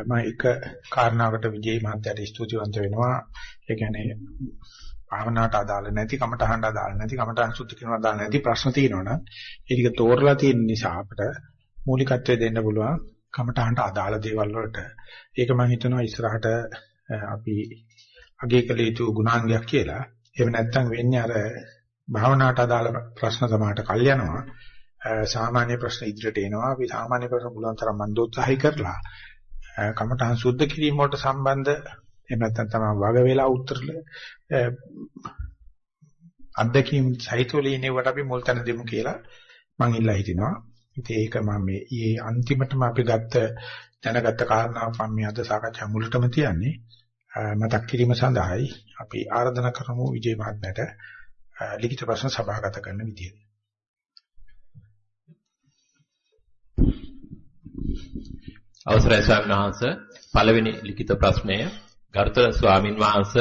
මම එක කාරණාවකට විජේ මහත්තයාට ස්තුතිවන්ත වෙනවා. ඒ කියන්නේ භාවනාවට අදාළ නැති කමටහඬ අදාළ නැති කමටහන් සුද්ධ කරන අදාළ නැති ප්‍රශ්න තියෙනවනම් ඒ ටික තෝරලා තියෙන නිසා අපිට මූලිකත්වය දෙන්න පුළුවන් කමටහඬ අදාළ දේවල් වලට. ඒක මම හිතනවා ඉස්සරහට අපි අගය කළ යුතු ගුණාංගයක් කියලා. එහෙම නැත්නම් වෙන්නේ අර භාවනාවට අදාළ ප්‍රශ්න තමයි කල් යනවා. සාමාන්‍ය ප්‍රශ්න ඉදිරියට එනවා. අපි සාමාන්‍ය ප්‍රශ්න පුළුවන් තරම් මන්දෝත්සාහය කරලා කමඨහං සුද්ධ කිරීම වලට සම්බන්ධ එහෙම නැත්නම් තමයි වග වෙලා උත්තර අත්දැකීම් සහිතව ලියනවට අපි මුල් තැන දෙමු කියලා මම ඉල්ලා හිටිනවා. ඉතින් ඒක මම මේ ඊ අන්තිමටම අපි ගත්ත දැනගත්ත කාරණාව මම මේ අද සාකච්ඡා මුලටම තියන්නේ. මතක් කිරීම සඳහායි අපි ආරාධනා කරමු විජේ මහත්මයාට ලිඛිත ප්‍රශ්න සභාගත කරන විදියට. අවසරයි ස්වාමීන් වහන්ස පළවෙනි ලිඛිත ප්‍රශ්නය ගරුතර ස්වාමින් වහන්ස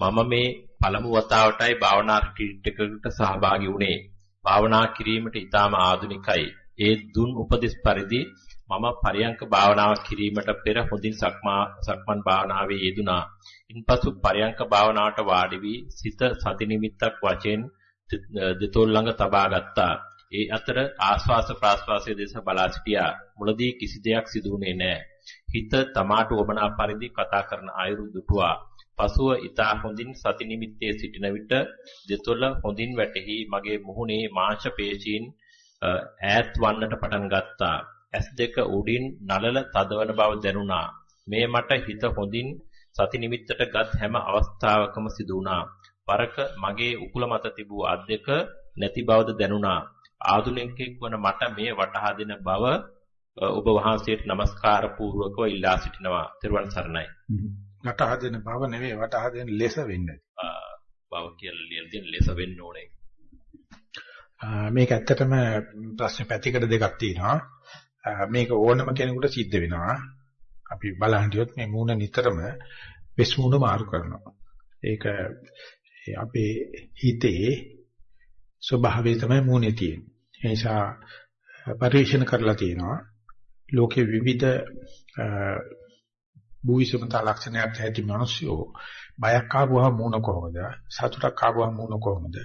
මම මේ පළමු වතාවටයි භාවනා රිට්‍රීට් එකකට සහභාගී වුණේ. භාවනා කිරීමට ඊටාම ආධුනිකයි. ඒ දුන් උපදෙස් පරිදි මම පරියංක භාවනාව කිරීමට පෙර හොඳින් සක්මන් භාවනාවේ යෙදුනා. ඉන්පසු පරියංක භාවනාවට වාඩි වී සිත සති නිමිත්තක් වශයෙන් දෙතොල් ළඟ තබා ගත්තා. ඒ අතර ආස්වාස ප්‍රාස්වාසයේ දෙස බලා සිටියා. මුලදී කිසි දෙයක් සිදු වුණේ නැහැ. හිත තමාට වමනා පරිදි කතා කරන අයුරු දුටුවා. පසුව ඊතා හොඳින් සති නිමිත්තේ සිටින විට දෙතොල හොඳින් වැටහි මගේ මුහුණේ මාංශ පේශීන් ඈත් වන්නට පටන් ගත්තා. S2 උඩින් නලල තදවන බව දැනුණා. මේ මට හිත හොඳින් සති නිමිත්තට ගත් හැම අවස්ථාවකම සිදු වුණා. වරක මගේ උකුල මත තිබූ අත් දෙක නැති බවද දැනුණා. ආධුනිකයෙක් වන මට මේ වටහා දෙන බව ඔබ වහන්සේට নমස්කාර පූර්වකව ඉල්ලා සිටිනවා. ත්වන් සරණයි. වටහා දෙන බව නෙවෙයි වටහා දෙන ලෙස වෙන්නේ. බව කියලා ලියලා දෙන ලෙස වෙන්න ඕනේ. මේක ඇත්තටම ප්‍රශ්න පැතිකඩ දෙකක් තියෙනවා. මේක ඕනම කෙනෙකුට සිද්ධ වෙනවා. අපි බලන් හිටියොත් මේ මූණ නිතරම වෙස් මූණ මාරු කරනවා. ඒක අපේ හිතේ ස්වභාවය තමයි මූණේ තියෙන්නේ. ඒ නිසා පරිශන කරලා තියෙනවා. ලෝකේ විවිධ භූවිසමතා ලක්ෂණයක් ඇති මිනිස්සු බයක් ආවම මූණ කොහොමද? සතුටක් ආවම මූණ කොහොමද?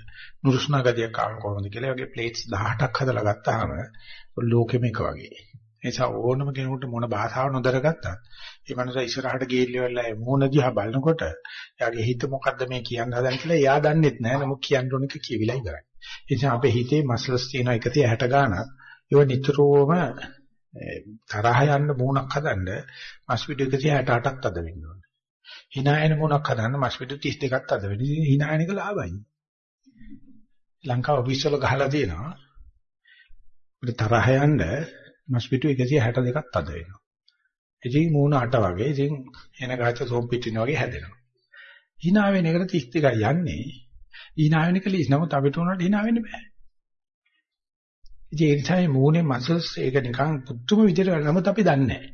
නුරුස්නා ගතියක් ආවම කොහොමද කියලා වගේ ප්ලේට්ස් 18ක් හදලා ගත්තාම ලෝකෙම එක වගේ. ඒ නිසා ඕනම කෙනෙකුට මොන භාෂාව නොදරගත්තත් ඒ මනුස්සයා ඉස්සරහට ගිහිල්ලා ඒ මූණ දිහා බලනකොට එයාගේ හිත මොකද්ද මේ කියන්න හදන්නේ කියලා එයා දන්නෙත් නැහැ. නමුත් කියන්න ඕන එක කියවිලා ඉවරයි. ඒ නිසා අපේ හිතේ මස්ලස් තියෙන 160 ගාණක් ඒව නිතරම තරහ යන්න මූණක් හදන්න මස් පිටු 168ක් තද වෙන්න ඕනේ. hina එන මූණක් හදන්න මස් පිටු 32ක් තද වෙන්න. ඉතින් hina එන එක ලාභයි. ලංකාව විශ්වල ගහලා තියෙනවා. අපිට තරහ යන්න මස් පිටු 162ක් තද වෙනවා. ඉතින් මූණ අට වගේ ඉතින් එන ගහච්ච සෝම් පිටින වගේ හැදෙනවා. hina වෙන එකට 32යි යන්නේ. hina වෙන එක ලීස්. නමුත් අපිට උනට hina වෙන්න බෑ. ඉතින් ඒ නිසා මේ මූණේ මසල්ස් ඒක නිකන් පුදුම විදිහට නමුත් අපි දන්නේ නැහැ.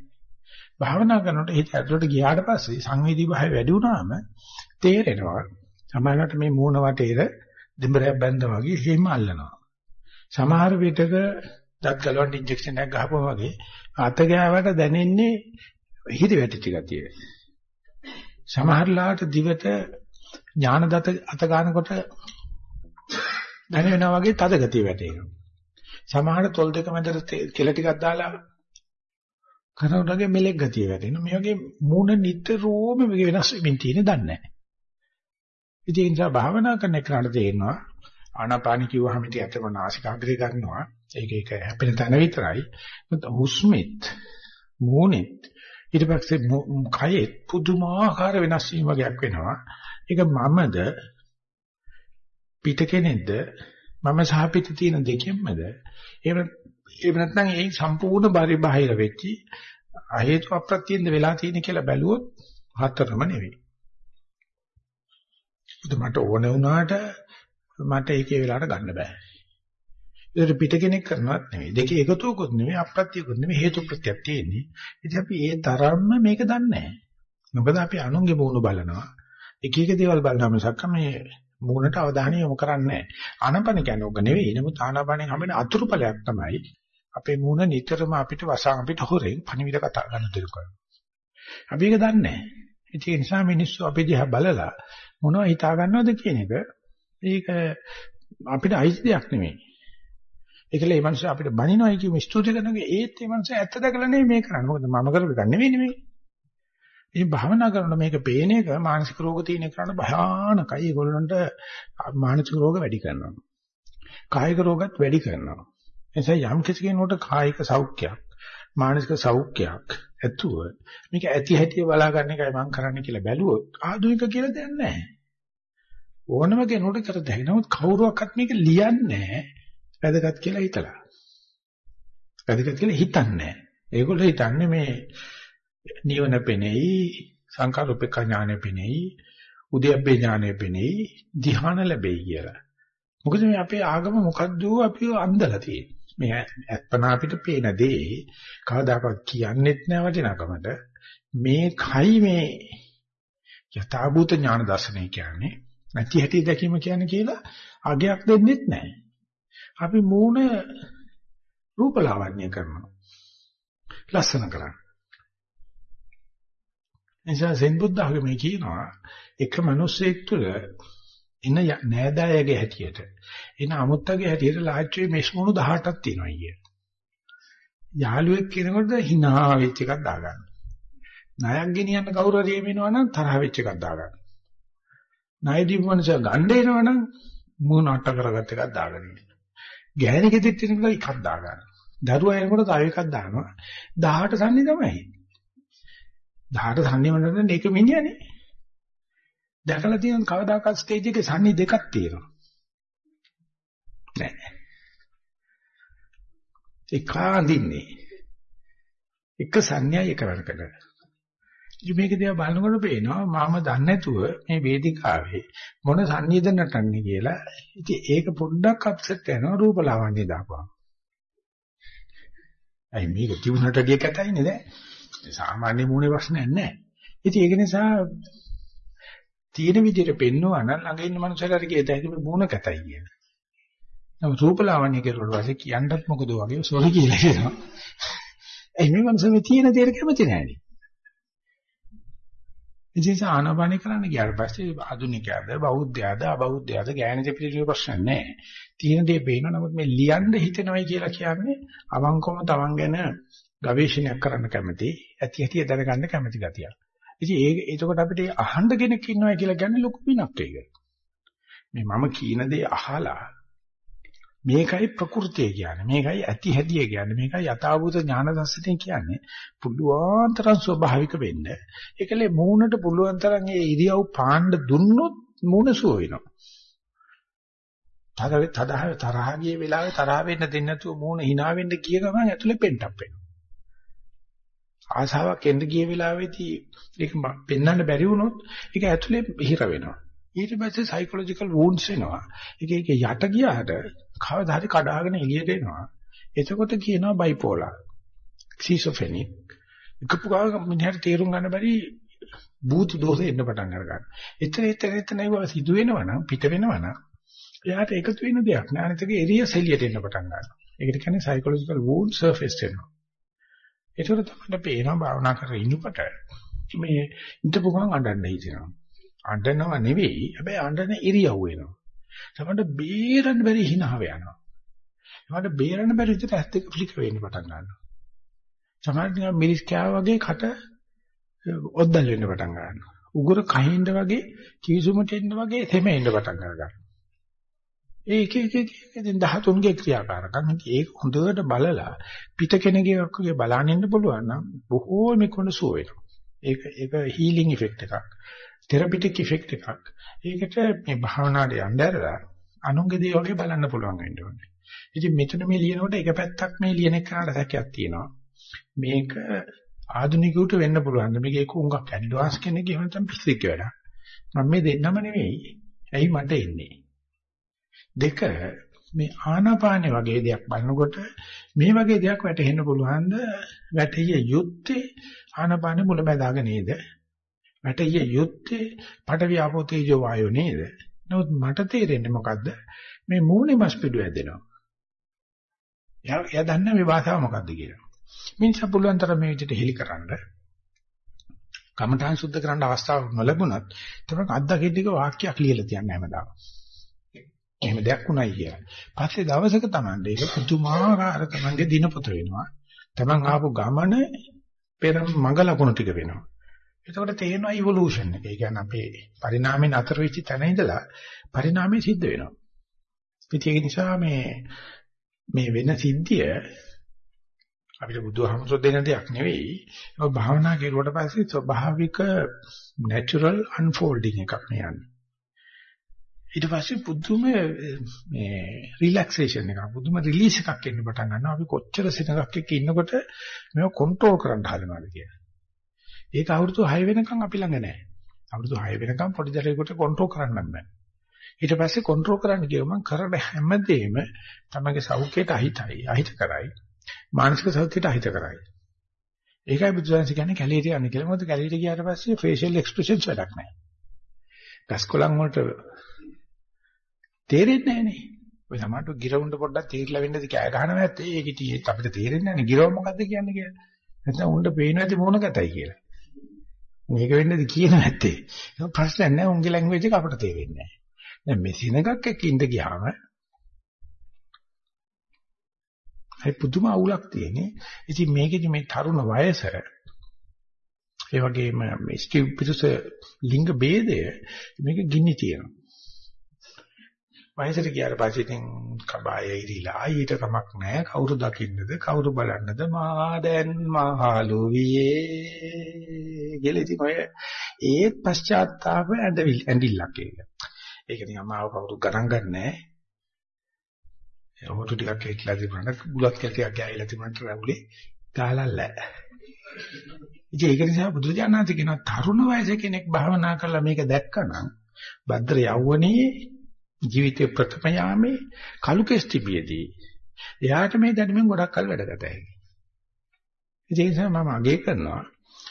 භාවනා කරනකොට හිත ඇතුළට ගියාට පස්සේ සංවේදී භාවය වැඩි වුණාම තේරෙනවා. සමහරවිට මේ මූණ වටේට දෙඹරයක් බැඳා වගේ හිම අල්ලනවා. සමහර විටක දත් ගලවන්න ඉන්ජෙක්ෂන් එකක් ගහපුවා වගේ අත ගෑවට දැනෙන්නේ හිරි වැටිච්ච ගතිය. සමහරලාට දිවට ඥානදත අත ගන්නකොට දැනෙනවා වගේ තද ගතිය වැටෙනවා. සමහර තොල් දෙක මැදට කෙල ටිකක් දාලා කරනකොටගේ මෙලෙක් ගතිය වැටෙනවා. මේ වගේ මූණ නිතරම මේක වෙනස් වෙමින් තියෙන දන්නේ නැහැ. ඉතින් ඒ නිසා භාවනා කරන එකට තේරෙනවා ආනාපාන කිව්වහම ඉතින් අතම නාසිකාග්‍රේ ගන්නවා. ඒක ඒක හැපෙන තැන විතරයි. මොකද හුස්මෙත් මූණෙත් ඊට පස්සේ කයෙත් පුදුමාකාර වෙනස් වීම වගේක් වෙනවා. ඒක මමද පිට කෙනෙක්ද මම සහ පිට තියෙන දෙකෙන්මද එහෙම එහෙම නැත්නම් ඒ සම්පූර්ණ පරිබාහිර වෙච්චි අහේතු අප්‍රත්‍යින්ද වෙලා තියෙන කියලා බැලුවොත් හතරම නෙවෙයි. මට ඕන වුණාට මට ඒකේ වෙලාවට ගන්න බෑ. ඒකට පිට කෙනෙක් කරනවත් නෙවෙයි. දෙකේ එකතුවකුත් නෙවෙයි අප්‍රත්‍යකුත් නෙවෙයි හේතු ප්‍රත්‍යක් තියෙන්නේ. ඉතින් අපි ඒ තරම්ම මේක දන්නේ නැහැ. මොකද අපි අනුන්ගේ මූණ බලනවා. එක එක දේවල් බලනවා මිසක් මේ මූණට අවධානය යොමු කරන්නේ නැහැ. ආනපන කියන්නේ ඔක නෙවෙයි. නමුත් ආනපනෙන් හැමෙන අතුරුඵලයක් තමයි අපේ මූණ නිතරම අපිට වසං අපිට හොරෙන් පණිවිඩ කතා ගන්න දෙයක් කරනවා. අපි ඒක දන්නේ නැහැ. ඒ නිසා මිනිස්සු අපි දිහා බලලා මොනවද හිතා ගන්නවද කියන එක ඒක අපිට අයිති දෙයක් නෙමෙයි. ඒකල මේ මිනිස්සු අපිට බනිනවයි කියමු ස්තුති කරනගේ ඒත් මේ මිනිස්සු ඇත්ත දැකලා නෙමෙයි මේ කරන්නේ. මොකද මම කරපු එක නෙමෙයි නෙමෙයි. ඉතින් භාවනා කරනකොට මේක පේන එක මානසික රෝග තියෙන කරන්න භයානකයි. ඒගොල්ලන්ට මානසික රෝග වැඩි කරනවා. කායික රෝගත් වැඩි කරනවා. එනිසා යම් කිසි කෙනෙකුට කායික සෞඛ්‍යයක් මානසික සෞඛ්‍යයක් ඇතුව මේක ඇති හැටි බලා ගන්න එකයි මම කරන්න කියලා බැලුවොත් ආධුනික කියලා දෙයක් නැහැ. ඕනම කෙනෙකුට කර දෙයි. නමුත් කවුරුවක්වත් මේක ලියන්නේ වැදගත් කියලා හිතලා. වැදගත් කියලා හිතන්නේ ඒගොල්ලෝ හිතන්නේ මේ නිවන පෙනෙයි සංකාරූපේක ඥානෙ පෙනෙයි උද්‍යප්පේ ඥානෙ පෙනෙයි ධ්‍යාන ලැබෙයි කියලා. මොකද මේ අපේ ආගම මොකද්ද අපිව අන්දලා තියෙන්නේ. මේ අත්පනා අපිට පේන දේ කවදාකවත් කියන්නෙත් නෑ වටිනාකමට මේ කයි මේ යථාභූත ඥාන දර්ශනය කියන්නේ නැති හැටි දැකීම කියන්නේ කියලා අගයක් දෙන්නෙත් නෑ අපි මූණ රූපලාවන්‍ය කරනවා ලස්සන කරන්නේ නිසා සෙන් බුද්ධ ආගමේ කියනවා එක මිනිසෙක් තුළ එන නෑදෑයගේ හැටියට එන අමුත්තගේ හැටියට ලාච්චුවේ මෙස්මුණු 18ක් තියෙනවා කිය. යාළුවෙක් කෙනෙකුට hina වෙච්ච එකක් දාගන්න. ණයක් ගෙනියන්න කවුරු හරි එමිනවා නම් තරහ වෙච්ච එකක් දාගන්න. ණය දීපු මනුස්සයා ගන්න එනවනම් මූණ අට කරගත්ත එකක් දාගන්න. ගෑණි කෙදෙත් එනකොට එකක් දාගන්න. දරුවා එනකොට තව එකක් දානවා. 18 සම්නි තමයි. 18 සම්නි වලට මේක මිනිහනේ. දැකලා තියෙන කවදාකවත් ස්ටේජ් එකේ සන්නි දෙකක් තියෙනවා. නෑ. එක අඳින්නේ. එක සංඥායි එක වැඩකට. ඉතින් මේක දිහා බලනකොට පේනවා මම දන්නේ නැතුව මේ වේදිකාවේ මොන සංනියද නටන්නේ කියලා. ඉතින් ඒක පොඩ්ඩක් අප්සෙට් වෙනවා රූපලාවන්‍ය දාපුවා. අයි මේක තිබුණට ගිය කතයිනේ දැන්. සාමාන්‍ය මූණේ ප්‍රශ්නයක් නැහැ. ඉතින් ඒක නිසා තියෙන විදිහට පෙන්වනවා නම් ළඟ ඉන්න මනුස්සයලාට කියත හැකි මේ මූණ කැතයි කියන. නමුත් රූපලාවන්‍ය කෙරුවට පස්සේ කියන්නත් මොකද වගේ සෝරි කියලා කියනවා. එයි මේ මනුස්සය මේ තියෙන දේට කැමති නෑනේ. ඉතින් ආනපානි කරන්න ගියාට පස්සේ ආධුනිකයාද බෞද්ධයාද අබෞද්ධයාද ගෑනිට පිළිතුරු ප්‍රශ්න නැහැ. තියෙන දේ පේනවා නමුත් මේ ලියන්න හිතෙනවයි කියලා කියන්නේ අවංකවම Taman ගැන ගවේෂණයක් කරන්න කැමති, ඇති ඇති දැනගන්න කැමති ගතියක්. ඉතින් ඒක එතකොට අපිට අහන්න කෙනෙක් ඉන්නවා කියලා කියන්නේ ලොකු පිනක් ඒක. මේ මම කියන දේ අහලා මේකයි ප්‍රകൃතිය කියන්නේ. මේකයි ඇති හැදිය කියන්නේ. මේකයි යථාභූත ඥාන දර්ශනය කියන්නේ. පුළුවන් තරම් ස්වභාවික වෙන්න. ඒකලේ මූණට පුළුවන් තරම් ඒ ඉරියව් පාණ්ඩ දුන්නොත් මූණ සුව වෙනවා. තරහ තරහ තරහ ගිය වෙලාවේ තරහ වෙන්න දෙන්නේ නැතුව මූණ hina වෙන්න ගිය ගමන් ඇතුලේ පෙන්ටප් වෙනවා. ආසාවක් එන්න ගිය වෙලාවේදී ඒක පෙන්වන්න බැරි වුණොත් ඒක ඇතුලේ හිර වෙනවා. ඊට පස්සේ සයිකොලොජිකල් වුන්ඩ්ස් එනවා. ඒක ඒක යට ගියාට කවදා හරි කඩාගෙන එළියට එනවා. එතකොට කියනවා බයිපෝලාර්. සිසොෆෙනික්. එකපු ගාව මිනිහට තේරුම් ගන්න බැරි භූත දෝෂ එන්න පටන් අරගන්නවා. එතන එතන එතන ඒවා සිදු වෙනවා නම් පිට වෙනවා නම් එයාට එකතු වෙන දෙයක් නෑ. අනිත් එක එරියස් එළියට එන්න පටන් ගන්නවා. ඒකට කියන්නේ සයිකොලොජිකල් වුන්ඩ් සර්ෆේස් වෙනවා. ඒතර තමයි පේනවා භාවනා කරගෙන ඉන්නකොට මේ ඉඳපු ගමන් අඬන්න හිතෙනවා. අඬනව නෙවෙයි හැබැයි අඬන ඉරියව් වෙනවා. තමයි බේරන්න බැරි හිනාව යනවා. ඒකට බේරන්න බැරි විදිහට ඇස් දෙක ෆ්ලික වෙන්න පටන් ගන්නවා. තමයි මිරිස් කෑව වගේ කට ඔද්දල් වෙන්න පටන් ගන්නවා. උගුර කහින්ද වගේ කීසුමට එන්න වගේ තෙමෙන්න පටන් ගන්නවා. ඒක ඒක ඉතින් 13ගේ ක්‍රියාකාරකම් ඒක හොඳට බලලා පිට කෙනෙක්ගේ වගේ බලන්න ඉන්න පුළුවන් නම් බොහෝම කොන සුව වෙනවා. ඒක ඒක හීලින් ඉෆෙක්ට් එකක්. තෙරපිටික් ඉෆෙක්ට් එකක්. ඒකට මේ භාවනාවට යන්න ඇරලා අනුන්ගේ දේ වගේ බලන්න පුළුවන් වෙන්න ඕනේ. ඉතින් මෙතන මේ ලියනකොට එක පැත්තක් මේ ලියන එකට සැකයක් තියෙනවා. මේක ආධුනිකයට වෙන්න පුළුවන්. මේක ඒක උඟක් ඇඩ්වාන්ස් කෙනෙක්ගේ එහෙම නැත්නම් පිස්සෙක් වැඩක්. මම මේ දෙන්නම නෙවෙයි. ඇයි මට එන්නේ? දෙක මේ ආනාපානෙ වගේ දෙයක් බලනකොට මේ වගේ දෙයක් වැටහෙන්න පුළුවන්ද වැටිය යුත්තේ ආනාපානෙ මුලැමැදාග නේද වැටිය යුත්තේ පඨවි ආපෝ තේජෝ වායෝ නේද නමුත් මට තේරෙන්නේ මොකද්ද මේ මූණේ මස් පිටු ඇදෙනවා එයා එයා දන්නේ මේ භාෂාව මොකද්ද කියලා මිනිස්සු පුළුවන් තරම් මේ විදිහට හෙලිකරනද කමඨාන් සුද්ධ කරන්න අවස්ථාවක් නොලැබුණත් තමයි අත්දකින්නක වාක්‍යයක් ලියලා තියන්නේ හැමදාම. එහෙම දෙයක් උනායි කියලා. පස්සේ දවසක Tamande ඒක පුදුමාකාර Tamange දිනපොත වෙනවා. Taman ආපු ගමන පෙර මඟ ලකුණු ටික වෙනවා. එතකොට තේරෙනවා ඉවොලුෂන් එක. ඒ කියන්නේ අපේ පරිණාමයෙන් අතර වෙච්ච තැන ඉඳලා පරිණාමය සිද්ධ වෙනවා. ඉතින් ඒක නිසා මේ මේ වෙන සිද්ධිය අපිට බුදුහමසොත් දෙන දෙයක් නෙවෙයි. ඒක භාවනා කරුවට පස්සේ ස්වභාවික natural unfolding එකක් නේ යන්නේ. ඊට පස්සේ පුදුම මේ රිලැක්සේෂන් එකක් පුදුම රිලීස් එකක් එන්න පටන් ගන්නවා අපි කොච්චර සිනගක් එක්ක ඉන්නකොට මේව කන්ට්‍රෝල් කරන්න හදනවාද කියලා. ඒක අවුරුදු 6 වෙනකන් අපි ළඟ නැහැ. අවුරුදු 6 වෙනකන් පොඩි දරුවෙකුට කන්ට්‍රෝල් කරන්න බෑ. ඊට පස්සේ කන්ට්‍රෝල් කරන්න ගියම කරන හැමදේම තමගේ සෞඛ්‍යයට අහිතයි අහිත කරයි. මානසික සෞඛ්‍යයට අහිත කරයි. ඒකයි බුදුසසුන කියන්නේ කැලීට යන්නේ කියලා. මොකද කැලීට ගියාට පස්සේ ෆේෂියල් එක්ස්ප්‍රෙෂන්ස් වැඩක් නැහැ. ගස්කොලන් වලට තේරෙන්නේ නැහනේ ඔය සමහරට ගිරවුන්ට පොඩ්ඩක් තීරලා වෙන්නද කෑ ගහනවා ඇත්තේ. ඒක ඉතින් අපිට තේරෙන්නේ නැහැ ගිරව මොකද්ද කියන්නේ කියලා. නැත්නම් උන්ට පේන්නේ නැති මොන කතයි කියලා. මේක වෙන්නද කියන ඇත්තේ ඒක ප්‍රශ්නයක් නැහැ උන්ගේ ලැන්ග්වේජ් එක අපිට තේරෙන්නේ නැහැ දැන් මේ සිනගක් එක්ක ඉඳ ගියාම ඒ පුදුම අවුලක් තියෙන්නේ. ඉතින් මේකෙදි මේ තරුණ වයස ඒ වගේම මේ ස්ටිව් පිටුස ලිංග ભેදය මේක ගිනි තියෙනවා. වයසට ගියාට පස්සේ ඉතින් කබාය ඉරිලා ඊට කමක් නැහැ කවුරු දකින්නද කවුරු බලන්නද මා දැන් මහලු වියේ කියලා ඉතින් ඔය ඒත් පශ්චාත්තාප ඇඳවිල් ඇඳිල්ලක් ඒක. ඒක නිකන් මාව කවුරු ගණන් ගන්නෑ. හොටු ටිකක් ඇట్లా තිබුණාට බුලත් කැටයක් ගෑවිලා තිබුණාට රැවුලේ ගාලා ලෑ. ඉතින් ඒක නිසා බුදුජානනාථ කියන තරුණ වයසේ කෙනෙක් භාවනා කරලා මේක දැක්කනම් භද්‍ර යෞවනයේ ජීවිතේ ප්‍රථම යාමේ කලු කෙස්ටිබියදී එයාට මේ දැනුමින් ගොඩක් කල් වැඩ ගත හැකියි. ඒ නිසා මම අගය කරනවා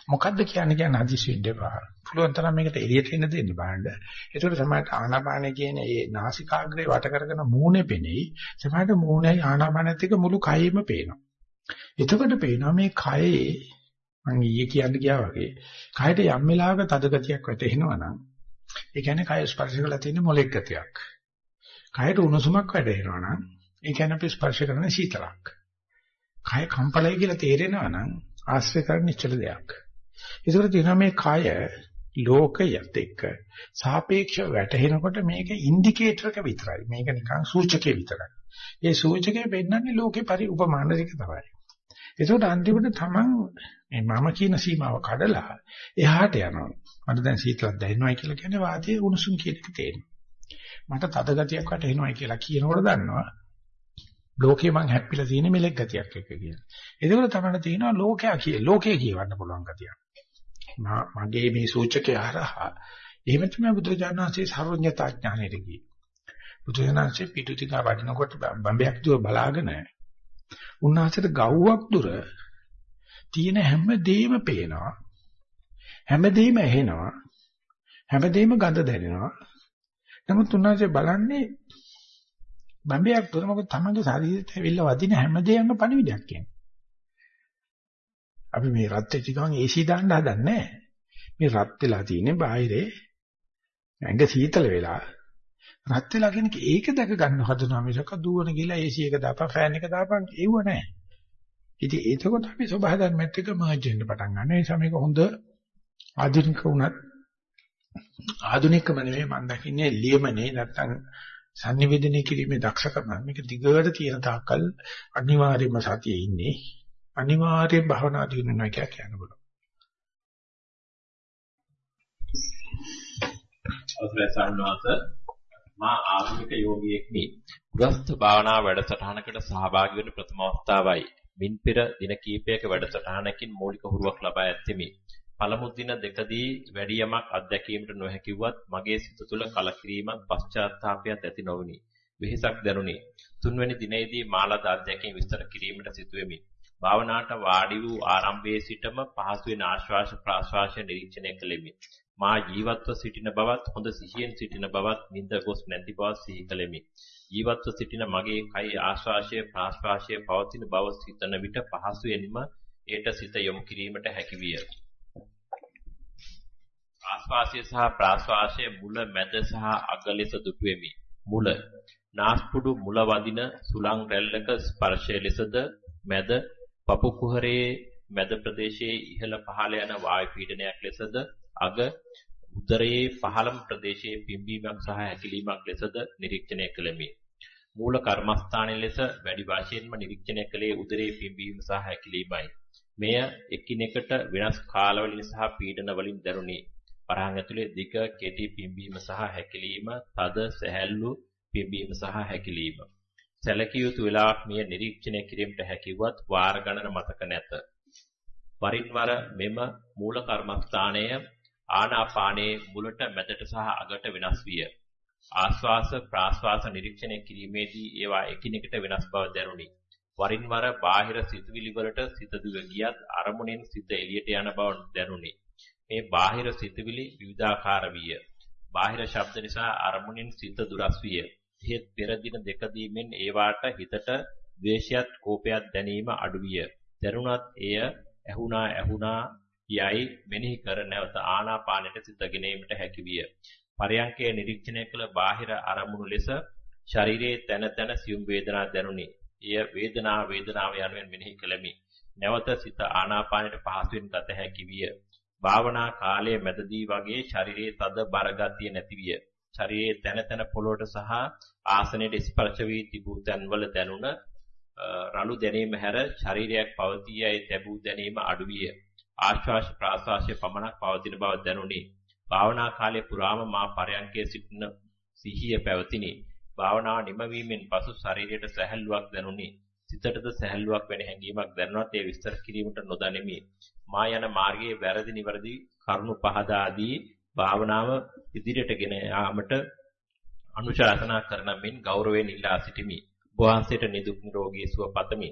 මොකද්ද කියන්නේ කියන්නේ හදිසි වෙන්න එපා. පුළුවන් තරම් මේකට එළියට එන්න දෙන්න බලන්න. ඒකට සමහරට ආනාපානය කියන ඒ නාසිකාග්‍රේ වට කරගෙන මූණේ පෙනෙයි. සමහරට මූණයි ආනාපානෙත් එක මුළු කයෙම පේනවා. එතකොට පේනවා මේ කයේ මම ඊයේ කියන්න ගියා වගේ කයට යම් වෙලාවක තද ගතියක් වැටෙනවා නම් ඒ කියන්නේ කය ස්පර්ශ කරලා තියෙන මොලෙක් ගතියක්. කයට උණුසුමක් වැටෙනවා නම් ඒ කියන්නේ අපි ස්පර්ශ කරන සීතලක්. කය කම්පලයි කියලා තේරෙනවා නම් ආශ්‍රය කරන නිශ්චල දෙයක්. ඒකට තියෙනවා මේ කය ලෝකයත් එක්ක සාපේක්ෂව වැටහෙනකොට මේක ඉන්ඩිකේටර් එක විතරයි. මේක නිකන් සූචකේ විතරයි. ඒ සූචකේ පෙන්නන්නේ ලෝකේ පරි උපමානරික තමයි. ඒකට අන්තිමට තමන් මේ මම කියන සීමාව කඩලා එහාට යනවා. මට දැන් සීතලක් දැනෙනවයි කියලා කියන්නේ වාතයේ උණුසුම් කියන එක තේරෙනවා. මට තද ගතියක් වැටෙනවයි කියලා කියනකොට දන්නවා ලෝකේ මං හැප්පිලා තියෙන මෙලෙක් ගතියක් එක්ක කියලා. ඒකවල තමයි තියෙනවා ලෝකයා කිය ලෝකේ කියවන්න පුළුවන් ගතියක්. මගේ මේ සූචකය හරහා එහෙම තමයි බුදුරජාණන්සේ සර්වඥතා ඥානෙට ගියේ. බුදුරජාණන්සේ පිටුතිකා වඩිනකොට බම්බයක් දුර බලාගෙන උන්වහන්සේට ගව්වක් දුර තියෙන හැම දෙයක්ම පේනවා. හැම දෙයක්ම ඇහෙනවා. හැම දෙයක්ම ගඳ දැනෙනවා. නමුත් උන්වහන්සේ බලන්නේ බම්බයක් දුර මොකද තමන්ගේ ශරීරයට ඇවිල්ලා වදින හැම දෙයක්ම පණිවිඩයක් කියන්නේ. අපි මේ රත් වෙච්ච ගමන් AC දාන්න හදන්නේ මේ රත් වෙලා තියෙන්නේ බාහිරේ ඇඟ සීතල වෙලා රත් වෙලා කියන ඒක දැක ගන්න හදනවා මිසක දුවන ගිහලා AC එක දාපන් ෆෑන් එක දාපන් ඒව නැහැ. ඉතින් ඒකකොට අපි සබහා ධර්මෙත් එක මර්ජ් වෙන්න පටන් ගන්න. ඒ නිසා මේක හොඳ ආධුනික වුණත් ආධුනිකම නෙවෙයි මම දකින්නේ ලියමනේ නැත්තම් sannivedana කිරීමේ දක්ෂකම මේක දිගට තියෙන තාක්කල් අනිවාර්යයෙන්ම සතියේ ඉන්නේ අනිවාර්යයෙන් භවනා දිනුනා කියලා කියන්න පුළුවන්. අවසරයි සම්මාස මා ආධුනික යෝගියෙක්නි. ග්‍රස්ත භාවනා වැඩසටහනකට සහභාගී වෙන ප්‍රථම අවස්ථාවයි. මින් පෙර දින කිහිපයක වැඩසටහනකින් මූලික හුරුවක් ලබා ඇත්තෙමි. පළමු දින දෙකදී වැඩි යමක් අත්දැකීමට නොහැකිවත් මගේ සිත තුළ කලකිරීමක් පශ්චාත්තාපයක් ඇති නොවිනි. වෙහෙසක් දැනුනි. තුන්වැනි දිනේදී මාළද අධ්‍යක්ෂින් විස්තර කිරීමට සිටුවෙමි. භාවනාවට වාඩි වූ ආරම්භයේ සිටම පහසුවෙන් ආශ්වාස ප්‍රාශ්වාසය නිරීක්ෂණය කළෙමි. මා ජීවත්ව සිටින බවත් හොඳ සිහියෙන් සිටින බවත් නිින්ද ගොස් නැති බව සිහි කළෙමි. ජීවත්ව සිටින මගේ කය ආශ්වාසය ප්‍රාශ්වාසය පවතින බව සිතන විට පහසුවෙන්ම ඒට සිත යොමු කිරීමට හැකි විය. ආස්වාසය සහ ප්‍රාස්වාසය මුල මැද සහ අග ලෙස දුටුවෙමි. මුල නාස්පුඩු මුල වදින සුලං රැල්ලක ස්පර්ශය ලෙසද මැද පපු කුහරයේ මැද ප්‍රදේශයේ ඉහළ පහළ යන වායු පීඩනයක් ලෙසද අග උදරයේ පහළම ප්‍රදේශයේ පිම්බීමක් සහ හැකිලීමක් ලෙසද නිරීක්ෂණය කළෙමි. මූල කර්මස්ථානයේ ලෙස වැඩි වශයෙන්ම නිරීක්ෂණය කළේ උදරයේ පිම්බීම සහ හැකිලීමයි. මෙය එකිනෙකට වෙනස් කාලවලින් සහ පීඩන වලින් දැනුනි. වරහන් ඇතුලේ දිග කෙටි පිම්බීම සහ හැකිලීම, තද සැහැල්ලු පිම්බීම සහ හැකිලීම. සැලකිය යුතු වෙලාවක් මෙය නිරීක්ෂණය කිරීමට හැකියවත් වාර ගණන මතක නැත. වරින් වර මෙම මූල කර්මස්ථානය ආනාපානයේ මුලට මැදට සහ අගට වෙනස් විය. ආස්වාස ප්‍රාස්වාස නිරීක්ෂණය කිරීමේදී ඒවා එකිනෙකට වෙනස් බව දැනුනි. වරින් වර බාහිර සිතුවිලි වලට සිත දුව ගියත් අරමුණෙන් සිත එළියට යන බව දැනුනි. මේ බාහිර සිතුවිලි විවිධාකාර විය. බාහිර ශබ්ද නිසා අරමුණෙන් සිත දුරස් විය. එහෙත් පෙර දින දෙකදීමෙන් ඒවාට හිතට ද්වේෂයත් කෝපයත් දැනීම අඩු විය. දරුණත් එය ඇහුණා ඇහුණා යයි මෙනෙහි කර නැවත ආනාපානයට සිත ගෙනීමට හැකි විය. පරයන්කේ නිරීක්ෂණය කළ බාහිර අරමුණු ලෙස ශරීරයේ තන තන සියුම් වේදනා දැනුනි. එය වේදනා වේදනාව යනුවෙන් මෙනෙහි කළෙමි. නැවත සිත ආනාපානයට පහසුවෙන් ගත හැකි විය. භාවනා කාලයේ මැදදී වගේ ශරීරයේ තද බර ගතිය නැති විය. ශරීරයේ තන තන පොළොවට සහ ආසනයේ ස්පර්ශ වී තිබූ තන්වල දැනුණ රළු දැනීම හැර ශරීරයක් පවතියයි ලැබූ දැනීම අඩු විය. ආශ්වාස ප්‍රාශ්වාසයේ පමණක් පවතින බව දැනුනි. භාවනා කාලයේ පුරාම මා පරයන්කේ සිටින සිහිය පැවතිනි. භාවනාව නිමවීමෙන් පසු ශරීරයට සැහැල්ලුවක් දැනුනි. සිතටද සැහැල්ලුවක් වැනි හැඟීමක් දැනුණත් ඒ විස්තර කිරීමට නොදැනෙමි. මා යන මාර්ගයේ වැරදි නිවැරදි කරුණු පහදා දී භාවනාව ඉදිරියට ගෙන යාමට අනුශාසනා කරන මෙන් ගෞරවයෙන් ඉල්ලා සිටිමි. වහන්සේට නිදුක් නිරෝගී සුව පතමි.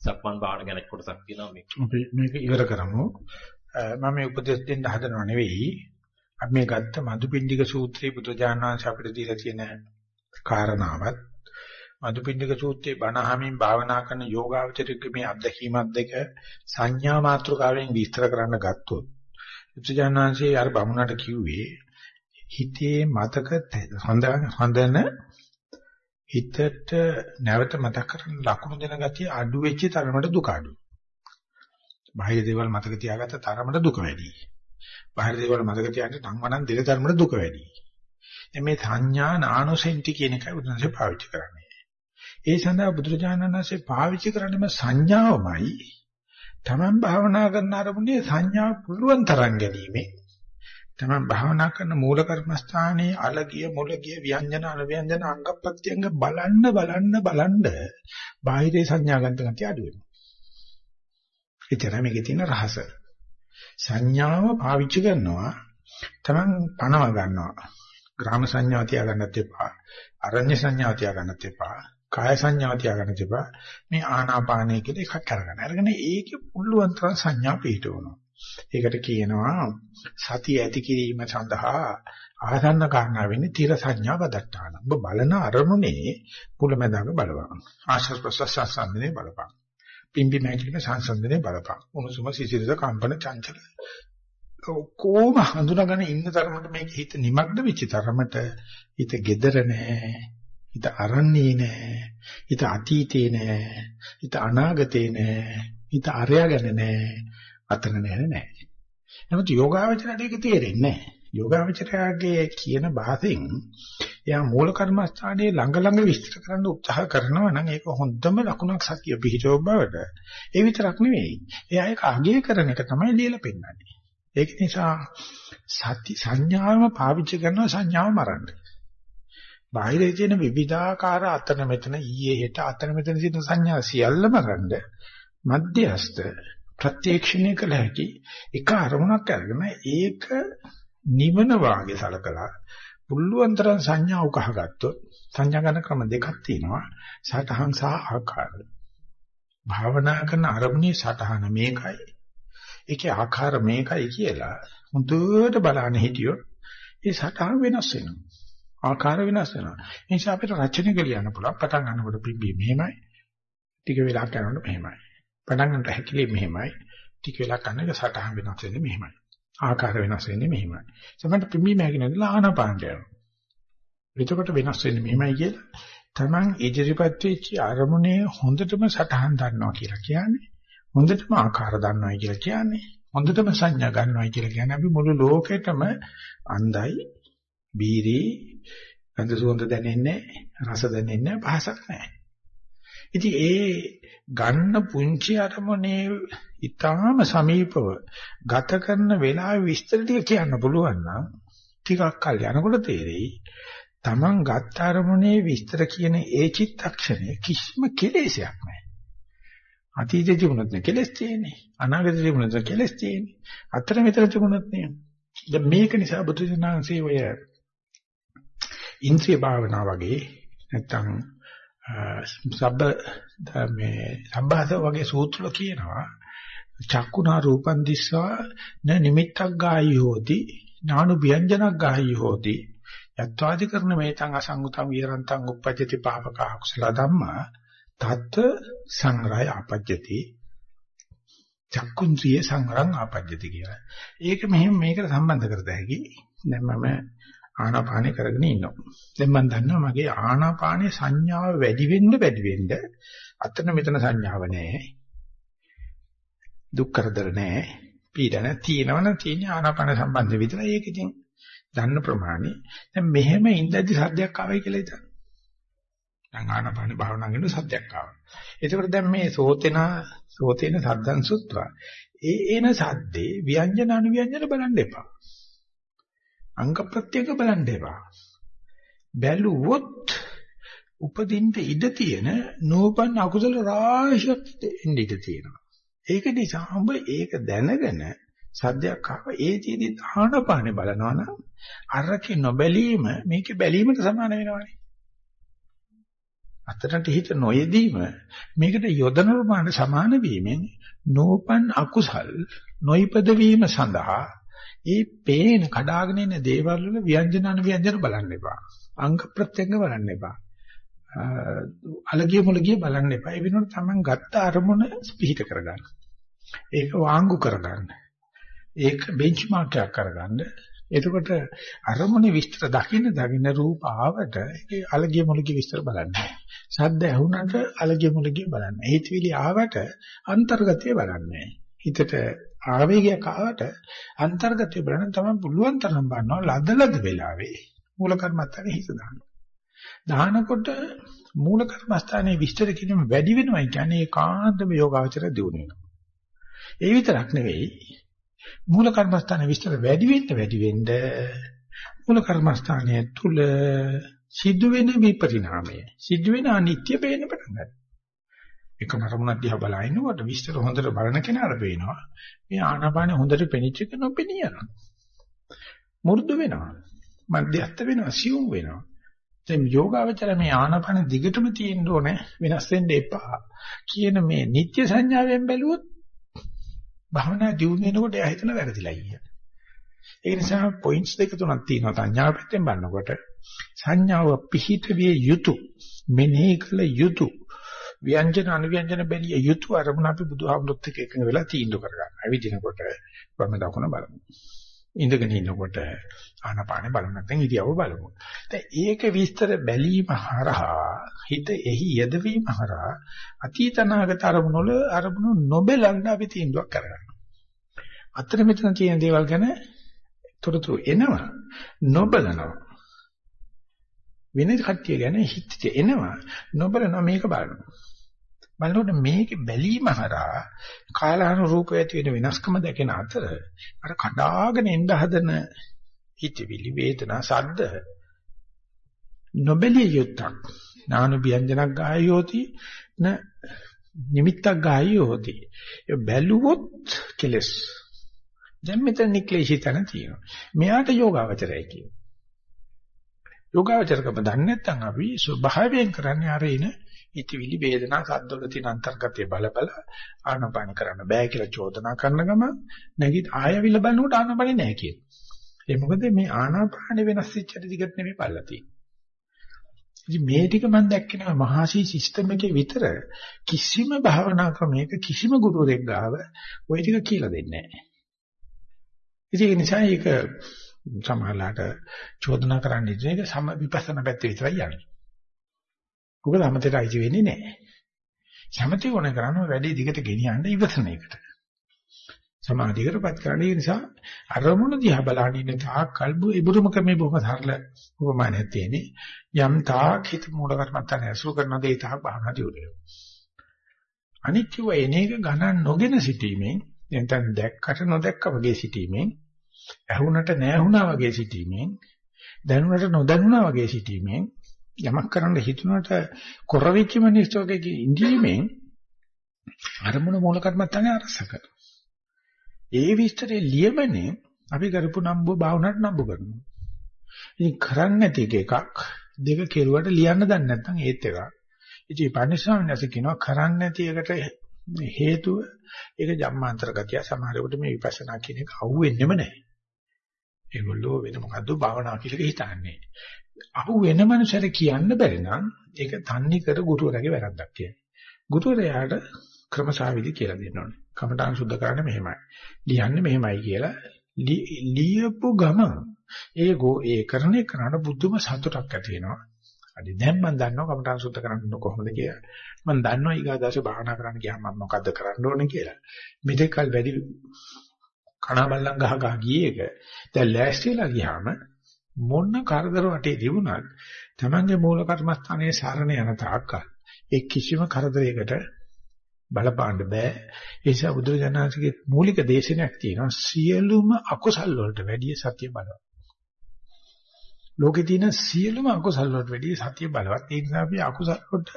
සක්මන් භාවන ගැන කොටසක් තියෙනවා මේ. අපි මේක ඉවර කරමු. මම මේ උපදෙස් දෙන්න හදනව නෙවෙයි. අපි මේ ගත්ත මදුපිණ්ඩික සූත්‍රයේ බුදුජානක අපිට දීලා තියෙන කාරණාවත් මදුපිණ්ඩික සූත්‍රයේ බණහමින් භාවනා කරන යෝගාවචරික මේ අත්දැකීමත් දෙක සංඥා මාත්‍රකාවෙන් විස්තර කරන්න ගත්තොත් බුදුජානනාංශයේ අර බමුණට කිව්වේ හිතේ මතක හොඳන හිතට නැවත මතක් කරන ලකුණු දෙන ගතිය අඩු වෙච්ච තරමට දුක අඩුයි. බාහිර දේවල් මතක තියාගත්ත තරමට දුක වැඩි. බාහිර දේවල් මතක තියාගන්න නම් දෙක තරමට දුක වැඩි. මේ සංඥා නානොසෙන්ටි කියන එකයි බුදුන්සේ පාවිච්චි කරන්නේ. ඒ සඳහා බුදුරජාණන් වහන්සේ පාවිච්චි කරන්නේම සංඥාවමයි. Taman භාවනා කරන අරමුණේ සංඥාව පුළුවන් තරම් ගැනීමෙන් තමයි භාවනා කරන මූල කර්මස්ථානයේ අලගිය මුලගිය ව්‍යංජන අනව්‍යංජන අංග ප්‍රත්‍යංග බලන්න බලන්න බලන්න බාහිරේ සංඥාගත ගතිය අඩු වෙනවා. එතන මේකේ තියෙන රහස. සංඥාව පාවිච්චි කරනවා තමන් පණව ගන්නවා. ග්‍රාම සංඥාව තියාගන්නත් එපා. අරඤ්‍ය සංඥාව තියාගන්නත් එපා. කාය සංඥාව තියාගන්නත් එපා. මේ ආනාපානය කියලා එකක් අරගන්න. අරගෙන ඒකේ පුළුවන් තරම් සංඥා පිටවනවා. ඒකට කියනවා සතිය ඇති කිරීම සඳහා ආසන්න කාරණා වෙන්නේ තිර සංඥා වදට්ටාන. ඔබ බලන අරමුණේ මුලැමැදාක බලපං. ආශස් ප්‍රසස් සංසන්දනේ බලපං. පිම්බි මැකිලිම සංසන්දනේ බලපං. උණුසුම සිසිලස කම්පන චංචල. කොහොම හඳුනාගෙන ඉන්න තරමට මේක හිත නිමග්න වෙච්ච තරමට හිත gedara නෑ. හිත අරන්නේ නෑ. හිත අතීතේ නෑ. හිත අනාගතේ නෑ. හිත අරයාගෙන නෑ. අතන නැහැ නැහැ. නමුත් යෝගාවචරයට ඒක තේරෙන්නේ නැහැ. යෝගාවචරයාගේ කියන භාෂෙන් එයා මූල කර්මස්ථානයේ ළඟ ළඟ විස්තර කරන්න උත්සාහ කරනවා නම් ඒක හොඳම ලකුණක් සතිය පිහිටව බවට. ඒ විතරක් නෙවෙයි. එයා ඒක අගය කරන එක තමයි ලියලා පෙන්නන්නේ. ඒක නිසා සති සංඥාවම පාවිච්චි කරනවා සංඥාව මරන්න. බාහිරේ තියෙන විවිධාකාර අතන මෙතන ඊයේ හෙට අතන මෙතන තියෙන සංඥා සියල්ලම ගන්න මධ්‍යස්ත ප්‍රත්‍යක්ෂණය කළ හැකි එක අරමුණක් අරගෙන ඒක නිවන වාගේ සලකලා පුළුවන් තරම් සංඥා උකහාගත්තොත් සංඥා ගන්න ක්‍රම දෙකක් තියෙනවා. සටහන් සහ ආකාර. භාවනා කරන අරමුණේ සටහන මේකයි. ඒකේ ආකාර මේකයි කියලා මුදුවට බලන්න හිටියොත් ඒ සටහන් වෙනස් වෙනවා. ආකාර වෙනස් වෙනවා ඒ නිසා අපිට රචනෙක ලියන්න පුළුවන් පටන් ගන්නකොට පිම්බි මෙහෙමයි ටික වෙලා කරනකොට මෙහෙමයි පටන් ගන්නට හැකිලි මෙහෙමයි. ටික වෙලා කන්නක සටහන් වෙනස් වෙන්නේ මෙහෙමයි. ආකාර වෙනස් වෙන්නේ මෙහිමයි. සමහරට පිම්බීම හැකිනෙදලා ආනාපානට යනවා. එතකොට වෙනස් වෙන්නේ මෙහිමයි කියලා. Taman ඉදිරිපත් වෙච්ච අරමුණේ හොඳටම සටහන් දන්නවා කියලා කියන්නේ. හොඳටම ආකාර දන්නවා කියලා කියන්නේ. හොඳටම සංඥා ගන්නවා කියලා කියන්නේ අපි මුළු ලෝකෙටම අන්දයි, බීරි, ගඳ සුවඳ දැනෙන්නේ රස දැනෙන්නේ පහසක් නැහැ. ඉතින් ඒ ගන්න පුංචි අරමුණේ ඊටාම සමීපව ගත කරන වෙලාවේ විස්තර ටික කියන්න පුළුවන් නම් ටිකක් කල් යනකොට තේරෙයි Taman ගත්ත අරමුණේ විස්තර කියන ඒ චිත්තක්ෂණය කිසිම කෙලෙසයක් නැහැ. අතීතයේ තිබුණත් නේ කෙලස් තියෙන්නේ. අනාගතයේ තිබුණත් කෙලස් තියෙන්නේ. අතර මෙතන තිබුණත් නේ. දැන් මේක නිසා බුදුසසුනාංශයේ ඔය ඉන්ද්‍රිය භාවනා වගේ නැත්තම් සබ්බ මේ සම්බාධ වගේ සූත්‍රවල කියනවා චක්කුණා රූපං දිස්සා න නිමිත්තක් ගායි හෝති නානු ව්‍යංජනක් ගායි හෝති යත්වාදි කරන මේතං අසංගතං විරන්තං උපජ්ජති පාපක අකුසල ධම්මා තත් සංග්‍රහය ආපජ්ජති චක්කුන්ද්‍රිය සංග්‍රහං ආපජ්ජති කියලා. ඒක මෙහෙම මේකට සම්බන්ධ කරත හැකි. දැන් මම ආනාපානෙ කරගෙන ඉන්නවා. දැන් මම දන්නවා මගේ ආනාපානේ සංඥාව වැඩි වෙන්න වැඩි වෙන්න අතන මෙතන සංඥාව නැහැ. දුක් කරදර නැහැ. පීඩන තියෙනවනම් තියෙන ආනාපාන සම්බන්ධ විතරයි ඒක ඉතින් දන්න ප්‍රමාණය. දැන් මෙහෙම ඉඳද්දි සද්දයක් ආවයි කියලා හිතන්න. දැන් ආනාපාන භාවනා කරන සද්දයක් ආවා. එතකොට දැන් මේ සෝතේන සෝතේන සද්දං සුත්වා. ඒ එන සද්දේ ව්‍යංජන අනුව්‍යංජන බලන්න එපා. අංග ප්‍රත්‍යක බලන්න එපා. බැලුවොත් උපදින්න ඉඩ තියෙන නෝපන් අකුසල රාශියක් ඉන්න ඉඩ තියෙනවා. ඒක නිසා ඔබ ඒක දැනගෙන සද්දයක් ආව ඒතිෙදි ආනපානේ බලනවා නම් අරකේ නොබැලීම මේකේ බැලීමට සමාන වෙනවනේ. අතරට හිත නොයෙදීම මේකට යොදන ප්‍රමාණය සමාන වීමෙන් නෝපන් අකුසල් නොයිපද වීම සඳහා ඒ පේන කඩාගෙන ඉන්න දේවල් වල ව්‍යංජන අනුව්‍යංජන බලන්න එපා. අංග ප්‍රත්‍යංග බලන්න එපා. අලගිය මුලගිය බලන්න එපා. ඒ වෙනුවට Taman ගත්ත අරමුණ පිහිට කරගන්න. ඒක වාංගු කරගන්න. ඒක බෙන්ච්මාර්ක් එකක් කරගන්න. එතකොට අරමුණේ විස්තර දකින්න දකින්න රූප ආවට ඒකේ අලගිය මුලගිය විස්තර බලන්න. ශබ්ද ඇහුණට අලගිය මුලගිය බලන්න. හිතවිලි ආවට අන්තර්ගතය බලන්නේ. හිතට ආවේගයක් ආවට අන්තර්ගතය බලන්න තමයි පුළුවන් තරම් බලනවා ලදලද වෙලාවේ මූල කර්මස්ථානේ හිත දානවා. දානකොට මූල කර්මස්ථානේ විස්තර කිරීම වැඩි වෙනවා කියන්නේ ඒකාන්තම යෝගාචර දියුණු වෙනවා. ඒ විතරක් නෙවෙයි මූල කර්මස්ථානේ විස්තර වැඩි වෙන්න වැඩි වෙන්න මූල කර්මස්ථානයේ තුල සිදුවෙන විපරිණාමය සිදුවෙන අනිත්‍ය පේන්න පටන් ගන්නවා. එකම අරමුණක් දිහා බලනකොට විස්තර හොඳට බලන කෙනාට පේනවා මේ ආනාපානෙ හොඳට පෙනිච්ච එක නොපෙනිය යනවා. මු르දු වෙනවා. මධ්‍යස්ත වෙනවා, සියුම් වෙනවා. දැන් යෝගාවචර මේ ආනාපාන දිගටම තියෙන්න ඕනේ වෙනස් වෙන්න එපා කියන මේ නිත්‍ය සංඥාවෙන් බැලුවොත් භවනා දියුණු වෙනකොට එයා හිතන වැරදිලා අයියා. ඒ නිසා පොයින්ට්ස් දෙක තුනක් තියෙනවා සංඥාව පැත්තෙන් බලනකොට සංඥාව පිහිට විය යුතු මෙනෙහි කළ යුතු ව්‍යංජන අනුව්‍යංජන බැලිය යුතු අරමුණ අපි බුදුහාමුදුරුත් එක්ක එකඟ වෙලා තීන්දුව කරගන්න. ඇවිදිනකොට වම දකුණ බලමු. ඉඳගෙන ඉන්නකොට ආනාපානෙ බලමු නැත්නම් ඉරියව්ව බලමු. දැන් ඒක විස්තර බැලීම හරහා හිත එහි යෙදවීම හරහා අතීතනාගත අරමුණු වල අරමුණු නොබලන්න අපි තීන්දුවක් කරගන්නවා. අතර මෙතන තියෙන දේවල් ගැන තොරතුරු එනවා නොබලනවා. වෙන කට්ටිය ගැන හිත එනවා නොබලනවා මේක බලනවා. බලනකොට මේකේ බැලීම හරහා කාලානුරූපව ඇති වෙන වෙනස්කම දැකෙන අතර අර කඩාගෙන එන්න හදන හිතවිලි වේදනා සද්ද නොබැලිය යුත්තක්. නානු ව්‍යංජනක් ගායෝති න නිමිත්තක් ගායෝති බැලුවොත් කෙලස්. දැන් මෙතන නික්ලේශී තන තියෙනවා. මෙයාට යෝගාවචරයි කියනවා. යෝගාවචරකම දන්නේ නැත්නම් අපි ස්වභාවයෙන් කරන්නේ අර ඉන ඉතිවිලි වේදනා සද්දවල තියෙන අන්තර්ගතය බල බල ආනපාන කරන්න බෑ කියලා චෝදනා කරන ගම නැගිට ආයවිල බලනකොට ආනපානේ නැහැ කියන. ඒ මොකද මේ ආනාපාන වෙනස් වෙච්ච දිගට නෙමෙයි බලලා තියෙන්නේ. ඉතින් මේ ටික මම දැක්කේ මහසී සිස්ටම් එකේ විතර කිසිම භාවනා ක්‍රමයක කිසිම ගුරුවරයෙක් ගාව ওই ටික කියලා දෙන්නේ නැහැ. ඉතින් ඒ නිසා ඒක සමහරලාට චෝදනා කරන්න ඉන්නේ ඒක සම විපස්සනා පැත්තේ විතරයි යන්නේ. මොකද අමතේට අයිති වෙන්නේ නැහැ. සමතේ ඕන කරන්නේ වැඩි දිගට ගෙනියන්න ඉවසන එකට. සමාධියකටපත් කරන්න ඒ නිසා අරමුණ දිහා බලන ඉන්න තාක් කල්බු ඉබුරුම ක්‍රමේ බොහොම සරල උපමානයක් තියෙන්නේ. යම් තාක් හිත මූල කර්මත්තන ඇසුරු කරන දේ තාක් භාවනා දියුනේ. අනිත්‍යව එනේක ගණන් නොගෙන සිටීමෙන් නැත්නම් දැක්කට නොදැක්ක වගේ සිටීමෙන් ඇහුණට නැහුණා වගේ සිටීමෙන් දැනුණට නොදැනුණා වගේ සිටීමෙන් යමක් කරන්න හිතුණට කොරවිච්ච මිනිස්සුගේ ඉඳීමෙන් අරමුණ මූල කර්මත්තනේ අරස කරනවා. ඒ විස්තරේ ලියමනේ අපි කරපු නම්බුව භාවනාවට නම්බු කරනවා. ඉතින් කරන්නේ නැති එකක් දෙක කෙරුවට ලියන්න දන්නේ නැත්නම් ඒත් එකක්. ඉතින් පන්සිවාමීන් කියනවා කරන්නේ නැති එකට හේතුව ඒක ජම්මාන්තර ගතිය සමහරවිට මේ විපස්සනා කියන එක අහුවෙන්නෙම නැහැ. ඒගොල්ලෝ වෙන මොකද්ද භාවනා කියලා හිතන්නේ. අහු වෙන මනුස්සයර කියන්න බැරි නම් ඒක තන්නේ කර ගුරුවරයාගේ වැරද්දක් කියන්නේ. ගුරුවරයාට ක්‍රමසාවිදි කියලා දෙන්න ඕනේ. කමඨාන් සුද්ධ කරන්න මෙහෙමයි. ලියන්නේ මෙහෙමයි කියලා ලියපු ගම ඒ ගෝ ඒ කරන කරන බුදුම සතුටක් ඇති වෙනවා. හරි දැන් මම දන්නවා කමඨාන් සුද්ධ කරන්න කොහොමද කියලා. මම දන්නවා ඊගාදාසේ භාවනා කරන්න ගියාම මම මොකද්ද කරන්න ඕනේ කියලා. මෙතෙක්කල් වැඩි කණබල්ලන් ගහ ගහ ගියේ එක. දැන් ලෑස්තිලා ගියාම මොන කරදර වටේ තිබුණත් Tamange මූල කර්මස්ථානයේ සරණ යන තාක්කල් ඒ කිසිම කරදරයකට බලපාන්න බෑ. ඒ නිසා බුදුරජාණන්සේගේ මූලික දේශනයක් තියෙනවා සියලුම අකුසල් වලට වැඩිය සතිය බලවත්. ලෝකේ තියෙන සියලුම අකුසල් වලට වැඩිය සතිය බලවත්. ඒ නිසා අපි අකුසල් වලට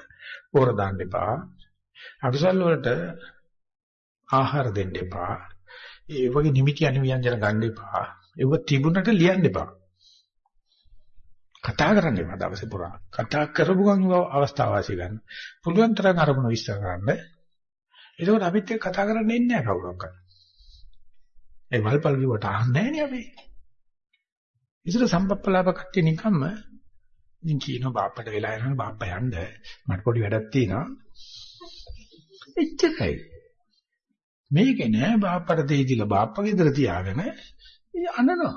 පොර දාන්න එපා. අකුසල් වලට ආහාර දෙන්න එපා. ඒ වගේ නිමිති අනිව්‍යංජන ගන්න එපා. ඒව තිබුණට ලියන්න එපා. කතා කරන්න එපා දවසේ පුරා. කතා කරපු ගමන් අවස්ථාව වාසිය ගන්න. පුළුවන් තරම් අරමුණ විස්තර කරන්න. ඒකෝට අපිත් එක්ක කතා කරන්න එන්නේ නැහැ කවුරක්වත්. ඒ වල්පල් කිව්වට අහන්නේ නැහැ නේ අපි. ඉතින් සම්පප්පලාප කට්ටිය නිකම්ම ඉතින් කියනවා බාප්පට වෙලා යනවා බාප්පා යන්න මට පොඩි වැඩක් තියෙනවා. එච්චරයි. මේක නෑ බාප්පට දෙයිදිලා බාප්පා ගෙදර තියාගෙන අනනවා.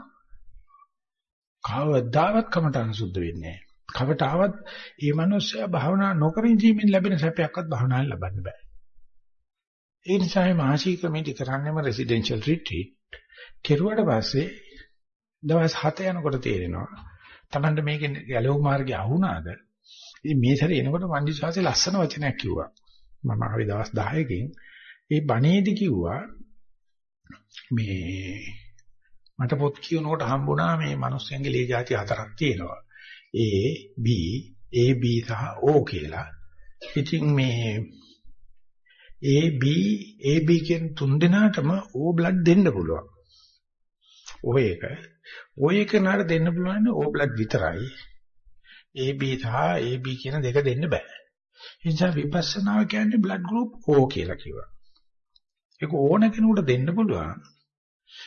කවදාවත් කමටහන් සුද්ධ වෙන්නේ නෑ. කවටාවත් මේ මිනිස්සයා භාවනා නොකර ඉඳීමෙන් ලැබෙන සැපයක්වත් භාවනාවෙන් ලබන්න බෑ. ඒ නිසා මේ මහසී ක්‍රමෙදි කරන්නේම රෙසිඩෙන්ෂල් රිට්‍රීට්. කෙරුවට පස්සේ දවස් 7 යනකොට තේරෙනවා. Tamanda මේකේ ගැලවු මාර්ගය අහුණාද? ඉතින් මේ සැරේ එනකොට වන්දිසාසේ ලස්සන වචනයක් කිව්වා. මම ආවේ දවස් 10කින් ඒ බණේදි කිව්වා මේ මට පොත් කියනකොට හම්බුණා මේ මිනිස්සුන්ගේ ලේ જાති හතරක් තියෙනවා. A B A B සහ O කියලා. ඉතින් මේ AB AB කියන තුන් දෙනාටම O බ්ලඩ් දෙන්න පුළුවන්. ඔය එක. ඔය එක නාට දෙන්න පුළුවන් O බ්ලඩ් විතරයි. AB සහ AB කියන දෙක දෙන්න බෑ. ඒ නිසා විපස්සනාව කියන්නේ බ්ලඩ් ගෲප් O කියලා කිව්වා. ඒක ඕන කෙනෙකුට දෙන්න පුළුවන්.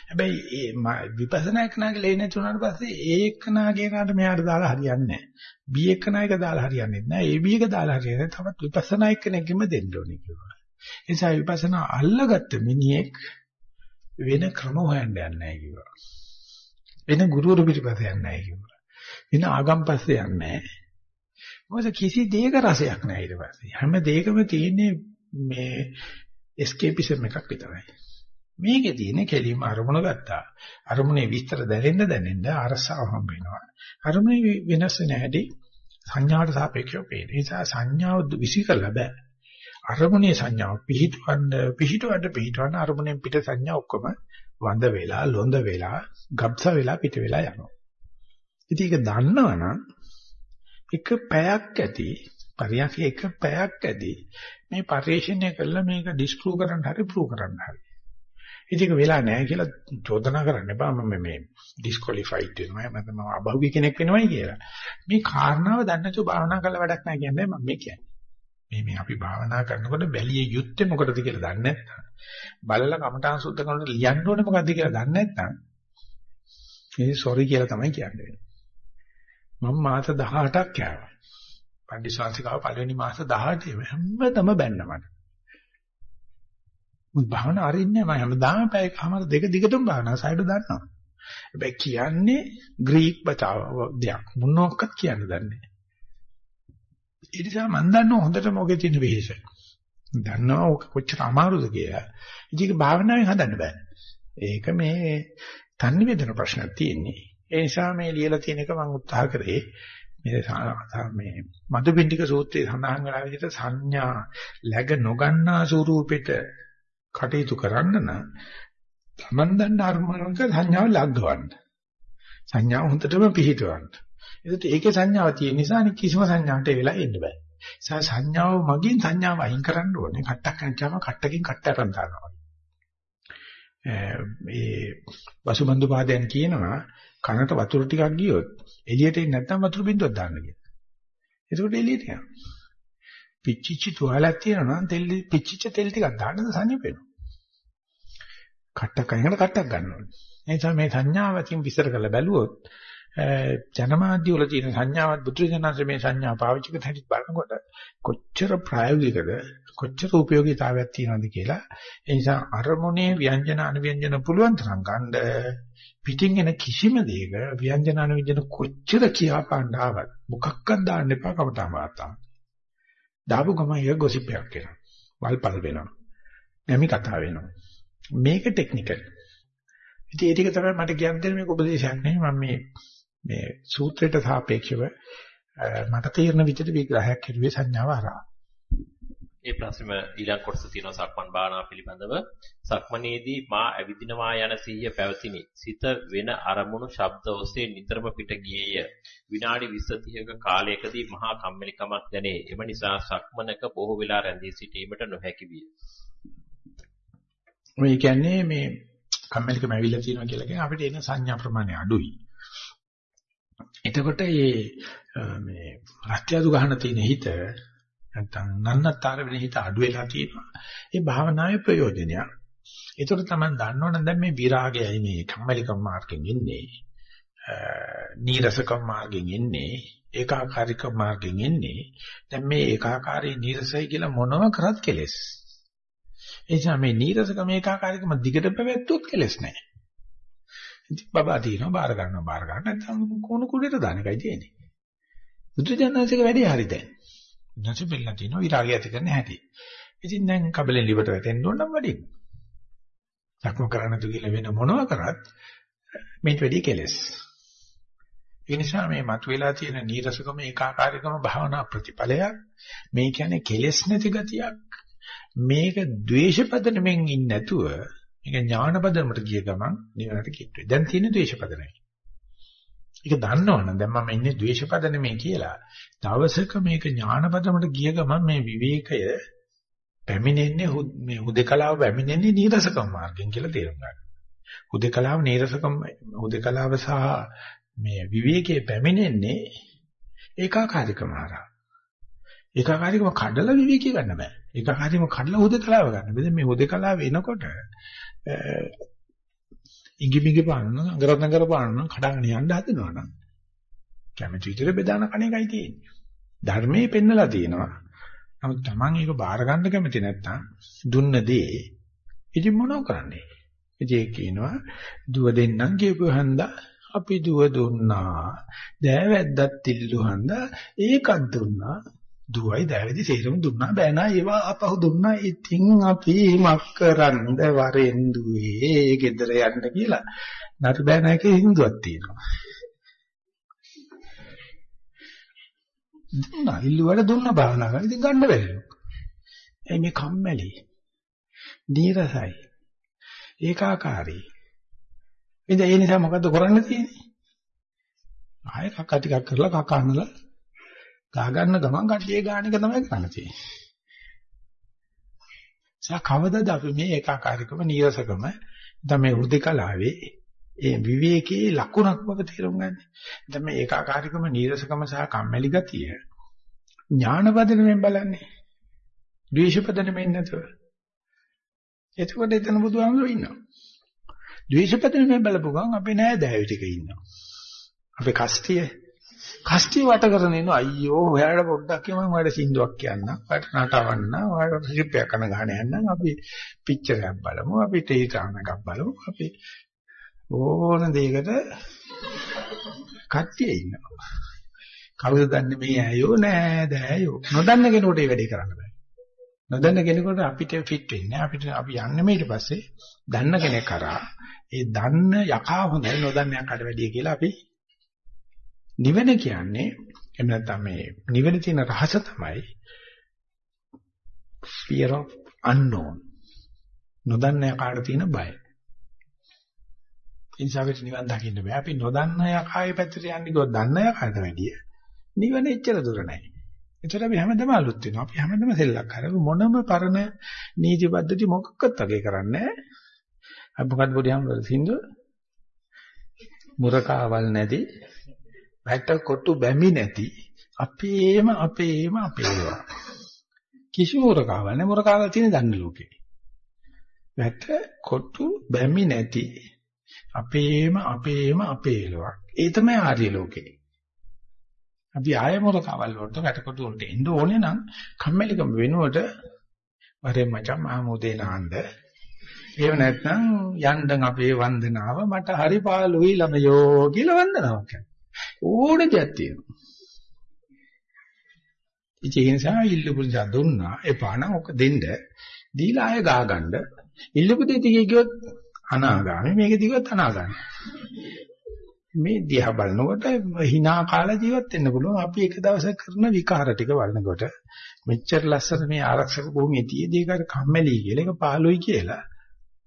හැබැයි ඒ විපස්සනා එක්කනාගේ ලේ නැතුණාට පස්සේ ඒ එක්කනාගේ නාට මෙයාට දාලා හරියන්නේ නැහැ. B එක්කනා එක දාලා හරියන්නේ නැහැ. AB එක දාලා හරියන්නේ නැහැ. තවත් විපස්සනා එක්කෙනෙක්ගෙම දෙන්න ඕනේ කිව්වා. ඒ නිසා විපස්සනා අල්ලගත්ත මිනිහෙක් වෙන ක්‍රම හොයන්න යන්නේ නැහැ කිව්වා. වෙන ගුරුවරු පිටිපස්ස යන්නේ නැහැ කිව්වා. වෙන ආගම් පස්සේ යන්නේ නැහැ. මොකද කිසි දෙයක රසයක් නැහැ ඊට පස්සේ. හැම දෙයකම තියෙන්නේ මේ escapism එකක් විතරයි. මේකේ තියෙන කෙලිම අරමුණ ගත්තා. අරමුණේ විස්තර දැනෙන්න දැනෙන්න අරසාව හම්බ වෙනවා. අරමුණේ වෙනස් වෙන හැටි සංඥාවට සාපේක්ෂව පේන. ඒ නිසා සංඥාව විසි කරලා බෑ. අරමුණේ සංඥාව පිහිටවන්න පිහිටවන්න පිහිටවන්න අරමුණෙන් පිට සංඥා ඔක්කොම වඳ වෙලා ලොඳ වෙලා ගබ්ස වෙලා පිට වෙලා යනවා. ඉතින් ඒක දන්නවනම් එක පැයක් ඇති පරියන්ක එක පැයක් ඇති මේ පරිශ්‍රණය කළා මේක ඩිස්ප්‍රූව් කරන්න හරි ප්‍රූව් කරන්න හරි. ඉතින් ඒක වෙලා නැහැ කියලා චෝදනා කරන්න එපා මම මේ ඩිස්කොලිෆයිඩ් වෙනවා මම අභෞවික කෙනෙක් වෙනවයි කියලා. මේ කාරණාව දන්නේ නැතුව භාවනා කළ වැඩක් නැහැ කියන්නේ මම මේ කියන්නේ. මේ මේ අපි භාවනා කරනකොට බැලිය යුත්තේ මොකටද කියලා දන්නේ නැත්නම් බලලා කමඨාන් සුද්ධ කරනකොට ලියන්න ඕනේ මොකද්ද කියලා දන්නේ නැත්නම් ඒ සෝරි කියලා තමයි කියන්නේ. මම මාස 18ක් කෑවා. පන්දිසාංශිකාව පළවෙනි මාස 18 හැමදම බැන්න මට. මුත් භාවනා අරින්නේ මම හැමදාම පැයකමාර දෙක දිගටම භාවනා සයිඩ් දන්නවා. හැබැයි කියන්නේ ග්‍රීක බතාව දෙයක් මොනවාක්වත් කියන්න දන්නේ ඒ නිසා මම දන්නවා හොඳටම ඔගේ තියෙන වෙහෙස. දන්නවා ඔක කොච්චර අමාරුද කියලා. ඉතින් භාවනාවෙන් හදන්න බෑ. ඒක මේ තන්නේ වේදන ප්‍රශ්නක් තියෙන්නේ. ඒ නිසා මේ ලියලා තියෙන එක මම උත්සාහ කරේ මේ මේ මදුපිණ්ඩික සූත්‍රයේ සඳහන් වෙනා විදිහට සංඥා läග නොගන්නා ස්වරූපෙට කටයුතු කරන්න නම් තමන් දන්න අරමුණක සංඥාව ලග්ගවන්න. සංඥාව හොඳටම පිහිටවන්න. ඒකට ඒකේ සංඥාව තියෙන නිසා කිසිම සංඥාවට ඒ වෙලාවෙ එන්න බෑ. ඒ සංඥාව මගින් සංඥාව අයින් කරන්න ඕනේ. කට්ටක් කරනචාම කට්ටකින් කට්ට අරන් දානවා. මේ වසුබන්දු පාදයන් කියනවා කනට වතුර ටිකක් ගියොත් එළියට එන්නේ නැත්නම් වතුර බින්දුවක් දාන්න කියලා. ඒකට එළියට යනවා. පිච්චිච්ච තුවාලයක් තියෙනවා නම් තෙල් පිච්චිච්ච තෙල් ටිකක් දාන්නද සංයප වෙනවා. කට්ටක් අයිනකට කට්ටක් ගන්න ඕනේ. ඒ නිසා මේ සංඥාවකින් විස්තර කරලා බැලුවොත් ජනමාධ්‍ය වල තියෙන සංඥාවත් බුදුරජාණන්සේ මේ සංඥා පාවිච්චි කරන හැටි බලනකොට කොච්චර ප්‍රායෝගිකද කොච්චර ප්‍රයෝගීතාවයක් තියෙනවද කියලා ඒ නිසා අරමුණේ ව්‍යංජන අනුව්‍යංජන පුළුවන් තරම් ගන්න පිටින් එන කිසිම දෙයක ව්‍යංජන අනුව්‍යංජන කොච්චර කියාපාන්න ආවත් මොකක්වත් දාන්න එපා කවදාම වාර්තා. දාපු ගමන් ඒක ගොසිප් එකක් වෙනවා. වල්පල් වෙනවා. නැමි කතා වෙනවා. මේක ටෙක්නිකල්. ඉතින් ඒ ටික තමයි මට කියන්න දෙන්නේ මේක උපදේශයක් නෙවෙයි මම මේ මේ සූත්‍රයට සාපේක්ෂව මට තේරෙන විදිහට විග්‍රහයක් කෙරුවේ සංඥාව හරහා. ඒ ප්‍රශ්නෙම ඊළඟ කොටස තියෙනවා සක්මන් භාවනාව පිළිබඳව. සක්මනේදී මා ඇවිදිනවා යන සිහිය පැවතිනි. සිත වෙන අරමුණු ශබ්ද ඔස්සේ නිතරම පිට ගියේය. විනාඩි 20 30ක කාලයකදී මහා කම්මැලිකමක් දැනේ. එම නිසා සක්මනක බොහෝ වෙලා රැඳී සිටීමට නොහැකි විය. මේ කියන්නේ මේ කම්මැලිකම ඇවිල්ලා තියෙනවා කියලා කියන්නේ අපිට එන සංඥා ප්‍රමාණය අඩුයි. එතකොට මේ මේ රත්යදු ගහන තියෙන හිත නැත්නම් නන්නතර වෙන හිත අඩු වෙලා තියෙනවා. ඒ භාවනාවේ ප්‍රයෝජනයක්. ඒතකොට තමයි දන්නවනම් දැන් මේ විරාගයයි මේ කම්මැලිකම් මාර්ගෙන් එන්නේ. නීරසකම් මාර්ගෙන් එන්නේ. ඒකාකාරීකම් මාර්ගෙන් එන්නේ. දැන් මේ ඒකාකාරී නීරසයි කියලා මොනව කරත් කෙලස්. ඒ නිසා මේ නීරසකම ඒකාකාරීකම දිගට පැවැත්වුවොත් කෙලස් නැහැ. ඉතින් බබා දිනනවා බාර ගන්නවා බාර ගන්න නැත්නම් කොණු කුඩේට දාන එකයි තියෙන්නේ. බුදුජානනාංශික වැඩේ හරි දැන්. නැසෙ බෙල්ලන් තියෙනවා විරාගය ඇති කරන්න හැටි. ඉතින් දැන් කබලෙන් liver වැටෙන්න ඕන නම් වැඩි. සක්ම කරන්න තු කියලා වෙන මොනවා කරත් මේට වැඩි කෙලස්. ඒ නිසා මේ මතුවලා තියෙන නීරසකම ඒකාකාරීකම භාවනා ප්‍රතිඵලයක්. මේ කියන්නේ කෙලස් නැති ගතියක්. මේක ද්වේෂපදණෙමින් ඉන්නේ නැතුව මේක ඥානපදමට ගිය ගමන් නිවනට කිට්ටුයි. දැන් තියෙන ද්වේෂපදණයි. ඒක දන්නවනම් දැන් මම ඉන්නේ ද්වේෂපද නෙමෙයි කියලා. දවසක මේක ඥානපදමට ගිය ගමන් මේ විවේකය පැමිණෙන්නේ මේ හුදකලාව පැමිණෙන්නේ නීරසකම් මාර්ගෙන් කියලා තේරුම් ගන්න. හුදකලාව නීරසකම් හුදකලාව සහ මේ විවේකයේ පැමිණෙන්නේ ඒකාකාරීකම හරහා. ඒකාකාරීකම කඩලා විවේකී ගන්න බෑ. ඒකාකාරීකම කඩලා හුදකලාව ගන්න. බෙද මේ හුදකලාව එනකොට ඉඟිමිඟි පානන අඟරත් නගර පානන කඩගෙන යන්න හදනවනම් කැමති විදිහට බෙදාන කණ එකයි තියෙන්නේ. ධර්මයේ පෙන්නලා තියෙනවා. නමුත් Taman ඒක බාර ගන්න කැමති නැත්නම් දුන්න දේ ඉතින් මොනව කරන්නේ? ඉතින් කියනවා දුව දෙන්නම් කියපු හන්දා අපි දුව දුන්නා. දෑවැද්දත් ඉල්ලු හන්දා ඒකත් දුන්නා. දුවයි දැවිදි සේරම දුන්නා. බෑනා ඒවා අපහු දුන්නා. ඉතින් අපි මක් කරන්ද වරෙන් දුවේ ගෙදර යන්න කියලා. නතු බෑනාගේ හින්දුවක් තියෙනවා. දුන්නා. ඉල්ලුවට දුන්නා භාවනා කරලා ඉතින් ගන්න බැරිලු එයි මේ කම්මැලි? නීරසයි. ඒකාකාරී. ඉතින් ඒ නිසා මොකද්ද කරන්න තියෙන්නේ? ආයෙ කක්ක ටිකක් කරලා කකන්නලා ගහ ගන්න ගමන් කඩියේ ගාන එක තමයි කරන්න තියෙන්නේ. සා කවදද අපි මේ ඒකාකාරීකම නීරසකම තමයි හුදකලාවේ ඒ විවේකයේ ලකුණක් බව තේරුම් ගන්න. දැන් මේ ඒකාකාරීකම නීරසකම සහ කම්මැලි ගතිය ඥානපදණයෙන් බලන්නේ. ද්වේෂපදණයෙන් නැතුව. එතකොට එතන බුදුහාමුදුරුවෝ ඉන්නවා. ද්වේෂපදණයෙන් බලපු ගමන් අපි නෑ දෑවි ටික ඉන්නවා. අපේ කස්තිය කස්ටිය වට කරගෙන ඉන්න අයියෝ ඔයාලට පොඩ්ඩක් මම ඔයාලට සින්දුවක් කියන්නම්. ඔයාලට නටවන්න, ඔයාලට රිප්පයක් කරන ගහන යන්නම්. අපි පික්චර් එකක් බලමු. අපි ටෙලිග්‍රෑම් එකක් බලමු. අපි ඕන දෙයකට කට්ටිය ඉන්නවා. කවුද දන්නේ මේ ඇයෝ නෑ දෑයෝ. නොදන්න කෙනෙකුට ඒ වැඩේ කරන්න බෑ. නොදන්න කෙනෙකුට අපිට ෆිට වෙන්නේ අපිට අපි යන්නේ මේ ඊට පස්සේ දන්න කෙනෙක් කරා ඒ දන්න යකා හොඳයි නොදන්න යකාට වැඩිය කියලා අපි නිවන කියන්නේ එහෙම නැත්නම් මේ නිවන තියෙන රහස තමයි fear of unknown නොදන්න යකාට තියෙන බය. ඉන්සාවෙත් නිවන් දකින්න බෑ. අපි නොදන්න යකාගේ පැත්තට යන්නේ ගොඩ දන්න යකාට වැඩිය. නිවන එච්චර දුර නැහැ. ඒතර අපි හැමදේම අලුත් වෙනවා. අපි හැමදේම සෙල්ලක් කරා. මොනම පරණ නීති පද්ධති මොකක්වත් වගේ කරන්නේ නැහැ. අපි මොකද්ද පොඩි හම්බවල සින්දුව? මුරකාවල් නැති, වැට කොටු බැමි නැති, අපේම අපේම අපේවා. කිසි මුරකාවල් නැහැ. මුරකාවල් තියෙන දන්න ලෝකේ. වැට කොටු බැමි නැති, අපේම අපේම අපේලවක්. ඒ තමයි ආර්ය ලෝකේ. අපි ආය මොරකවල් වලට වැටකොටු වලට එන්න ඕනේ නම් කම්මැලිකම වෙනුවට වරේ මචං මහමුදේ නාන්ද එහෙම නැත්නම් යන්ඩන් අපේ වන්දනාව මට හරි පාළුයි ළමයෝ කියලා වන්දනාවක් කරනවා ඕනේ දෙයක් තියෙනවා. ඉතින් ඒ නිසා ඉල්ලපු නිසා දුන්නා එපා නම් ඔක දෙන්න. දීලා ආය ගා ගන්න. ඉල්ලපු දෙය දිගේ ගියොත් අනාගාමී මේක දිගොත් අනාගාමී. මේ දිහා බලනකොට hina කාලා ජීවත් වෙන්න පුළුවන්. අපි එක දවසක් කරන විකාර ටික බලනකොට මෙච්චර ලස්සන මේ ආරක්ෂක භූමියේ තියේදී ඒකට කම්මැලි කියලා ඒක පාළුයි කියලා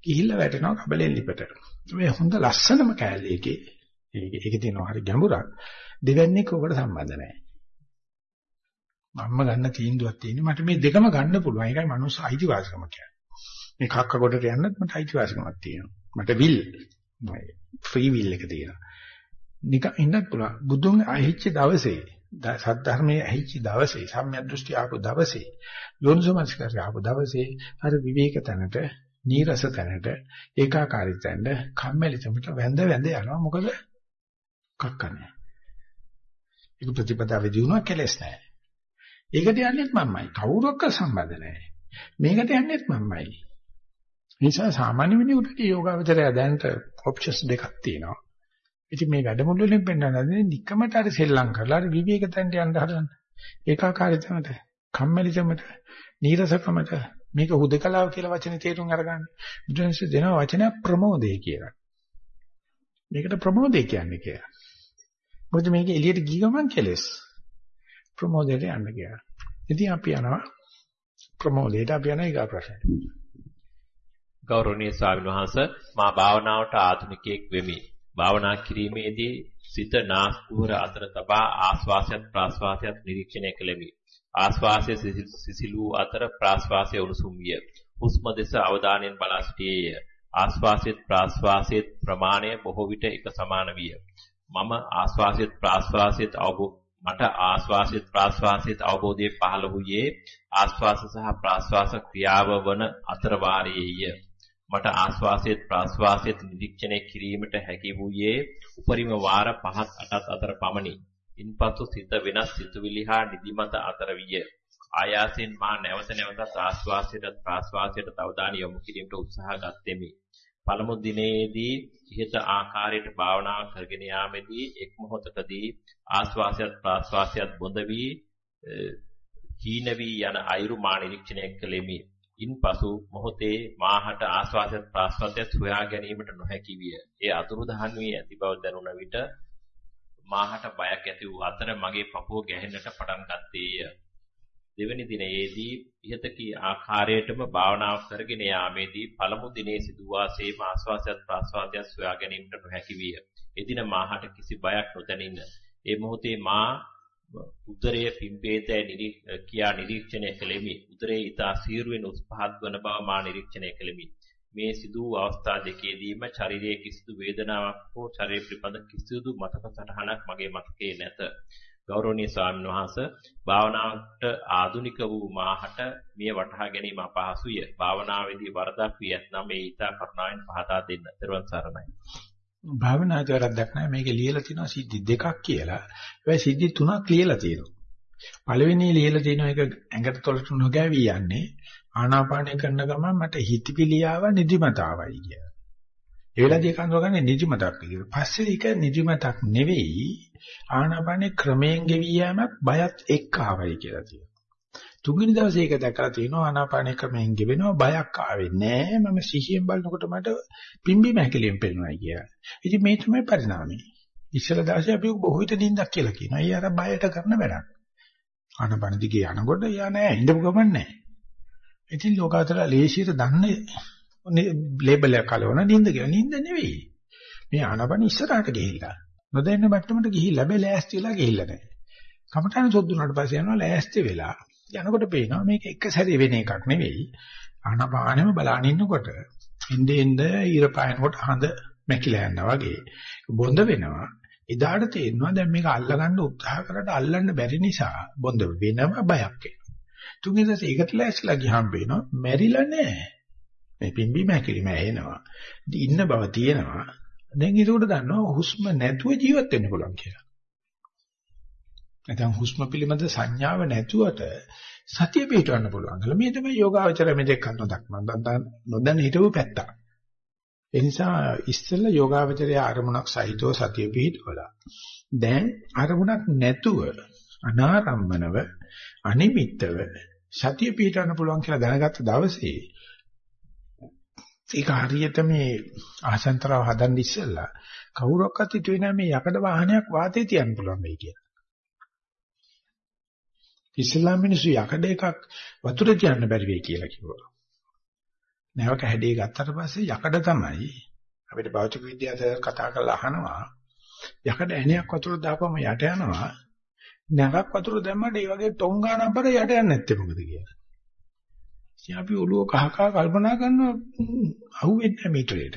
ගිහිල්ලා වැටෙනවා කබලෙන් ලිපට. මේ හොඳ ලස්සනම කෑල්ල එකේ. ඒකේ තියෙනවා හරි ගැඹුරක්. දෙවන්නේ කෝකට සම්බන්ධ නැහැ. මම්ම ගන්න තීන්දුවක් තියෙන්නේ මට මේ දෙකම ගන්න පුළුවන්. ඒකයි මනුස්ස අයිතිවාසිකම කියන්නේ. මේ කක්ක කොටට යන්නත් මට අයිතිවාසිකමක් තියෙනවා. මට විල් ෆ්‍රී විල් එක තියෙනවා. නිකන් ඉන්නත් පුළුවන්. බුදුන් ඇහිච්ච දවසේ සද්ධර්මයේ ඇහිච්ච දවසේ සම්‍යක් දෘෂ්ටි ආපු දවසේ යෝනිසමස්කාරය ආපු දවසේ අර විවේක තැනට නීරස තැනට ඒකාකාරී තැනට කම්මැලි තැනට වැඳ වැඳ යනවා මොකද කක්ක නැහැ. ඒක ප්‍රතිපදාවේ දිනුවා කෙලස් නැහැ. ඒකට යන්නේත් මම්මයි. කවුරක්ක සම්බන්ධ නැහැ. මේකට යන්නේත් මම්මයි. නිසා සාමාන්‍ය මිනිහට යෝගාවචරය දැනට ඔප්ෂන්ස් දෙකක් තියෙනවා. ඉතින් මේ වැඩමුළු වලින් පෙන්වන්නේ නිකමට අර සෙල්ලම් කරලා අර විවේක තැනට යන්න හදන්න. ඒකාකාරීත්වයට, කම්මැලිකමට, නීරසකමට මේක හුදකලාව කියලා වචනේ තේරුම් අරගන්න. බුදුන්සේ දෙන වචනය ප්‍රමෝදේ කියලා. මේකට ප්‍රමෝදේ කියන්නේ කියලා. මොකද මේක එළියට ගිය ගමන් කෙලස්. ප්‍රමෝදයට යන්න කියලා. ඉතින් අපි යනවා ප්‍රමෝදයට අපි යනවා ඊගා ප්‍රශ්නයට. ගෞරවනීය ස්වාමීන් වහන්සේ මා භාවනාවට ආධුනිකයෙක් වෙමි. භාවනා කිරීමේදී සිත නාස්කුහර අතර තබා ආස්වාසයත් ප්‍රාස්වාසයත් නිරීක්ෂණය කළෙමි. ආස්වාසය සිසිලු අතර ප්‍රාස්වාසය උණුසුම් විය. හුස්ම දෙස අවධානයෙන් බලා සිටියේය. ආස්වාසයත් ප්‍රාස්වාසයත් ප්‍රමාණය බොහෝ විට එක සමාන විය. මම ආස්වාසයත් ප්‍රාස්වාසයත් අවබෝධ මට ආස්වාසයත් ප්‍රාස්වාසයත් අවබෝධයේ පහළ වූයේ ආස්වාස සහ ප්‍රාස්වාස ක්‍රියාව වන අතර වාරයේය. මට ආස්වාසයේත් ප්‍රාස්වාසයේත් නිරීක්ෂණය කිරීමට හැකි වූයේ උපරිම වාර 5ක් 8ක් අතර පමණි. ඉන්පසු සිත වෙනස් සිතුවිලි හා නිදිමත අතර විය. ආයාසෙන් මා නැවත නැවතත් ආස්වාසයට ප්‍රාස්වාසයට අවධානය යොමු කිරීමට උත්සාහ ගත්ෙමි. පළමු දිනේදී ඉහත ආකාරයට භාවනා කරගෙන යාමේදී එක් මොහොතකදී ආස්වාසයත් ප්‍රාස්වාසයත් බොඳ වී හීන වී යන අයුරු මා නිරීක්ෂණය කළෙමි. ඉන්පසු මොහොතේ මාහට ආස්වාදයට ප්‍රාස්වාදයට හොයා ගැනීමට නොහැකි විය. ඒ අතුරුදහන් වී ඇති බව දැනුණ විට මාහට බයක් ඇති වූ අතර මගේ පපුව ගැහෙන්නට පටන් ගත්තේය. දෙවැනි දිනයේදී ඉහත කී ආකාරයටම භාවනාව කරගෙන යාමේදී පළමු දිනේ සිදුවා සේම ආස්වාදයට ප්‍රාස්වාදයට හොයා ගැනීමට නොහැකි විය. එදින මාහට කිසි බයක් නොදැනින්න. ඒ මොහොතේ මා උදරයේ පිම්බේතය කියා නිරීක්ෂණය කළෙමි. උදරයේ ඊතා සීරුවෙන් උස් පහත් වන බව මා නිරීක්ෂණය කළෙමි. මේ සිදු වූ අවස්ථා දෙකේදීම ශරීරයේ කිසිදු වේදනාවක් හෝ ශරීර පිළිබඳ කිසිදු මතක සටහනක් මගේ මතකයේ නැත. ගෞරවනීය ස්වාමීන් වහන්සේ භාවනාවට ආධුනික වූ මාහට මිය වටහා ගැනීම අපහසුය. භාවනාවේදී වරදක් වී ඇතනම් ඒ ඊතා කරුණාවෙන් පහදා දෙන්න. ත්වන් සරණයි. භාවනාදී වැරද්දක් නැහැ. මේකේ ලියලා තියෙනවා සිද්ධි දෙකක් කියලා. හැබැයි සිද්ධි තුනක් ලියලා තියෙනවා. පළවෙනි ලියලා තියෙන එක ඇඟට තොලට නොගෑවි යන්නේ ආනාපානය කරන ගමන් මට හිතවිලි ආව නිදිමතාවයි කියලා. ඒ වෙලාවදී ඒක අඳුරගන්නේ නිදිමතක් කියලා. පස්සේ ඒක නිදිමතක් නෙවෙයි ආනාපානේ ක්‍රමයෙන් ගෙවි යෑමක් බයත් එක්ක ආවයි කියලා තියෙනවා. තුන්වෙනි දවසේ ඒක දැකලා තියෙනවා ආනාපානේ ක්‍රමයෙන් ගෙවෙනවා බයක් ආවේ නෑ මම සිහියෙන් බලනකොට මට පිම්බීම හැකලියෙන් පේනවා කියලා. ඉතින් මේ තමයි පරිණාමය. ඉස්සල දවසේ අපි බොහෝ විට නිින්දක් කියලා කියනවා. ඒ අර බයට කරන වැඩක්. ආනාපාන දිගේ යනකොට යා නෑ ඉඳපු ගමන් නෑ. ඉතින් ලෝකාතර ලේසියට දන්නේ ලේබල් එකක් කලවන නිින්ද කියලා. නිින්ද නෙවෙයි. මේ ආනාපාන ඉස්සරහට ගිහිල්ලා. නොදැන්න මට්ටමට ගිහිල්ලා බෑ ලෑස්ති වෙලා ගිහිල්ලා නෑ. කමඨාන සොද්දුනට පස්සේ යනවා ලෑස්ති වෙලා. යනකොට පේනවා මේක එක සැරේ වෙන එකක් නෙවෙයි. ආනාපානෙම බලාගෙන ඉන්නකොට එnde end ඊර පායනකොට හඳ මැකිලා යනවා වගේ. බොඳ වෙනවා. එදාට තේරෙනවා දැන් මේක අල්ලගන්න උත්සාහ කරලා අල්ලන්න බැරි නිසා බොඳ වෙනම බයක් එනවා. තුන්වෙනිදට ඒකට ලෑස්තිලා ගියාම පේනවා මැරිලා නෑ. මේ පිම්බීම හැකිලිම ඇහෙනවා. ඉන්න බව තියෙනවා. දැන් ඒකට දන්නවා හුස්ම නැතුව ජීවත් වෙන්න පුළුවන් කියලා. නැත්නම් හුස්ම පිළිබඳ සංඥාව නැතුවට සතිය පිටවන්න පුළුවන් කියලා. මේ තමයි යෝගාවචර මෙතෙක් කරන දක්මන් නොදැන හිටවු පැත්ත. ඒ නිසා ඉස්සෙල්ලා යෝගාවචරය අරමුණක් සහිතව සතිය පිටවලා. දැන් අරමුණක් නැතුව අනාරම්මනව අනිමිත්තව සතිය පිටවන්න පුළුවන් කියලා දැනගත්ත දවසේ ඒක හරියට මේ ආසන්තරව හදන්න ඉස්සෙල්ලා කවුරක්වත් හිතුවේ නැහැ මේ යකඩ වාහනයක් වාතේ තියන්න පුළුවන් වෙයි කියලා. ඉස්ලාම් මිනිස්සු යකඩ එකක් වතුර තියන්න බැරි වෙයි කියලා කිව්වා. නැවක හැඩේ ගත්තට පස්සේ යකඩ තමයි අපිට භෞතික විද්‍යාව කතා කරලා අහනවා යකඩ ඇණයක් වතුර දාපම යට යනවා නැවක් වතුර දැම්මට ඒ වගේ ටොංගා නම්බර යට යන්නේ නැත්තේ මොකද කියලා. ඉතින් අපි ඔළුව කහ කහ කල්පනා කරනවා අහුවෙන්නේ නැහැ මීටරේට.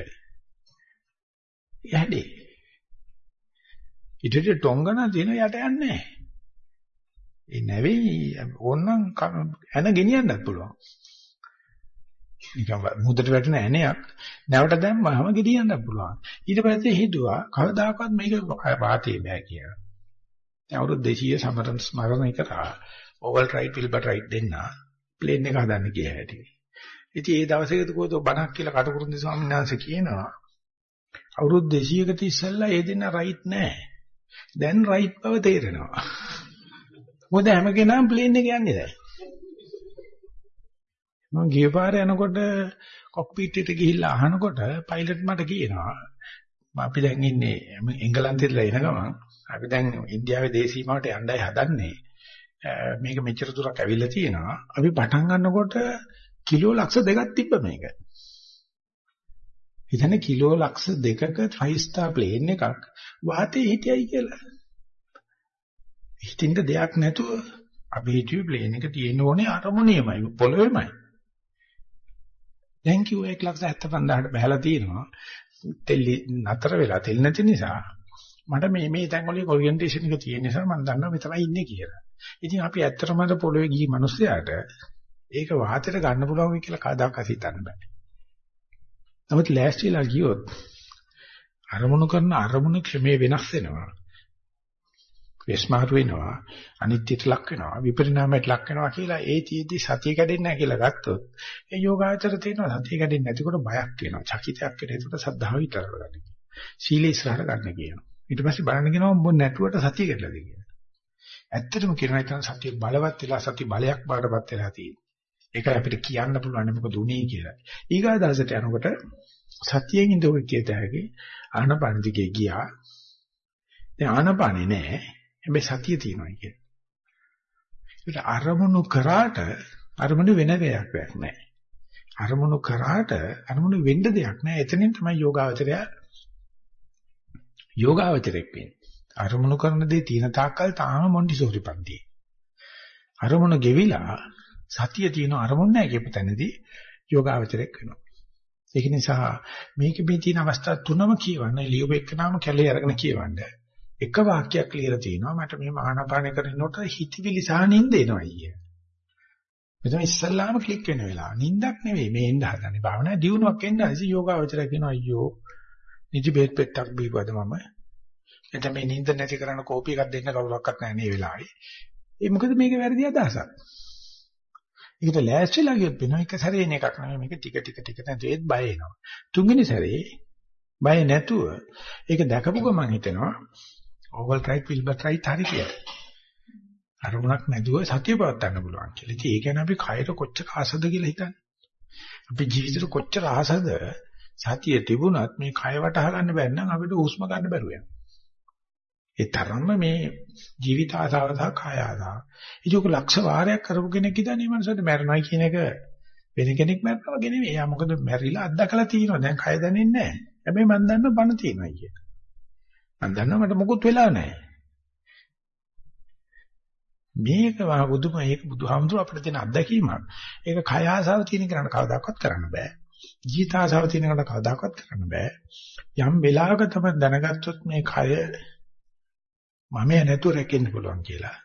යහදී. ඊටට ටොංගන දින යට යන්නේ නැහැ. ඒ නැවෙයි ඕනනම් ඇන ගෙනියන්නත් පුළුවන්. නිකන් මුදට වැටෙන ඇණයක් නැවට දැම්මම ගෙනියන්නත් පුළුවන්. ඊට පස්සේ හිතුවා කවදාකවත් මේක වාතේ බෑ කියලා. දැන් අවුරුදු 200 සමරන ස්මරණය කරා ඕවල් රයිට් විල්බර් රයිට් දෙන්නා ප්ලේන් එක හදන්න කියලා හැටි. ඉතින් ඒ දවසේදී කොහොමද බණක් කියලා කටුකුරුන්දි ස්වාමීන් වහන්සේ කියනවා අවුරුදු 200කට ඉස්සෙල්ලා ඒ දෙන්න රයිට් නෑ. දැන් රයිට් බව තේරෙනවා. මොකද හැම කෙනාම ප්ලේන් එක යන්නේ දැන්. මම ගිය පාරේ යනකොට කොක්පිට් එකට ගිහිල්ලා අහනකොට පයිලට් මට කියනවා අපි දැන් ඉන්නේ එංගලන්තෙදලා එන ගමන් අපි දැන් ඉන්දියාවේ දේශීමාවට යන්නයි හදන්නේ. මේක මෙච්චර දුරක් ඇවිල්ලා තියෙනවා. අපි පටන් ගන්නකොට කිලෝ ලක්ෂ දෙකක් තිබ්බ මේක. හිතන්නේ කිලෝ ලක්ෂ දෙකක 5 star plane එකක් වාතේ හිටියයි කියලා. හිතින්ද දෙයක් නැතුව අපි හිතුවේ ප්ලේන් එක තියෙන්න ඕනේ අරමුණේමයි පොළොවේමයි. දැන් කිව්ව 175000ට බහැලා තියෙනවා. තෙල් නතර වෙලා තෙල් නැති නිසා මට මේ මේ තැන් වල ඔරියන්ටේෂන් එක තියෙන නිසා මම දන්නවා මෙතනයි ඉන්නේ කියලා. ඉතින් අපි ඇත්තටම අද පොළොවේ ගිහි මිනිස්සයාට ඒක වාතයට ගන්න පුළුවන් කියලා කවදාකවත් හිතන්න බෑ. නමුත් ලෑස්තිලා ගියොත් අරමුණු කරන අරමුණ ක්‍රමේ වෙනස් වෙනවා. වෙස්මාරු වෙනවා අනිත්‍යයට ලක් වෙනවා විපරිණාමයට ලක් වෙනවා කියලා ඒ තියේදී සතිය කැඩෙන්නේ නැහැ කියලා ගත්තොත් ඒ යෝගාචර තියෙනවා සතිය කැඩෙන්නේ නැතිකොට බයක් වෙනවා චකිතයක් වෙන ඒකට සද්ධාව විතර කරගන්න සීලේ ඉස්සරහට ගන්න කියනවා ඊට පස්සේ බලන්න කියනවා මොන නැටුවට සතිය කැඩලාද කියලා ඇත්තටම කියනවා ඉතින් සතිය බලවත් වෙලා සතිය බලයක් බාටපත් වෙලා තියෙනවා ඒක අපිට කියන්න පුළුවන් මොකද උනේ කියලා ඊගා දවසට යනකොට සතියෙන් ඉඳෝ කියත හැකි ආනපන දිගේ ගියා දැන් ආනපනේ නැහැ හැබැයි සතිය තියෙනවා කියන්නේ. ඒක අරමුණු කරාට අරමුණු වෙන දෙයක් නැහැ. අරමුණු කරාට අරමුණු වෙන්න දෙයක් නැහැ. එතනින් තමයි යෝගාවචරය යෝගාවචරයක් වෙන්නේ. අරමුණු කරන දේ තියෙන තාක්කල් තාම මොන්ටිසෝරි පන්තියේ. අරමුණ ගෙවිලා සතිය තියෙන අරමුණ නැහැ කියපු තැනදී යෝගාවචරයක් වෙනවා. ඒක නිසා මේක මේ තියෙන අවස්ථා තුනම කියවන්න ලියුබෙක්කනම කැලේ අරගෙන කියවන්න. එක වාක්‍යයක් ලියලා තිනවා මට මේ මහානාපාන කරනකොට හිතවිලි සහ නිින්ද එනවා අයිය. මෙතන ඉස්සල්ලාම ක්ලික් වෙන වෙලාව. නිින්දක් නෙවෙයි මේ එන්න හදන්නේ. භාවනා දියුණුවක් එන්න ඇසි යෝගාවචරය කියනවා අයියෝ නිදි බෙහෙත් පෙට්ටක් බීපුවද මම? එතන මේ නිින්ද නැති කරන කෝපි එකක් දෙන්න කවුරක්වත් නැහැ මේ වෙලාවේ. ඒ මොකද මේක වැරදි අදහසක්. ඒකට ලෑස්තිලා ගියොත් වෙන එක සැරේ එන එකක් නෙමෙයි මේක ටික ටික ටික නැතුව ඒත් බය එනවා. තුන්වෙනි සැරේ බය නැතුව ඒක දැකපු ගමන් හිතෙනවා ඕවල් ට්‍රයිට් විල්බර් ට්‍රයිට් හරි කියලා. අරුණක් නැතුව සතිය පවත්වන්න පුළුවන් කියලා. ඉතින් ඒ කියන්නේ අපි කයර කොච්චර ආසද කියලා හිතන්නේ. අපි ජීවිතේට කොච්චර ආසද සතිය තිබුණත් මේ කය වටහා ගන්න බැරි නම් අපිට හුස්ම ගන්න බැරුව යනවා. ඒ තරම්ම මේ ජීවිත ආසාව සහ කාය ආසාව. ඒක ලක්ෂ වාරයක් කරපු කෙනෙක් ඉදන්නේ මනසට මැරෙනවා කියන එක වෙන කෙනෙක් මැරෙනවා වගේ නෙවෙයි. එයා මොකද මැරිලා අත්දකලා තියෙනවා. දැන් කය දැනෙන්නේ නැහැ. හැබැයි මම දන්නවා බණ තියෙනවා කියන. මම දන්නවා මට මොකුත් වෙලා නැහැ. මේක බුදුම ඒක බුදුහාමුදුර අපිට දෙන අත්දැකීමක්. ඒක කය ආසාව තියෙන කෙනාට කවදාකවත් කරන්න බෑ. ජීවිත ආසාව තියෙන කෙනාට කවදාකවත් කරන්න බෑ. යම් වෙලාවක තමයි දැනගත්තොත් මේ කය මම නැතුව රැකෙන්න පුළුවන් කියලා.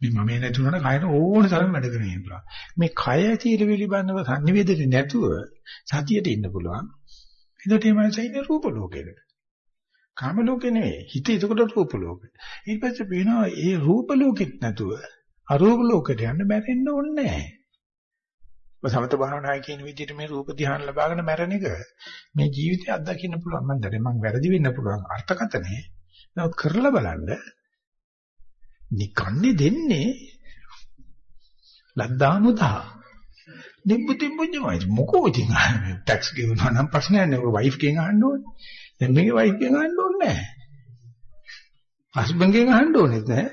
මේ මම නැතුනට කයන ඕන තරම් වැඩ කරගෙන ඉන්නවා. මේ කය ඇතිල පිළිබඳව සංනිවේදනය නැතුව සතියට ඉන්න පුළුවන්. එතකොට මේ මනස ඉන්නේ රූප ලෝකෙක. කාම ලෝකේ නෙවෙයි. හිත එතකොට රූප ලෝකෙ. ඊට පස්සේ පේනවා ඒ රූප ලෝකෙත් නැතුව අරූප ලෝකෙට යන්න බැරෙන්න ඕනේ නැහැ. සමත භාවනායි කියන විදිහට මේ රූප ධ්‍යාන ලබාගෙන මැරෙන එක මේ ජීවිතය අත්දකින්න පුළුවන්. මම දන්නේ මම වැරදි වෙන්න පුළුවන් අර්ථකතනේ. නමුත් කරලා බලන්න නිකන්නේ දෙන්නේ ලද්දානුදා නිබ්බුති මුඤ්ඤමයි මොකෝ ඉතින් ටැක්ස් ගෙවනවා නම් ප්‍රශ්නයක් නෑ ඔය වයිෆ් කෙන් අහන්න ඕනේ. දැන් මේකේ වයිෆ් කෙන් අහන්න ඕනේ නෑ හස්බන්ඩ් කෙන් අහන්න ඕනේ නෑ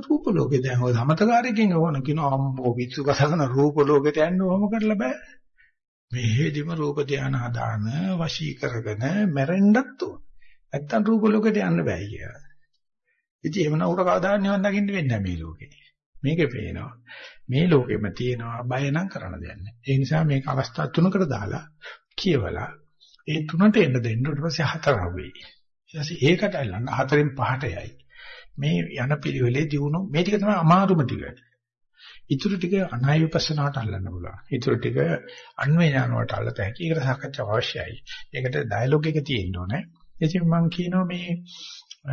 රූප ලෝකේ දැන් ඔය සමතකාරයෙන් ඕන කියනවා අම්මෝ පිස්සු කසන රූප ලෝකෙට යන්න ඕම කරලා බෑ. මෙහෙදිම රූප ධානය හදාන වශී කරගෙන මැරෙන්නත් ඕන. නැත්තම් රූප ලෝකෙට යන්න බෑ කියලා. ඉතින් එහෙම නම් උර කවදා නිවන් දකින්න වෙන්නේ මේ ලෝකේ. මේකේ පේනවා. මේ ලෝකෙම තියෙනවා බය නම් කරන්න දෙයක් නැහැ. ඒ නිසා මේක අවස්ථා තුනකට දාලා කියවලා ඒ තුනට එන්න දෙන්න ඊට පස්සේ හතර වෙයි. ඊට පස්සේ ඒකට අල්ලන්න හතරෙන් පහට යයි. මේ යන පිළිවෙලේ දිනු මේ ටික තමයි අමාරුම ටික. ඊටු ටික අනාය විපස්සනාට අල්ලන්න පුළුවන්. ඊටු ටික අන්වේ ඥානවට අල්ලත හැකි. ඒකට සාකච්ඡා අවශ්‍යයි. ඒකට ඩයලොග් එක තියෙන්න ඕනේ. ඉතින් මම කියනවා මේ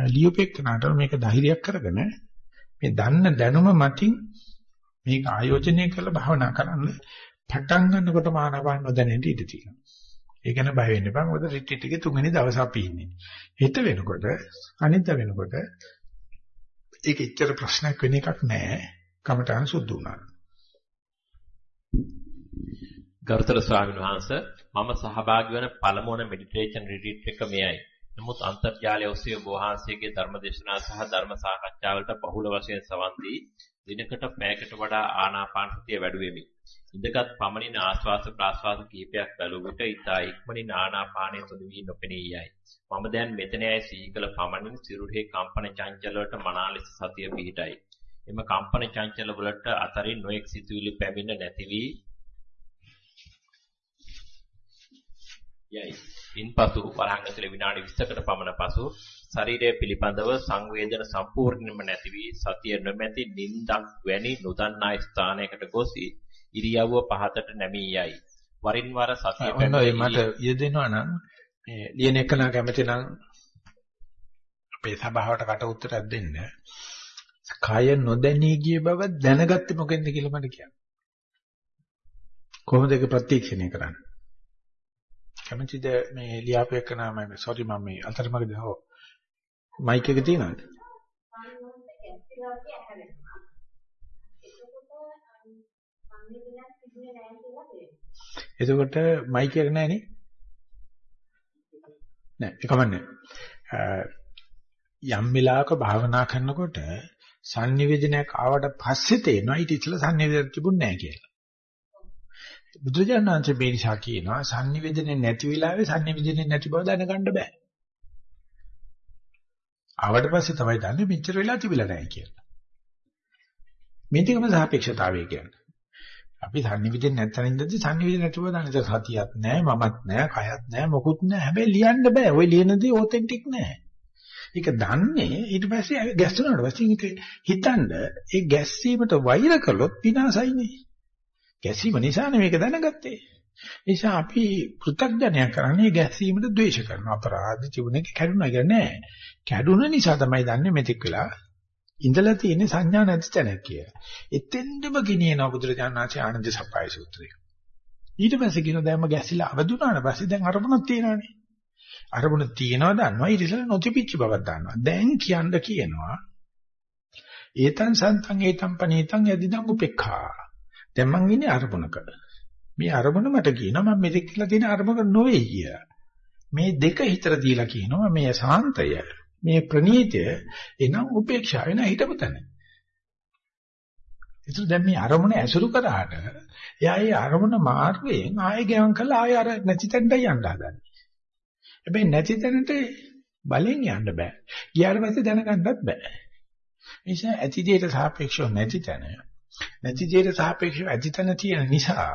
ලියුපෙක්කනට මේක ධෛර්යයක් කරගෙන මේ දන්න දැනුම මතින් මේක ආයෝජනය කරලා භාවනා කරන්න පටන් ගන්නකොට මානවයන් නොදැනෙන්න ඉඩ තියෙනවා. ඒ ගැන බය වෙන්න එපා. මොකද රිට්‍රීට් එකේ තුන්වෙනි දවස් අපි ඉන්නේ. හෙට වෙනකොට අනිද්දා වෙනකොට ඒක එච්චර ප්‍රශ්නයක් වෙන එකක් නෑ. කමටහන් සුද්ධ වුණා. ගරුතර ස්වාමීන් වහන්සේ මම සහභාගී වන පළමුවන මෙඩිටේෂන් රිට්‍රීට් එක මෙයයි. නමුත් අන්තර්ජාලය ඔස්සේ ඔබ වහන්සේගේ ධර්ම දේශනා සහ ධර්ම සාකච්ඡාවලට බහුල වශයෙන් සවන් දී දිනකට පැයකට වඩා ආනාපාන සතිය වැඩුවෙමි. ඉඳගත් පමණින් ආශ්වාස ප්‍රාශ්වාස කිහිපයක් බැලුව විට ඊතා ඉක්මනින් ආනාපානය තුනි වී නොපෙනී යයි. මම දැන් මෙතන ඇයි සීකල පමණින් සිරුරේ කම්පන චංචල වලට මනාලෙස සතිය පිහිටයි. එම කම්පන චංචල වලට අතරින් නොඑක් සිතුවිලි පැමිණ නැති වී යයි. ඉන්පසු වරහන් ඇතුලේ විනාඩි 20කට පමණ පසු ශරීරය පිළිබඳව සංවේදන සම්පූර්ණයෙන්ම නැති වී සතිය නොමැති නිින්දක් වැනි නොදන්නා ස්ථානයකට ගොස් ඉරියව්ව පහතට නැමී යයි. වරින් වර සතිය පැමිණෙයි. මට යෙදෙනවා නම් මේ ලියන එක නම් කැමති නම් අපේ සභාවට කට උත්තරයක් දෙන්න. කය නොදැනී ගිය බව දැනගත්තේ මොකෙන්ද කියලා මට කියන්න. කොහොමද ඒක ප්‍රත්‍යක්ෂණය කරන්නේ? කැමතිද මේ ලියාපු එක නම සෝරි මම මේ අතරමඟදී හෝ මයික් එක තියෙනවද? එතකොට මයික් එක නැහැ නේ? නෑ ඒකමන්නේ. යම් වෙලාවක භාවනා කරනකොට sannivedanayak ආවට පස්සේ තේනවා ඊට ඉස්සෙල්ලා sannivedana තිබුණේ නැහැ කියලා. බුදුරජාණන් වහන්සේ මේ නිසා කියනවා sannivedanaye නැති වෙලාවේ sannivedanaye නැති බව දැනගන්න බෑ. ආවට පස්සේ තමයි දන්නේ මෙච්චර වෙලා තිබිලා නැහැ කියලා. මේ දෙකම සාපේක්ෂතාවය කියන්නේ. අපි sannivedanaye නැත්තන ඉඳද්දි sannivedanaye නැතුව දන්නේ සතියක් නැහැ, මමත් නැහැ, කයත් නැහැ, මොකුත් නැහැ. හැබැයි ලියන්න බෑ. ওই ලියන දේ ඔතෙන්ටික් නැහැ. ඒක දන්නේ ඊට පස්සේ ගැස්සුණාට පස්සේ ඒක හිතන්න ඒ ගැස්සීමට වෛර කළොත් විනාසයිනේ. ගැසීම නිසානේ මේක දැනගත්තේ. නිසා අපි පෘථග්ජනය කරන්නේ ගැස්සීමට ද්වේෂ කරනවා. අපරාධ තිබුණේ කැඩුනා කියලා නෑ. කැඩුන නිසා තමයි දන්නේ මෙතෙක් වෙලා ඉඳලා තියෙන සංඥා නැති තැනක් කියලා. එතෙන්දම ගෙනියනවා බුදුරජාණන් වහන්සේ ආනන්ද සප්පයි සූත්‍රය. ඊට පස්සේ කියන දැම්ම ගැසිලා අවදුනාට පස්සේ දැන් අරමුණක් තියෙනවානේ. අරමුණ තියෙනවා දන්නවා ඊට ඉස්සෙල්ලා නොතිපිච්ච බවක් දන්නවා. දැන් කියන්න කියනවා. ඒතං සන්තං ඒතං පනීතං යදිදං උපේක්ඛා. දැන් මං ඉන්නේ අරමුණක. මේ අරමුණ මට කියනවා මම මෙතෙක් කියලා තියෙන අරමුණක නොවේ කිය. මේ දෙක හිතර දීලා කියනවා මේ සාන්තය මේ ප්‍රණීතය එනම් උපේක්ෂාව වෙන හිතපතන. ඒත් දැන් මේ අරමුණ ඇසුරු කරාට එයා ඒ අරමුණ මාර්ගයෙන් ආයෙ ගෙවන් කළා ආයෙ අර නැති තැනට යන්න හදන්නේ. හැබැයි නැති තැනට බලෙන් යන්න බෑ. ගියාට පස්සේ දැනගන්නත් බෑ. නිසා ඇති දෙයට සාපේක්ෂව නැති තැන නැති දෙයට සාපේක්ෂව ඇති තැන තියෙන නිසා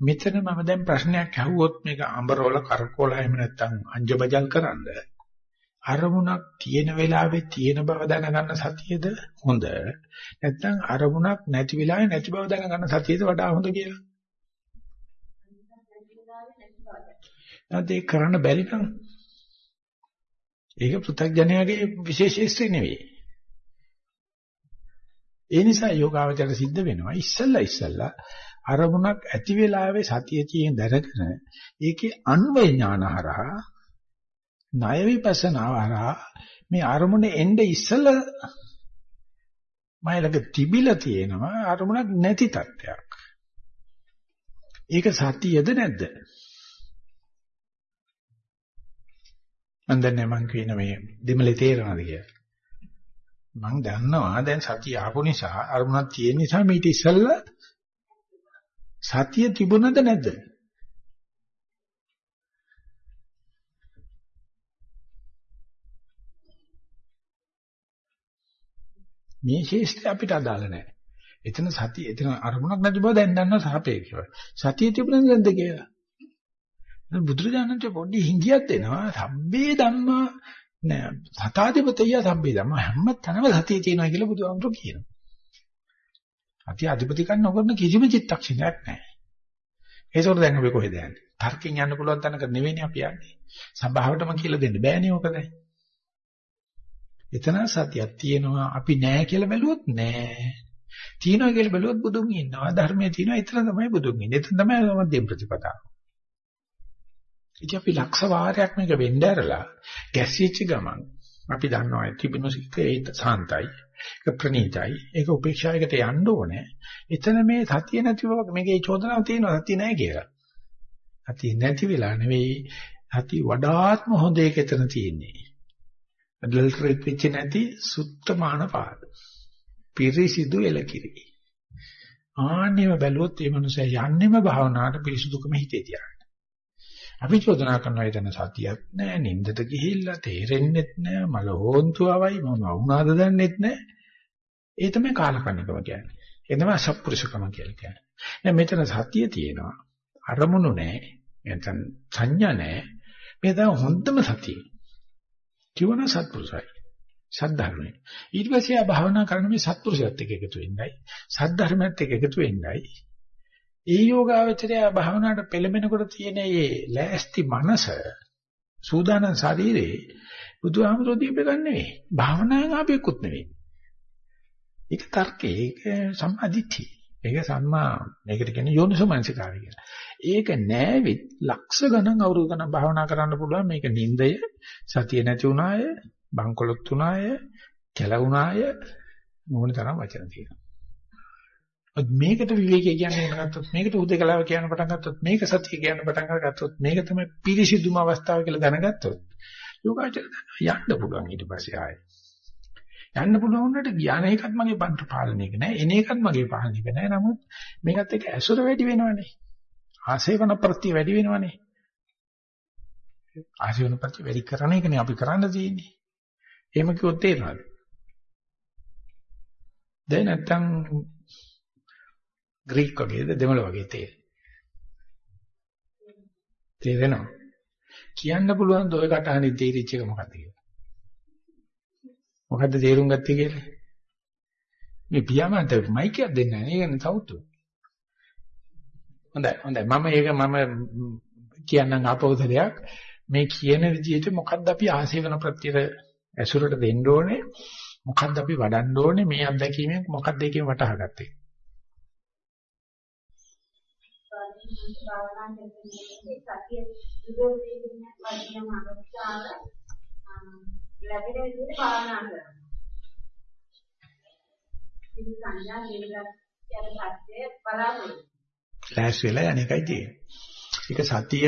මෙතන මම දැන් ප්‍රශ්නයක් අහුවොත් මේක අඹරවල කරකෝල එහෙම නැත්නම් අංජබජල් කරන්න අරමුණක් තියෙන වෙලාවේ තියෙන බව දැනගන්න සතියද හොඳ? නැත්නම් අරමුණක් නැති වෙලාවේ නැති බව දැනගන්න සතියද වඩා හොඳ කියලා? නැත්නම් ඒක කරන්න බැරි නම් ඒක පෘථග්ජනයාගේ විශේෂීස්ත්‍රි නෙවෙයි. ඒ නිසා යෝගාවචර සිද්ධ වෙනවා ඉස්සල්ලා ඉස්සල්ලා අරමුණක් ඇති වෙලාවේ සතිය තියෙන දැනගෙන ඒකේ අන්වය ඥානහරහා ණය විපස්සනාව හරහා මේ අරමුණේ එnde ඉස්සලා මයිලක තිබිලා තියෙනවා අරමුණක් නැති තත්ත්වයක්. ඒක සතියද නැද්ද? මම දන්නේ මං කියන මේ දෙමලේ තේරෙනවද කියලා. මං දන්නවා දැන් සතිය ආපු නිසා අරමුණක් තියෙන නිසා මීට ඉස්සෙල්ලා සතිය තිබුණද නැද්ද? මේ ශේෂ්ත්‍රය අපිට අදාළ නැහැ. එතන සතිය එතන අරමුණක් නැති බව දැන් දන්නවා සාපේක්ෂව. සතිය තිබුණද නැද්ද කියලා. බුදුරජාණන්ට පොඩි හිඟියක් දෙනවා. සබ්බේ ධම්මා නෑ සතාධිපතිය සබ්බේ ධම්මා හැම තැනම සතිය තියෙනවා කියලා බුදුහාමුදුරු කියනවා. අති අධිපතිකම් නොකරන කිසිම චිත්තක්ෂණයක් නැහැ. ඒකෝට දැන් අපි කොහෙද යන්නේ? තර්කයෙන් යන්න පුළුවන් තැනක නෙවෙයිනේ අපි යන්නේ. සබාවටම කියලා දෙන්න බෑනේ ඕක දැන්. එතන සතියක් තියෙනවා අපි නෑ කියලා බැලුවොත් නෑ. තියෙනවා කියලා බැලුවොත් බුදුන් ඉන්නවා. ධර්මයේ තියෙනවා. එතන තමයි බුදුන් ඉන්නේ. එතන තමයි මධ්‍යම ප්‍රතිපදාව. ඉතින් අපි ලක්ෂ වාරයක් මේක වෙන්න ඇරලා ගැස්සීච්ච ගමන් අපි දන්නවා තිබුණු සිත් ඒ සාන්තයි. ඒක ප්‍රණීතයි. ඒක උපේක්ෂායකට යන්න ඕනේ. එතන මේ සතිය නැති බව මේකේ චෝදනාව තියෙනවා සතිය නැහැ කියලා. සතිය නැති වෙලා නෙවෙයි සතිය වඩාත්ම හොඳ එක එතන තියෙන්නේ. ඇඩල්ටරේට් වෙච්ච නැති සුත්තමාන පාද. පිරිසිදු එලකිරි. ආන්නේම බැලුවොත් මේ මනුස්සයා යන්නෙම භාවනාවට පිරිසුදුකම හිතේ තියාගන්න. අපි චෝදනා කරනවා එතන සතියක් නැහැ, නින්දට ගිහිල්ලා තේරෙන්නෙත් නැහැ, මල හොන්තුවවයි මම වුණාද දන්නෙත් නැහැ. ඒ තමයි කාලකන්නිකම කියන්නේ. ඒ තමයි සත්පුරුෂකම කියලා කියන්නේ. දැන් මෙතන සතිය තියෙනවා. අරමුණු නැහැ. නැත්නම් සංඥා නැහැ. මේ තමයි හොඳම සතිය. කිවන සත්පුරුසයි. සද්ධර්මයි. ඊට පස්සේ ආ භාවනා කරන මේ සත්පුරුෂයත් එක්ක එකතු වෙන්නයි. සද්ධර්මයත් එක්ක එකතු වෙන්නයි. ඒ යෝගාවචරය භාවනාවට පෙළඹෙනකොට තියෙන මේ ලෑස්ති මනස සූදානම් ශරීරේ බුදුහාමුදුරුවෝ දීප ගන්න නෙවෙයි. භාවනාවෙන් ආපෙකුත් නෙවෙයි. ඒක තර්කේ ඒක සම්මාදිට්ඨි. ඒක සම්මා මේකට කියන්නේ යෝනිසෝමනසිකාරය කියලා. ඒක නෑවිත් ලක්ෂ ගණන් අවුරුදු ගණන් භාවනා කරන්න පුළුවන් මේක නින්දය සතිය නැති වුණාය බංකොලොත් වුණාය කැලුණාය මොන තරම් වචන තියෙනවා මේකට විවේකී කියන්නේ ගත්තොත් මේකට උදේකලාව කියන පටන් ගත්තොත් මේක සතිය කියන පටන් ගත්තොත් මේක තමයි පිරිසිදුම අවස්ථාව කියලා දැනගත්තොත් යෝගාචර යන්න පුළුවන් ඊට පස්සේ ආයේ යන්න පුළුවන් උනට ඥාන එකත් මගේ පන්ත පාලනයක නෑ එන එකත් මගේ පාලනයක නෑ නමුත් මේකත් එක්ක ඇසුර වැඩි වෙනවනේ ආසේවන ප්‍රති වැඩි වෙනවනේ. ආසේවන ප්‍රති වැඩි කරන එකනේ අපි කරන්න තියෙන්නේ. එහෙම කිව්වොත් තේරෙනවද? දැන් නැත්තම් ග්‍රීක වගේද දෙමළ වගේ තේරෙන. තේරෙනවද? කියන්න පුළුවන් ඔය කටහඬ තේරිච්ච එක මොකක්ද කියලා. මොකද්ද තේරුම් ගත්තේ කියලා? මේ පියාඹන්ට මයික් එකක් දෙන්නේ නැහැ. ඒක නේ සවුතු. හොඳයි හොඳයි මම ඒක මම කියන්නම් ආපෞදලයක් මේ කියන විදිහට මොකද්ද අපි ආසේවන ප්‍රත්‍යය ඇසුරට දෙන්න ඕනේ මොකද්ද අපි වඩන්න ඕනේ මේ අත්දැකීමෙන් මොකද්ද ඒකෙන් වටහා ගත්තේ භාවනා කරන්නේ සතිය සුදෝදේකින් වදිනම අවස්ථාව ලැබෙන විදිහට භාවනා කරනවා. ඉතින් සංඥා දෙවිලා යන සත්‍ය බලාපොරොත්තු. ෆ්ලෑෂ් වෙලා යන එකයි තියෙන්නේ. ඒක සතිය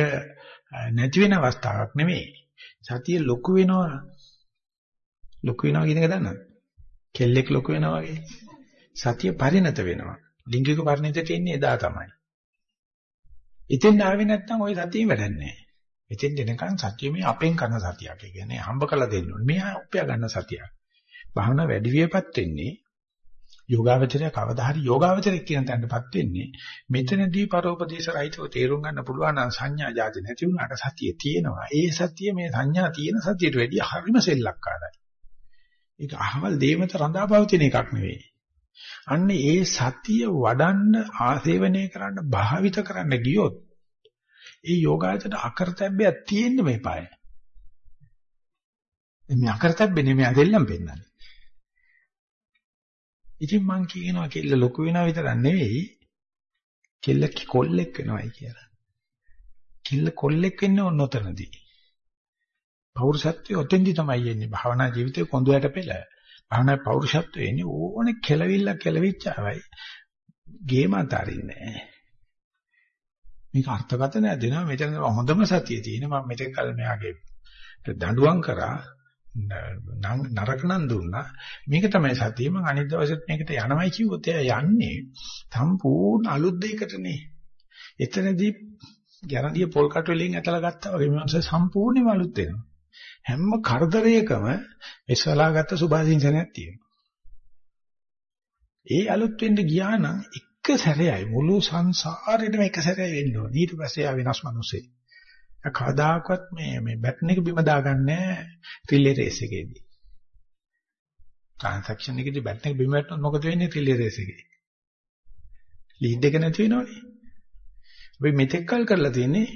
නැති වෙන අවස්ථාවක් නෙමෙයි. සතිය ලොකු වෙනවා. ලොකු වෙනවා කියන එක දන්නවද? කෙල්ලෙක් ලොකු වෙනවා වගේ. සතිය පරිණත වෙනවා. ලිංගික පරිණතයට එන්නේ එදා තමයි. එතෙන් ආවේ නැත්නම් ওই සතිය වැඩන්නේ නැහැ. එතෙන් දෙනකන් සතිය මේ අපෙන් කරන සතියක්. ඒ කියන්නේ හම්බ කරලා දෙන්න ඕනේ. මෙයා උපයා ගන්න සතියක්. භාවන වැඩි වියපත් වෙන්නේ යෝගාවචරය කවදා හරි යෝගාවචරයක් කියන තැනටපත් වෙන්නේ. මෙතනදී පරෝපදේශ රහිතව තේරුම් ගන්න පුළුවන් නම් සංඥා જાති නැති වුණාට සතිය තියෙනවා. ඒ සතිය මේ සංඥා තියෙන සතියට වැඩිය හරිම සෙල්ලක්කාරයි. ඒක අහවල් දෙයමත රඳාපවතින එකක් නෙවෙයි. අන්න ඒ සතිය වඩන්න ආසේවනය කරන්න භාවිත කරන්න ගියොත් ඒ යෝගාචරයට අකරතැබ්බයක් තියෙන්න මේපාය. මේ අකරතැබ්බේ නෙමෙයි අදෙල්ලම් පෙන්නන්නේ. ඉතින් මං කියනවා කෙල්ල ලොකු වෙනවා විතරක් නෙවෙයි කෙල්ල කොල්ලෙක් වෙනවයි කියලා. කෙල්ල කොල්ලෙක් වෙන්නේ ඔන්නතනදී. පෞරුෂත්වයේ ඔතෙන්දි තමයි එන්නේ. භාවනා ජීවිතේ කොඳුයට පෙළ. භාවනා පෞරුෂත්වයේ එන්නේ ඕනේ කෙලවිල්ල කෙලවිච්චාවයි. ගේම අතරින්නේ මේක අර්ථකථනය දෙනවා මෙතන හොඳම සතිය තියෙන මම මෙතෙක් කල මෙයාගේ දඬුවම් කරා. නරක නම් දුන්නා. මේක තමයි සතිය. මම අනිත් දවසෙත් මේකට යනවයි කිව්වොත් එයා යන්නේ සම්පූර්ණ අලුත් දෙයකටනේ. එතනදී ගැරන්ඩිය පොල් කටු වලින් ඇතලා ගත්තා වගේ මේ මොනස සම්පූර්ණයෙන්ම අලුත් වෙනවා හැම කරදරයකම එසලා ගත්ත සුභාසින්සනයක් තියෙනවා ඒ අලුත් වෙන්න ගියා නම් එක සැරේයි මුළු සංසාරෙටම එක සැරේ වෙන්න ඕනේ ඊට පස්සේ ආ වෙනස් මිනිස්සේ කවදාකවත් මේ මේ බැටන් එක බිම දාගන්නේ රිලේ රේස් එකේදී. ට්‍රාන්සැක්ෂන් එකේදී බැටන් එක බිම වැටුනොත් මොකද වෙන්නේ රිලේ රේස් එකේ? ලීඩ් එක නැති වෙනවනේ. අපි මෙතෙක් කල් කරලා තියෙන්නේ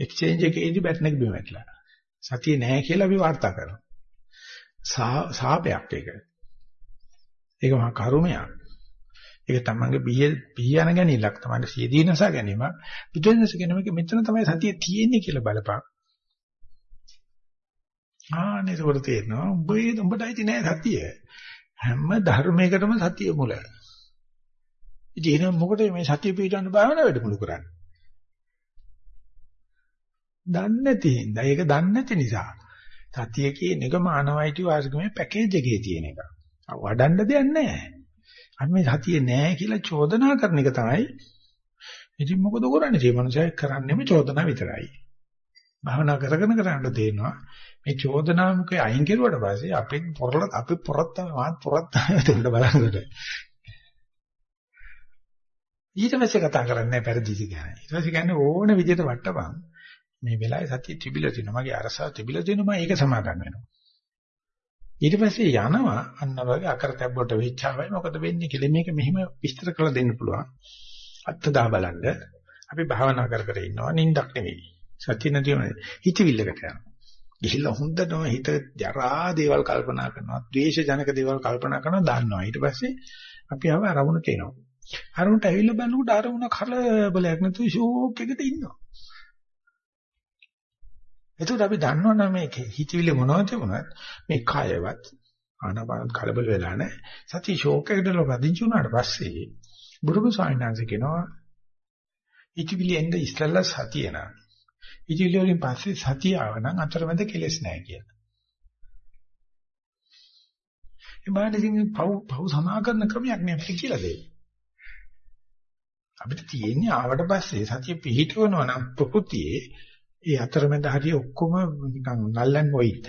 එක්ස්චේන්ජ් එකේදී බැටන් එක බිම වැටලා. සතිය නැහැ කියලා අපි වාර්තා කරනවා. සාපයක් ඒක. ඒක මහා කරුමයක්. ඒක තමන්ගේ බිය බියන ගැනීමක් තමයි සියදී නසා ගැනීම. බුදුන්ස කියනමක මෙතන තමයි සතිය තියෙන්නේ කියලා බලපන්. ආනේ ඒක තේරෙනවා. උඹේ උඹටයි නෑ සතිය. හැම ධර්මයකටම සතිය මුල. ඉතින් එහෙනම් මොකටද මේ සතිය පිටවන්න භාවනා වැඩමුළු කරන්නේ? දන්නේ නැති හින්දා. ඒක දන්නේ නැති නිසා. සතිය කියන එක මානවයිටි වාසිකමේ පැකේජ් එකේ තියෙන එක. වඩන්න දෙයක් නැහැ. අපි මේ සතියේ නැහැ කියලා චෝදනා කරන එක තමයි. ඉතින් මොකද කරන්නේ? මේ මනුස්සය කරන්නේම චෝදනා විතරයි. භාවනා කරගෙන කරන්න දෙනවා. මේ චෝදනා මුකේ අයින් කෙරුවට පස්සේ අපි පොරල අපි පොරත් මාත් පොරත් දෙන්න බලනකොට. ඊට පස්සේ කතා කරන්නේ පෙරදිසි ගැන. ඊට පස්සේ කියන්නේ ඕන විදිහට වට්ටපන්. මේ වෙලාවේ සතිය තිබිලා තියෙනවා. මගේ අරසාව තිබිලා තියෙනවා. මම ඒක සමාදන් වෙනවා. ඊට පස්සේ යනවා අන්න වගේ අකරතැබ්බට වෙච්චාවයි මොකද වෙන්නේ කියලා මේක මෙහිම විස්තර කරලා දෙන්න පුළුවන්. අත්දා බලන්න අපි භාවනා කර කර ඉන්නවා නින්දක් නෙවෙයි. සත්‍ය නැතිවම හිතවිල්ලකට යනවා. ගිහිල්ලා හොඳටම හිත ජරා දේවල් කල්පනා කරනවා, ද්වේෂ ජනක දේවල් කල්පනා කරනවා දන්නවා. ඊට පස්සේ අපි ආව අරමුණ තේනවා. අරමුණට ඇවිල්ලා බලනකොට අරමුණ කලබලයක් නැතුව ෂෝක් එකට ඉන්නවා. එතකොට අපි දන්නවනම් මේ හිතවිලි මොනවද තිබුණත් මේ කයවත් ආනාපාන කලබල වෙලා නැහැ. සති ෂෝක් එකකට ලබදින්චු උනාට පස්සේ බුදුම සායනාංශ කියනවා හිතවිලි එන්න ඉස්සෙල්ලා සතිය නා. හිතවිලි වලින් පස්සේ සතිය ආවනම් අතරමැද කෙලෙස් නැහැ කියලා. ඒ මානසික පව් පව් සමාකරන ක්‍රමයක් නේ අපිට කියලා දෙන්නේ. අපිට තියෙන්නේ ආවට පස්සේ සතිය පිහිටවනවා නම් ප්‍රകൃතියේ ඒ අතරමැද හරිය ඔක්කොම නිකන් නල්ලන් මොයිත්.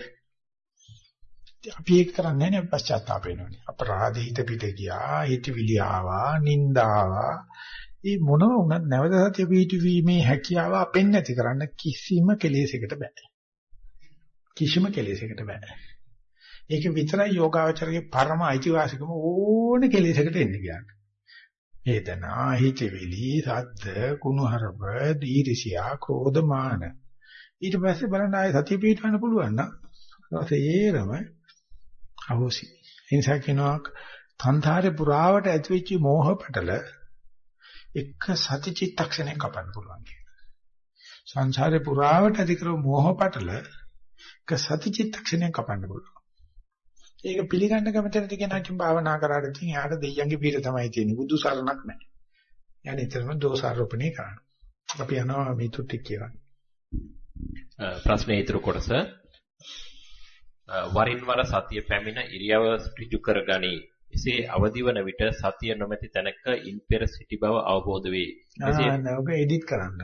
අපි ඒක කරන්නේ නැහැ පශ්චාත්තාප වෙනවනේ. අපරාධ හිත පිට ගියා, හිතවිලි ආවා, නින්දාවා. මේ මොනව වුණත් නැවත සතිය පිටවීමේ හැකියාව අපෙන් නැති කරන්න කිසිම කෙලෙසයකට බෑ. කිසිම කෙලෙසයකට බෑ. ඒක විතරයි යෝගාවචරයේ පරම අයිතිවාසිකම ඕනේ කෙලෙසයකට එන්න කියන්නේ. වේදනා, හිතවිලි, සද්ද, කුණුහරුප, දීර්ෂියා, ක්‍රෝධ, මාන. ඊට පස්සේ බලන්න ආයේ සතිය පිටවන්න පුළුවන් නම් රසේරම අවසි. ඒ නිසා කියනවා තන්තරේ පුරාවට ඇතිවෙච්ච මෝහ පටල එක සති චිත්තක්ෂණයක් කපන්න පුළුවන් කියලා. සංසාරේ පුරාවට ඇති කරව මෝහ පටල එක සති චිත්තක්ෂණයක් කපන්න පුළුවන්. ඒක පිළිගන්න කැමති නැති කෙනාට භාවනා කරාට ඉතින් එයාට දෙයියන්ගේ පීර තමයි තියෙන්නේ. බුදු සරණක් නැහැ. යන්නේ ඊතරම දෝසාරෝපණය කරන්න. අපි යනවා මේ තුට්ටි කියලා. ප්‍රශ්නේ ඊතුරු කොටස වරින් වර සතිය පැමිණ ඉරියව ඍජු කරගනී. එසේ අවදිවන විට සතිය නොමැති තැනක ඉන් පෙර සිටි බව අවබෝධ වේ. එසේ නෝක එඩිට් කරන්න.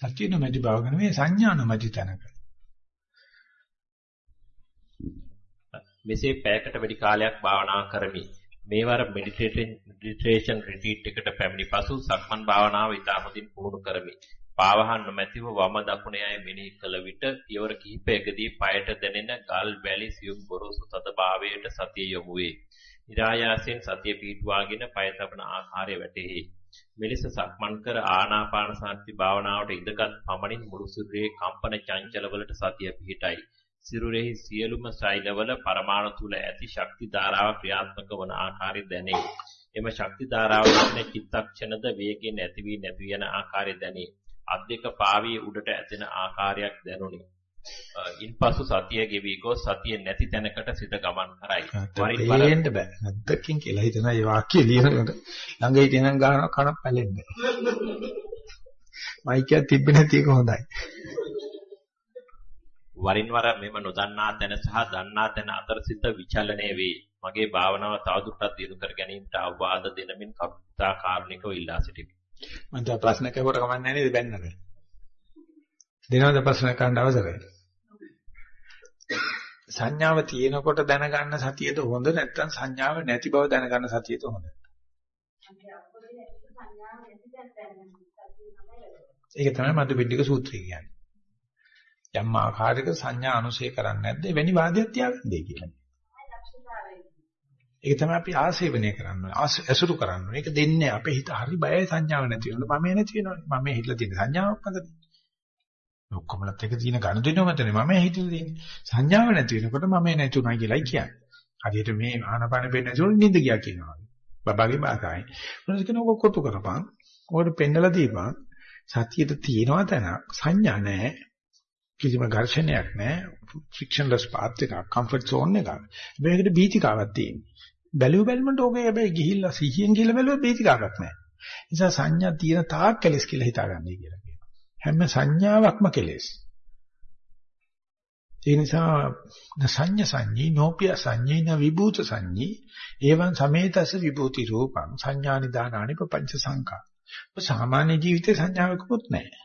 සතිය නොමැති බව ගැන මේ සංඥා නොමැති තැනක. මෙසේ පැයකට වැඩි කාලයක් භාවනා කරමි. මේවර මෙඩිටේෂන් රිට්‍රීට් එකට පැමිණි පසු සක්මන් භාවනාව ඉතාමතින් පුහුණු කරමි. පාවහන් නොමැතිව වම දකුණ යයි මෙනෙහි කළ විට පියවර කිහිපයකදී পায়ට දැනෙන ගල් වැලි සියුම් ගොරෝසු තද භාවයට සතිය යොමු වේ. ඉරායාසෙන් සතිය පිහිටුවාගෙන পায় තබන ආකාරය වැටහි. මෙලෙස සක්මන් කර ආනාපාන සති භාවනාවට ඉඳගත් පමණින් මුළු සිරුරේ කම්පන චංචලවලට සතිය පිහිටයි. සිරුරෙහි සියලුම සෛලවල පරමාණු තුල ඇති ශක්ති ධාරාව ක්‍රියාත්මක වන ආකාරය දැනේ. එම ශක්ති ධාරාව නැත්නම් චිත්තක්ෂණද වේගයෙන් ඇති වී නැති යන ආකාරය දැනේ. අත් දෙක පාවී උඩට ඇදෙන ආකාරයක් දැනුනි. ඉන්පසු සතිය ගෙවි ගොස් සතිය නැති තැනකට සිත ගමන් කරයි. වරින් වර එන්න බෑ. නැද්දකින් කියලා හිතන ඒ වාක්‍ය ලියනකොට ළඟ හිටියනම් ගන්න කන පැලෙන්නේ. මයිකයක් තිබ්බේ නැති එක හොඳයි. වරින් වර මෙම නොදන්නා තැන සහ දන්නා තැන අතර සිත විචලනය වේ. මගේ භාවනාව තවදුරටත් දියුණු කර ගැනීමට අවවාද දෙනමින් කප්තා කාරණිකව ඉල්ලා සිටිමි. මම දැන් ප්‍රශ්න කවුවට කමන්නේ නැහැ නේද බැන්නද? දෙනවද ප්‍රශ්න කරන්න අවසරයි? සංඥාව තියෙනකොට දැනගන්න සතියද හොඳ නැත්නම් සංඥාව නැති බව දැනගන්න සතියද හොඳ? ඒක තමයි මදුපිණ්ඩික සූත්‍රය කියන්නේ. යම් ආකාරයක සංඥා අනුසය කරන්නේ නැද්ද? එවැනි වාදයක් තියාගන්නේ කියලා. ඒක තමයි අපි ආසේවනය කරන්නේ. ඇසුරු කරන්නේ. ඒක දෙන්නේ අපේ හිත හරි බයයි සංඥාව නැති වෙනකොට මම නැති වෙනවනේ. මම හිතලා තියෙන සංඥාවක් මතද? ඔක්කොමලත් එක තියෙන ගනුදෙනුව මතනේ මම හිතලා තියෙන්නේ. සංඥාව නැති වෙනකොට මම නැතුණා කියලායි කියන්නේ. හරියට මේ ආනපාන පෙන්නේ නැතුණු නිින්ද ගියා කියනවා. බබාගේ භාෂාවෙන්. මොනවද කියන ඔක කොටු කරපන්. ඔකට පෙන්නලා දීපන්. සතියට තියෙනවා තැන සංඥා නැහැ. කිසිම ඝර්ෂණයක් නැහැ. ෆ්‍රික්ෂන්ලස් පාත් එකක්, කම්ෆර්ට් සෝන් එකක්. මේකට බීතිකාවක් තියෙනවා. බැලුව බැලමට ඕකේ හැබැයි ගිහිල්ලා සිහියෙන් ගිහලා බැලුවා බීතිකාවක් නැහැ. නිසා සංඥා තියෙන තාක් කෙලස් කියලා හිතාගන්නයි කියලා කියනවා. හැම සංඥාවක්ම කෙලස්. ඒ නිසා සංඥ සංඤී නෝපිය සංඤීන විභූත සංඤී එවං සමේතස විභූති රූපං සංඥානි දානානි පංච සංකා. ඔබ සාමාන්‍ය ජීවිතේ සංඥාවකුත් නැහැ.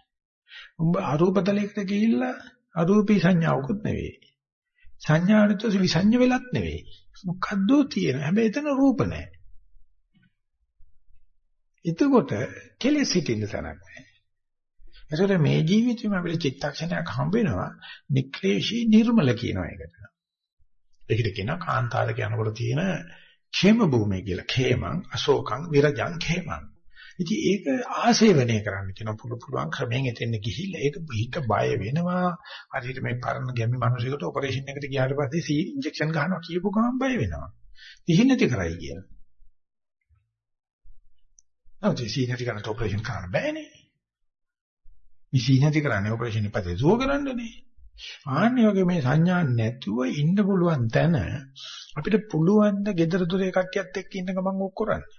උඹ අරූපතලයකට ගිහිල්ලා අරූපී සංඥාවකුත් නෙවෙයි. සංඥානිත විසඤ්ඤ වෙලත් නෙවෙයි. මොකද්ද තියෙන. හැබැයි එතන රූප නැහැ. එතකොට කෙලෙස් හිටින්න තැනක් නැහැ. ඒසොට මේ ජීවිතේම අපිට චිත්තක්ෂණයක් හම්බ වෙනවා නික්ලේශී නිර්මල කියනවා ඒකට. ඒකට කියනවා කාන්තාරක යනකොට තියෙන ඛේම භූමිය කියලා. ඛේමං අශෝකං විරජං ඛේමං. ඉතින් ඒක ආශේවනය කරන්න කියන පුළු පුළුවන් ක්‍රමයෙන් එතෙන් ගිහිල්ලා ඒක හිත බය වෙනවා. හරියට මේ පරණ ගැමි මිනිසෙකුට ඔපරේෂන් එකට ගියාට පස්සේ සී ඉන්ජෙක්ෂන් ගන්නවා කියපු ගමන් බය වෙනවා. ඉහි නැති කරයි කියලා. නැවත සී නැති කරන්න ඔපරේෂන් කරන්න බෑනේ. මේ සී නැති කරන්නේ ඔපරේෂන් ඉපදේ සුව කරන්නනේ. ආන්නේ වගේ මේ සංඥා නැතුව ඉන්න පුළුවන් තැන අපිට පුළුවන් ද gedara dure කට්ටියත් එක්ක ඉන්න ගමන් ඔක් කරන්නේ.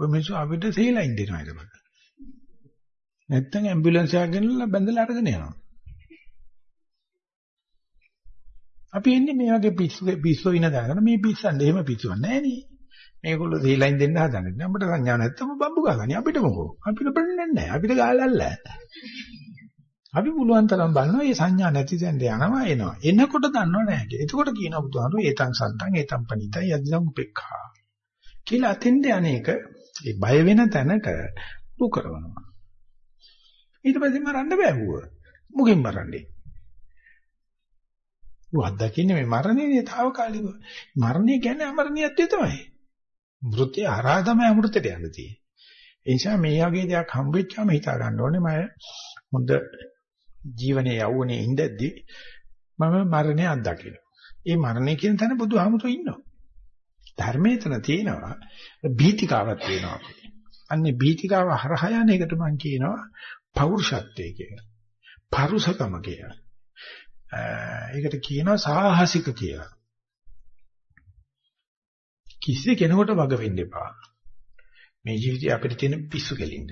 ඔය මිනිස්සු අපිට සීලයින් දෙනවා ඒකට. නැත්තම් ඇම්බියුලන්ස් එකක් ගෙනල්ලා බැඳලා අරගෙන යනවා. අපි එන්නේ මේ වගේ පිස්සු පිස්සු වින දාගෙන මේ පිස්සන්නේ එහෙම පිස්සුවක් නැහැ නේ. මේගොල්ලෝ සීලයින් දෙන්න හදන්නේ. අපිට සංඥා නැත්තම බම්බු ගාගන්නේ. අපිට මොකෝ? අපිට බලන්නේ නැහැ. අපිට ගාලල්ල. අපි පුළුවන් තරම් බලනවා මේ සංඥා නැති තැනට යනවා එනවා. එනකොට දන්නව නැහැ. එතකොට කියනවා බුදුහාමුදුරුවෝ ඒතං සන්තං ඒතං පනිතයි යදිදං උපේක්ඛා. කියලා අතෙන්ද අනේක ඒ බය වෙන තැනට උ කරනවා. ඊට පස්සේ මරන්න බෑ ඌව. මුගෙන් මරන්නේ. ඌ අත්දකින්නේ මේ මරණයනේ తాවකාලිකව. මරණය කියන්නේ අමරණීයත්වය තමයි. මෘතේ හරහා තමයි අමෘතයට යන්න තියෙන්නේ. ඒ නිසා මේ වගේ දෙයක් හම්බෙච්චාම හිතා ගන්න ඕනේ මම හොඳ ජීවනයේ යවුනේ ඉඳද්දි මම මරණය අත්දකිනවා. ඒ මරණය කියන තැන බුදුහාමුදුරුවෝ ඉන්නවා. ධර්මයේ තන තියෙනවා බීතිකාවක් තියෙනවා. අන්නේ බීතිකාව හරහා යන එකට මම කියනවා පෞරුෂත්වය කියලා. පරුසකම කියලා. ඒකට කියනවා සාහසික කියලා. කිසි කෙනෙකුට වග වෙන්න එපා. මේ ජීවිතේ අපිට තියෙන පිස්සු කෙලින්ද.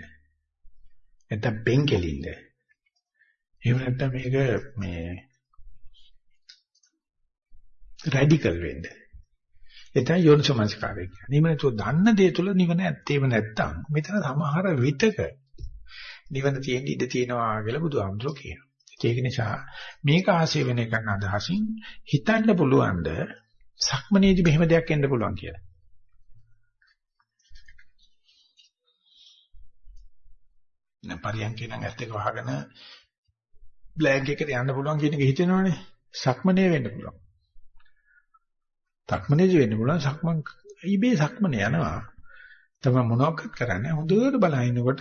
නැත්නම් බෙන් කෙලින්ද. එහෙම නැත්නම් මේක මේ රැඩිකල් වෙන්න. එතන යෝනිසමස්කාරය කියන්නේ. නිවන තුල දන්න දේ තුල නිවන ඇත්තේම නැත්තම් මෙතන සමහර විතක නිවන තියෙන්න ඉඩ තියෙනවා කියලා බුදුහාමුදුරුවෝ කියනවා. ඒක නිසා මේක ආශේවනය කරන අදහසින් හිතන්න පුළුවන්ද සක්මනේදී මෙහෙම දෙයක් එන්න පුළුවන් කියලා. දැන් පරියන්කේ නම් ඇත්ත එක වහගෙන බ්ලැන්ක් එකට යන්න පුළුවන් කියන එක හිතෙනවනේ. සක්මනේ වෙන්න පුළුවන්. සක්මනේදී වෙන්න පුළුවන් සක්මන් ඉබේ සක්මනේ යනවා. තමයි මොනවක්වත් කරන්නේ හොඳට බලනකොට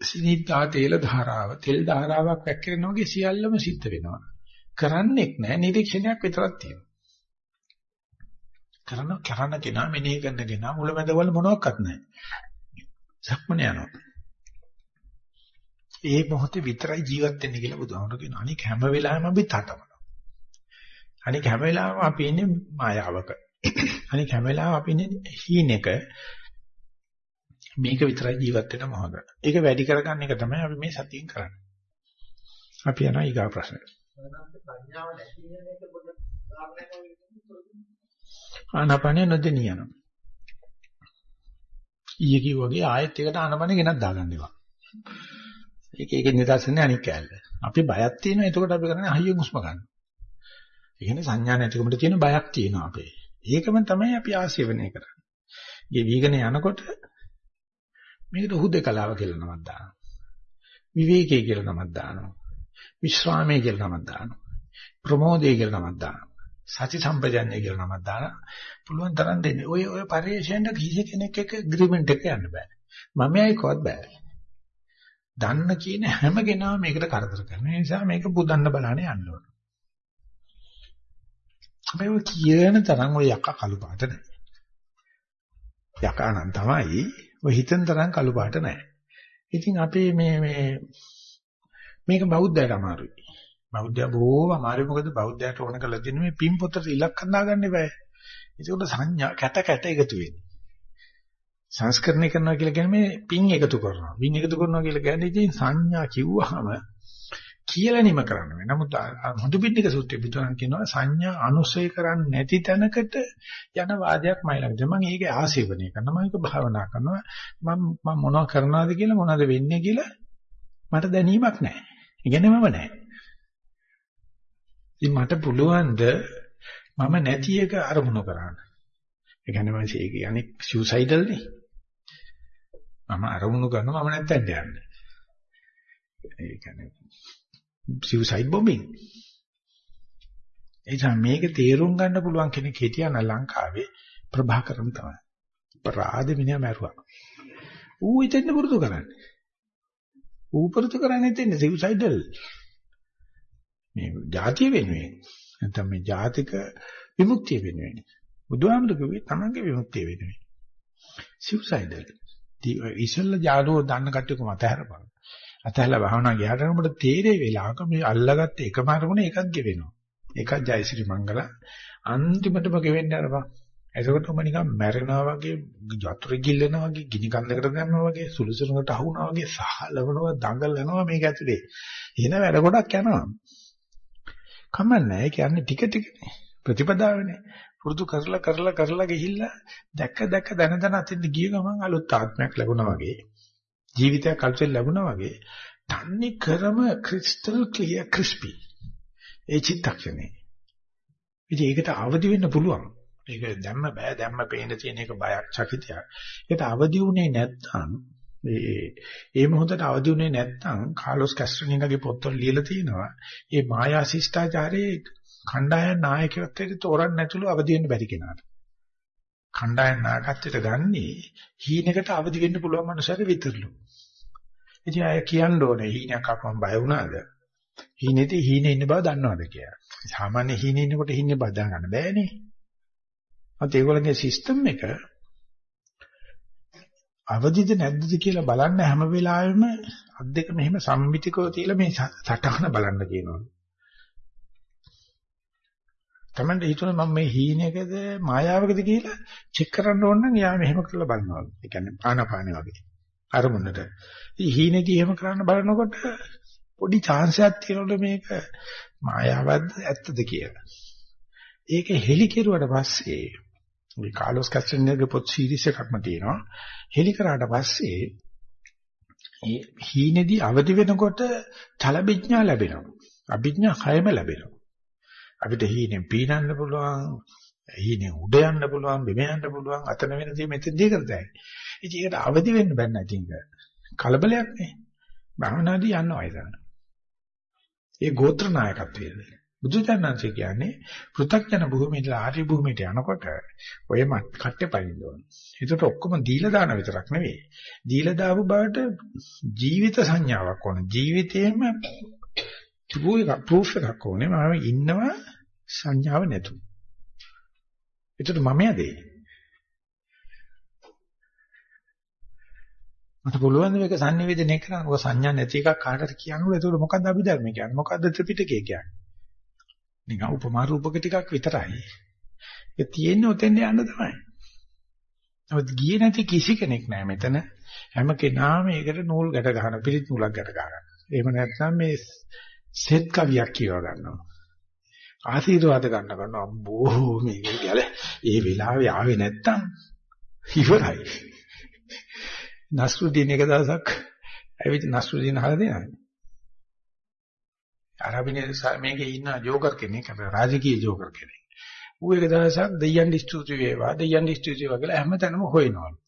සිනිතා තේල ධාරාව තෙල් ධාරාවක් වැක්කිරෙනා වගේ සියල්ලම සිද්ධ වෙනවා. කරන්නෙක් නැහැ නිරීක්ෂණයක් විතරක් තියෙනවා. කරන කරන කෙනා මෙනෙහි කරන කෙනා මුලමැදවල මොනවත් නැහැ. සක්මන යනවා. ඒ මොහොතේ විතරයි ජීවත් වෙන්නේ කියලා බුදුහාමුදුරු කියනවා. අනික හැම වෙලාවෙම අපි තටමනවා. අනික හැම වෙලාවෙම අපි ඉන්නේ මායාවක. අනික හැම වෙලාවෙම අපි ඉන්නේ හීනෙක. මේක විතරයි ජීවත් වෙන මොහොත. ඒක වැඩි කරගන්න එක තමයි අපි මේ සතියෙන් කරන්නේ. අපි යනවා ඊගා ප්‍රශ්නෙට. ආනාපානිය නොදෙනිය යනවා. ඊයේ කිව්වාගේ ආයෙත් එකට ආනපන ගෙනත් දාගන්න එපා. ඒක ඒකේ නිදර්ශනේ අනික් කැලල. අපි බයක් තියෙනවා එතකොට අපි කරන්නේ හයියෙන් හුස්ම ගන්න. ඒ කියන්නේ සංඥා නැතිකමට තියෙන බයක් තියෙනවා අපේ. ඒකම තමයි අපි ආශේවනය කරන්නේ. මේ වීගන යනකොට මේකට හුදේකලාව කියලා නමක් දානවා. විවේකී කියලා නමක් දානවා. විශ්‍රාමයේ කියලා නමක් දානවා. ප්‍රමෝදයේ කියලා නමක් දානවා. සති සම්පජන්‍ය කියලා නමක් දාලා පුළුවන් තරම් දෙන්නේ. ඔය ඔය පරිශ්‍රයෙන් කිසි කෙනෙක් එක්ක ඇග්‍රීමන්ට් එක යන්න බෑ. මම ඇයිකවත් බෑ. දන්න කියන හැම කෙනාම මේකට කරදර කරනවා. ඒ නිසා මේක පුදන්න බලන්න යන්න ඕන. මේ කියන තරම් ඔය යක කළු පාට නැහැ. යකා නම් තමයි ඔය හිතෙන් තරම් කළු පාට නැහැ. ඉතින් අපි මේ මේ මේක බෞද්ධයට අමාරුයි. බෞද්ධය බොහොම අමාරුයි මොකද බෞද්ධයට ඕන කරලා තියෙන මේ පින් පොතට ඉලක්ක හදාගන්න බෑ. ඒකට සංඥා කැට කැට එකතු වෙන්නේ. සංස්කරණය කරනවා කියලා කියන්නේ මේ පින් එකතු කරනවා. පින් එකතු කරනවා කියලා කියන්නේ ඉතින් සංඥා කිව්වහම කියලා නිම කරන්න බෑ. නමුත් හොඳ පිටික සූත්‍රයේ බුදුන් කියනවා සංඥා අනුසය කරන්නේ නැති තැනකට යන වාදයක් මයි ළඟද. මම ඒකේ ආශේවනය කරනවා. මම ඒක භාවනා කරනවා. මම මම මොනව කරනවද කියලා මොනවද වෙන්නේ කියලා මට දැනීමක් නැහැ. ඉගෙනීමම නැහැ. ඉතින් මට පුළුවන් ද මම නැති එක අරමුණු කරන්න. ඒ කියන්නේ මම ඒක යන්නේ සුයිසයිඩල් නේ. මම අරමුණු කරනවා මම නැත්තෙන් යන්නේ. ඒ කියන්නේ සුයිසයිඩ් බොම්බින්. එනිසා මේක තේරුම් ගන්න පුළුවන් කෙනෙක් හිටියා නම් ලංකාවේ ප්‍රභාකරන් තමයි. ප්‍රාද මිනිහා මැරුවා. ඌ ඉතින් පුරුදු කරන්නේ. ඌ පුරුදු කරන්නේ ඉතින් සුයිසයිඩල්. මේ ಜಾතිය වෙනුවෙන්. නැත්නම් මේ ජාතික විමුක්තිය වෙනුවෙන්. බුදුහාමුදුරුවෝ තමන්ගේ විමුක්තිය වෙනුවෙන්. සුයිසයිඩල්. ඉස්සෙල්ලා ජාලුව දන්න කට්ටියක මත හැරපන්. අතහැලා භාවනා ගියාට උඹට තේරෙයි වෙලාවක මේ අල්ලගත්ත එකම අරමුණ එකක් ගෙවෙනවා. එකක් ජයසිරි මංගල අන්තිමටම ගෙවෙන්න අරපන්. එතකොට උඹ නිකන් මැරෙනවා වගේ යතුරු ගිල්ලනවා වගේ ගිනි කන්දකට දැම්මා වගේ සුළුසුළුකට අහුනවා වගේ සහලවනවා දඟලනවා මේක ඇතුලේ. එන වැඩ ගොඩක් යනවා. කමන්නේ ඒ කියන්නේ ටික ටිකනේ. ප්‍රතිපදාවනේ. පුරුදු කරලා කරලා කරලා ගිහිල්ලා දැක්ක දැක්ක දන දන අතින් ගිය ගමන් අලුත් ආත්මයක් ලැබුණා වගේ. ජීවිතයක් අලුතෙන් ලැබුණා වගේ. තන්නේ කරම ක්‍රිස්ටල් ක්ලියර් ක්‍රිස්පි. ඒ චිත්තක්ෂණේ. ඉතින් ඒකට අවදි වෙන්න පුළුවන්. ඒක දැම්ම බෑ දැම්ම පේන තියෙන එක බයක් චකිතයක්. ඒකට අවදි වුණේ නැත්නම් ඒ ඒ මොහොතට අවදි වුණේ නැත්නම් කාලොස් කැස්ට්‍රනිගගේ පොත්වල ලියලා තියෙනවා. මේ මායා ශිෂ්ටාචාරයේ කණ්ඩායම් නායකයෙක්ට තෝරන්න නැතුළු අවදි වෙන්න බැරි කෙනාට. කණ්ඩායම් නායකත්වයට ගන්නේ හීනකට අවදි වෙන්න පුළුවන් මනුස්සයෙක් විතරලු. ඉතින් අය කියන්න ඕනේ හීනයක් අපම බය වුණාද? හීනේදී හීනේ ඉන්න බව දන්නවද කියලා. සාමාන්‍ය හීනේ ඉන්නකොට හීනේ බව දැනගන්න බෑනේ. අත ඒගොල්ලන්ගේ සිස්ටම් එක අවදිද නැද්ද කියලා බලන්න හැම වෙලාවෙම අත් දෙක මෙහෙම සම්මිතිකව තියලා මේ සටහන බලන්න කියනවා. තමන්ට හිතුණා මම මේ හීනයකද මායාවකද කියලා චෙක් කරන්න ඕන නම් යා මෙහෙම කරලා බලනවා. ඒ කියන්නේ ආනාපානෙ වගේ. අරමුණට. ඉතින් හීනේදී එහෙම කරන්න බලනකොට පොඩි chance එකක් තියෙනවලු මේක මායාවක්ද ඇත්තද කියලා. ඒක හෙලි කෙරුවට පස්සේ මේ කාලොස් කැස්ට්‍රනර්ගේ පොත් සීරීස් එකක්ම තියෙනවා. හෙලි කරාට පස්සේ ඒ හීනේදී අවදි වෙනකොට චලබිඥා ලැබෙනවා. අභිඥා හයම ලැබෙනවා. අපිට හීනෙන් පීනන්න පුළුවන්, හීනෙන් උඩ යන්න පුළුවන්, බිම යන්න පුළුවන්, අතන වෙන දේ මෙතෙන්දී කරතයි. ඉතින් ඒකට අවදි වෙන්න බෑ නැති එක. කලබලයක් නේ. භවනාදී යනවා ඉතින්. ඒ ගෝත්‍ර නායකත්වයේද. බුදුචානන්සේ කියන්නේ පෘථග්ජන භූමියට ආර්ය භූමියට යනකොට ඔය කට්ටේ පයින්න ඕන. ඒකට ඔක්කොම දීලා දාන විතරක් නෙවෙයි. දීලා දාපු බවට ජීවිත සංඥාවක් ඕන. ජීවිතේම ප්‍රූෆ් එකක් ඕනේ. මම ඉන්නවා සංඥාව නැතු. ඒකට මම යදේ. මට පුළුවන් මේක sannivedana කරන්න. ඔක සංඥා නැති එකක් කාටද කියන්නද? ඒකට මොකද්ද අභිධර්ම කියන්නේ? මොකද්ද ත්‍රිපිටකය කියන්නේ? නිකන් උපමා රූපක ටිකක් විතරයි. ඒක තියෙන්නේ ඔතෙන් යන්න තමයි. නමුත් ගියේ නැති කිසි කෙනෙක් නැහැ මෙතන. හැම කෙනාම ඒකට නූල් ගැට ගන්න, පිළිත් නූලක් ගැට ගන්නවා. එහෙම නැත්නම් මේ සෙත් කවියක් කියව ගන්නවා. ආශිර්වාද ගන්න ගන්නවා. අම්බෝ මේක ගැල ඒ වෙලාවේ ආවේ නැත්තම් ඉවරයි. නස්රුදීන් එක දවසක් ඇවිත් නස්රුදීන් අහලා දෙනවා. අරබිනේ මේකේ ඉන්න ජෝකර් කෙනෙක් අපේ රාජකීය ජෝකර් කෙනෙක්. ඌ එක දවසක් දෙයයන් ස්තුති වේවා දෙයයන් ස්තුති වේවා කියලා හැමතැනම හොයනවලු.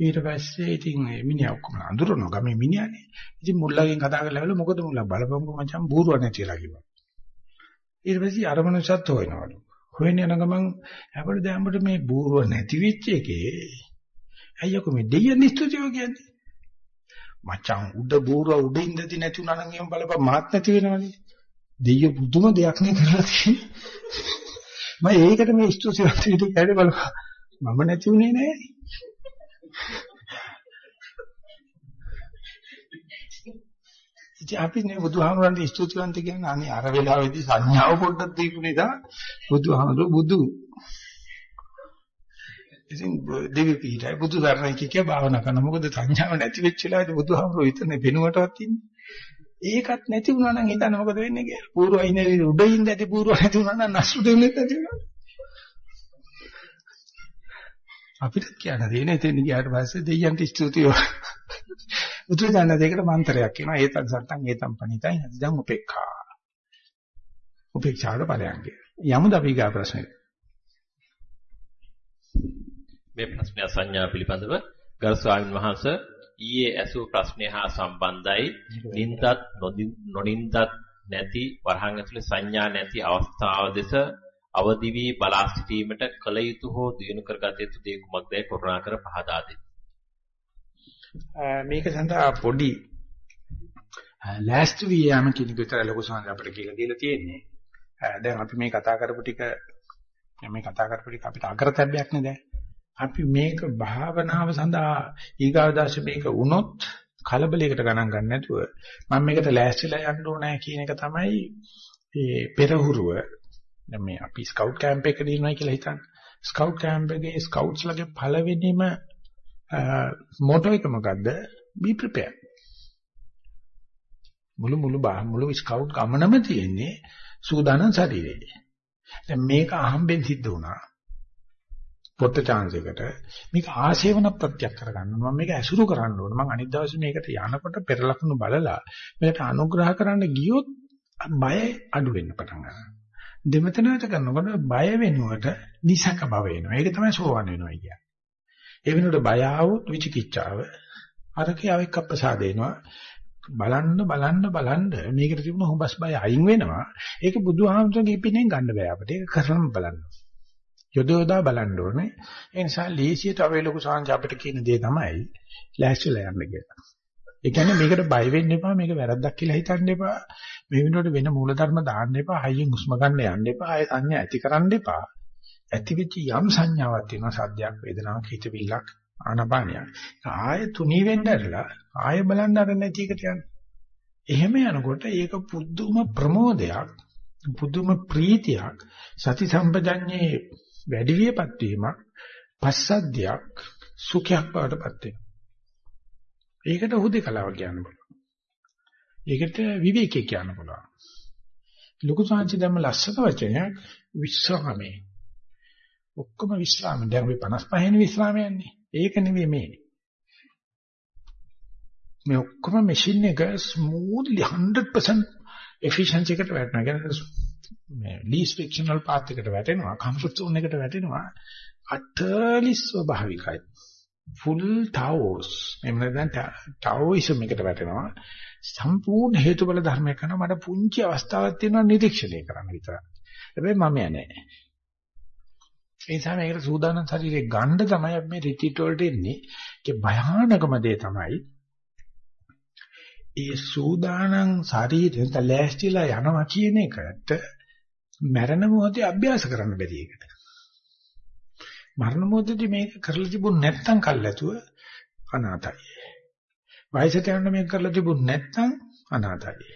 ඊට පස්සේ ඉතින් මිනිහා ඔක්කොම අඳුරනවා ගමේ මිනිහානේ. ඉතින් මුල්ලාගෙන් කතා කරලා ඇවිල්ලා මොකද මුල්ලා බලපංකෝ මචං බූරුව නැතිලා කිව්වා. ඊට පස්සේ අර මනුස්සයත් හොයනවලු. හොයන යන ගමන් අපිට දැම්මට මේ බූරුව නැති වෙච්ච එකේ අයියෝ මේ දෙයයන් ස්තුතිව කියන්නේ. මචං උඩ බූරුව උඩ ඉඳදී නැති උනා නම් එහෙම බලපන් මාත් නැති වෙනවනේ. දෙයියෝ බුදුම දෙයක් නේ කරලා තියෙන්නේ. මම ඒකට මේ ස්තුතිවත් විදිහට කැඩේ බලපන්. මම නැති උනේ නෑ. ඉතින් අපි නේ බුදුහාමුදුරන්ට ස්තුතිවන්ත කියන්නේ අනේ අර වෙලාවේදී සංඥාව පොඩ්ඩක් දීපු නිසා බුදුහාමුදුර බුදු. ඉතින් දෙවි පීඨයි බුදු ධර්මයි කිය භාවනා කරන මොකද සංඥාව නැති වෙච්ච වෙලාවේදී බුදුහාමුදුර විතරනේ වෙනුවටවත් ඉන්නේ. ඒකත් නැති වුණා නම් හිතන්න මොකද වෙන්නේ කියලා. පූර්වයිනේ උඩින් නැති පූර්ව නැති වුණා නම් නසු දෙන්නේ නැති වුණා. අපිට කියන්න දෙන්නේ එතෙන් ගියාට පස්සේ දෙයයන්ට ස්තුතිය. බුදුදහම දෙකට මන්ත්‍රයක් කියනවා ඒතන් සත්තන් ඒතන් පණිතයි නැතිනම් උපේක්ඛා. උපේක්ෂාට ඵලයන් කියන. යමුද අපි ගා ප්‍රශ්නෙට. මේ ප්‍රශ්නය සංඥා පිළිබඳව ගරු ස්වාමීන් වහන්සේ ඊයේ ඇසූ ප්‍රශ්නය හා සම්බන්ධයි නින්දත් නොනින්දත් නැති වරහන් ඇතුලේ සංඥා නැති අවස්ථාව දෙස අවදි වී බලා සිටීමට කල යුතු හෝ දිනු කරගත යුතු දේ කුමක්දයි කරුණාකර පහදා දෙන්න. මේක සඳහා පොඩි last වී යාම කියන විතර ලොකු සංග අපිට කියලා දීලා තියෙන්නේ. දැන් අපි මේ කතා කරපු ටික මේ කතා කරපු ටික අපිට අගරතැබ්බයක් නේ දැන්. අපි මේක භාවනාව සඳහා ඊගාදාශ මේක වුණොත් කලබලයකට ගණන් ගන්න නැතුව මම මේකට ලෑස්තිලා යන්න ඕනේ කියන එක තමයි ඒ පෙරහුරුව දැන් මේ අපි ස්කවුට් කැම්ප් එකකට ඉන්නවා කියලා හිතන්න. ස්කවුට් කැම්ප් එකේ ස්කවුට්ස්ලගේ පළවෙනිම මොටෝ එක මොකද්ද? be prepared. මුළු මුළු මුළු ස්කවුට් ගමනම තියෙන්නේ සූදානම් ශරීරේ. දැන් මේක අහම්බෙන් සිද්ධ වුණා. පොත්ත chance එකට. මේක ආශේවන ප්‍රත්‍යක් කරගන්න ඕන. මම මේක ඇසුරු කරන්න ඕන. මම අනිත් දවසේ මේකට යනකොට පෙර ලකුණු බලලා මේකට අනුග්‍රහ කරන්න ගියොත් බය අඩු වෙන්න පටන් ගන්නවා. දෙමතනකට කරනකොට බය වෙනුවට නිසක බව එනවා. ඒක තමයි සෝවන් වෙනවා කියන්නේ. ඒ වෙනුවට බය ආවොත් විචිකිච්ඡාව අරකේ අවෙක් අප්‍රසාද එනවා. බලන්න බලන්න බලන්න මේකට තිබුණ හොබස් බය අයින් වෙනවා. ඒක බුදුහාමුදුරගේ පිටින් ගන්න බෑ අපිට. ඒක කරන්න බලන්න. යොදවලා බලන්න ඕනේ. ඒ නිසා ලීසියට අපේ ලොකු සාංශ අපිට කියන දේ තමයි ලෑස්තිලා යන්න කියලා. ඒ කියන්නේ මේකට බය වෙන්න එපා මේක වැරද්දක් කියලා හිතන්න එපා. මේ වෙනුවට වෙන මූලධර්ම දාන්න එපා. හයියෙන් හුස්ම ගන්න යන්න එපා. ආය සංඥා ඇති කරන්න එපා. ඇති වෙච්ච යම් සංඥාවක් තියෙනවා සද්දයක් වේදනාවක් හිතවිල්ලක් ආනපානියක්. ආය තුනී වෙන්න ඇරලා ආය බලන්න අර නැති එකට යන්න. එහෙම යනකොට ඒක පුදුම ප්‍රමෝදයක් පුදුම ප්‍රීතියක් සති සම්පජඤ්ඤේ වැඩි වියපත් වීමක් පස්සද්ධියක් සුඛයක් බවට පත් වෙනවා. ඒකට හුදේකලාව කියන්න පුළුවන්. ඒකට විවේකී කියන්න පුළුවන්. ලොකු සංචි දැම්ම ලස්සන වචනයක් විශ්‍රාමයේ. ඔක්කොම විශ්‍රාම. දැන් අපි 55 වෙනි විශ්‍රාමයන්නේ. ඒක නෙවෙයි මේ. මේ ඔක්කොම මැෂින් එක ස්මූත්ලි 100% efficiency එකට වැටෙනවා. කියන්නේ මේ least frictional path එකට වැටෙනවා. comfort zone එකට වැටෙනවා. utterly ස්වභාවිකයි. full taos. එහෙම නැත්නම් taoism එකට වැටෙනවා. සම්පූර්ණ හේතුඵල ධර්මයක් කරන මට පුංචි අවස්ථාවක් තියෙනවා නිරීක්ෂණය කරන්න විතරයි. හැබැයි මම යන්නේ නැහැ. ඒ නිසා මේකට සූදානම් ශරීරේ ගන්න තමයි අපි මේ රිට්‍රීට් වලට එන්නේ. ඒක භයානකම දේ තමයි ඒ සූදානම් ශරීරෙන් ලෑස්තිලා යනවා කියන එකට මරණ මොහොතේ අභ්‍යාස කරන්න බැරි එකට. මරණ මොහොතේදී මේක කරලා තිබුණ නැත්නම් කල්ැතුව අනාතයි. වයසට යන මේක කරලා තිබුණ නැත්නම් අනාතයි.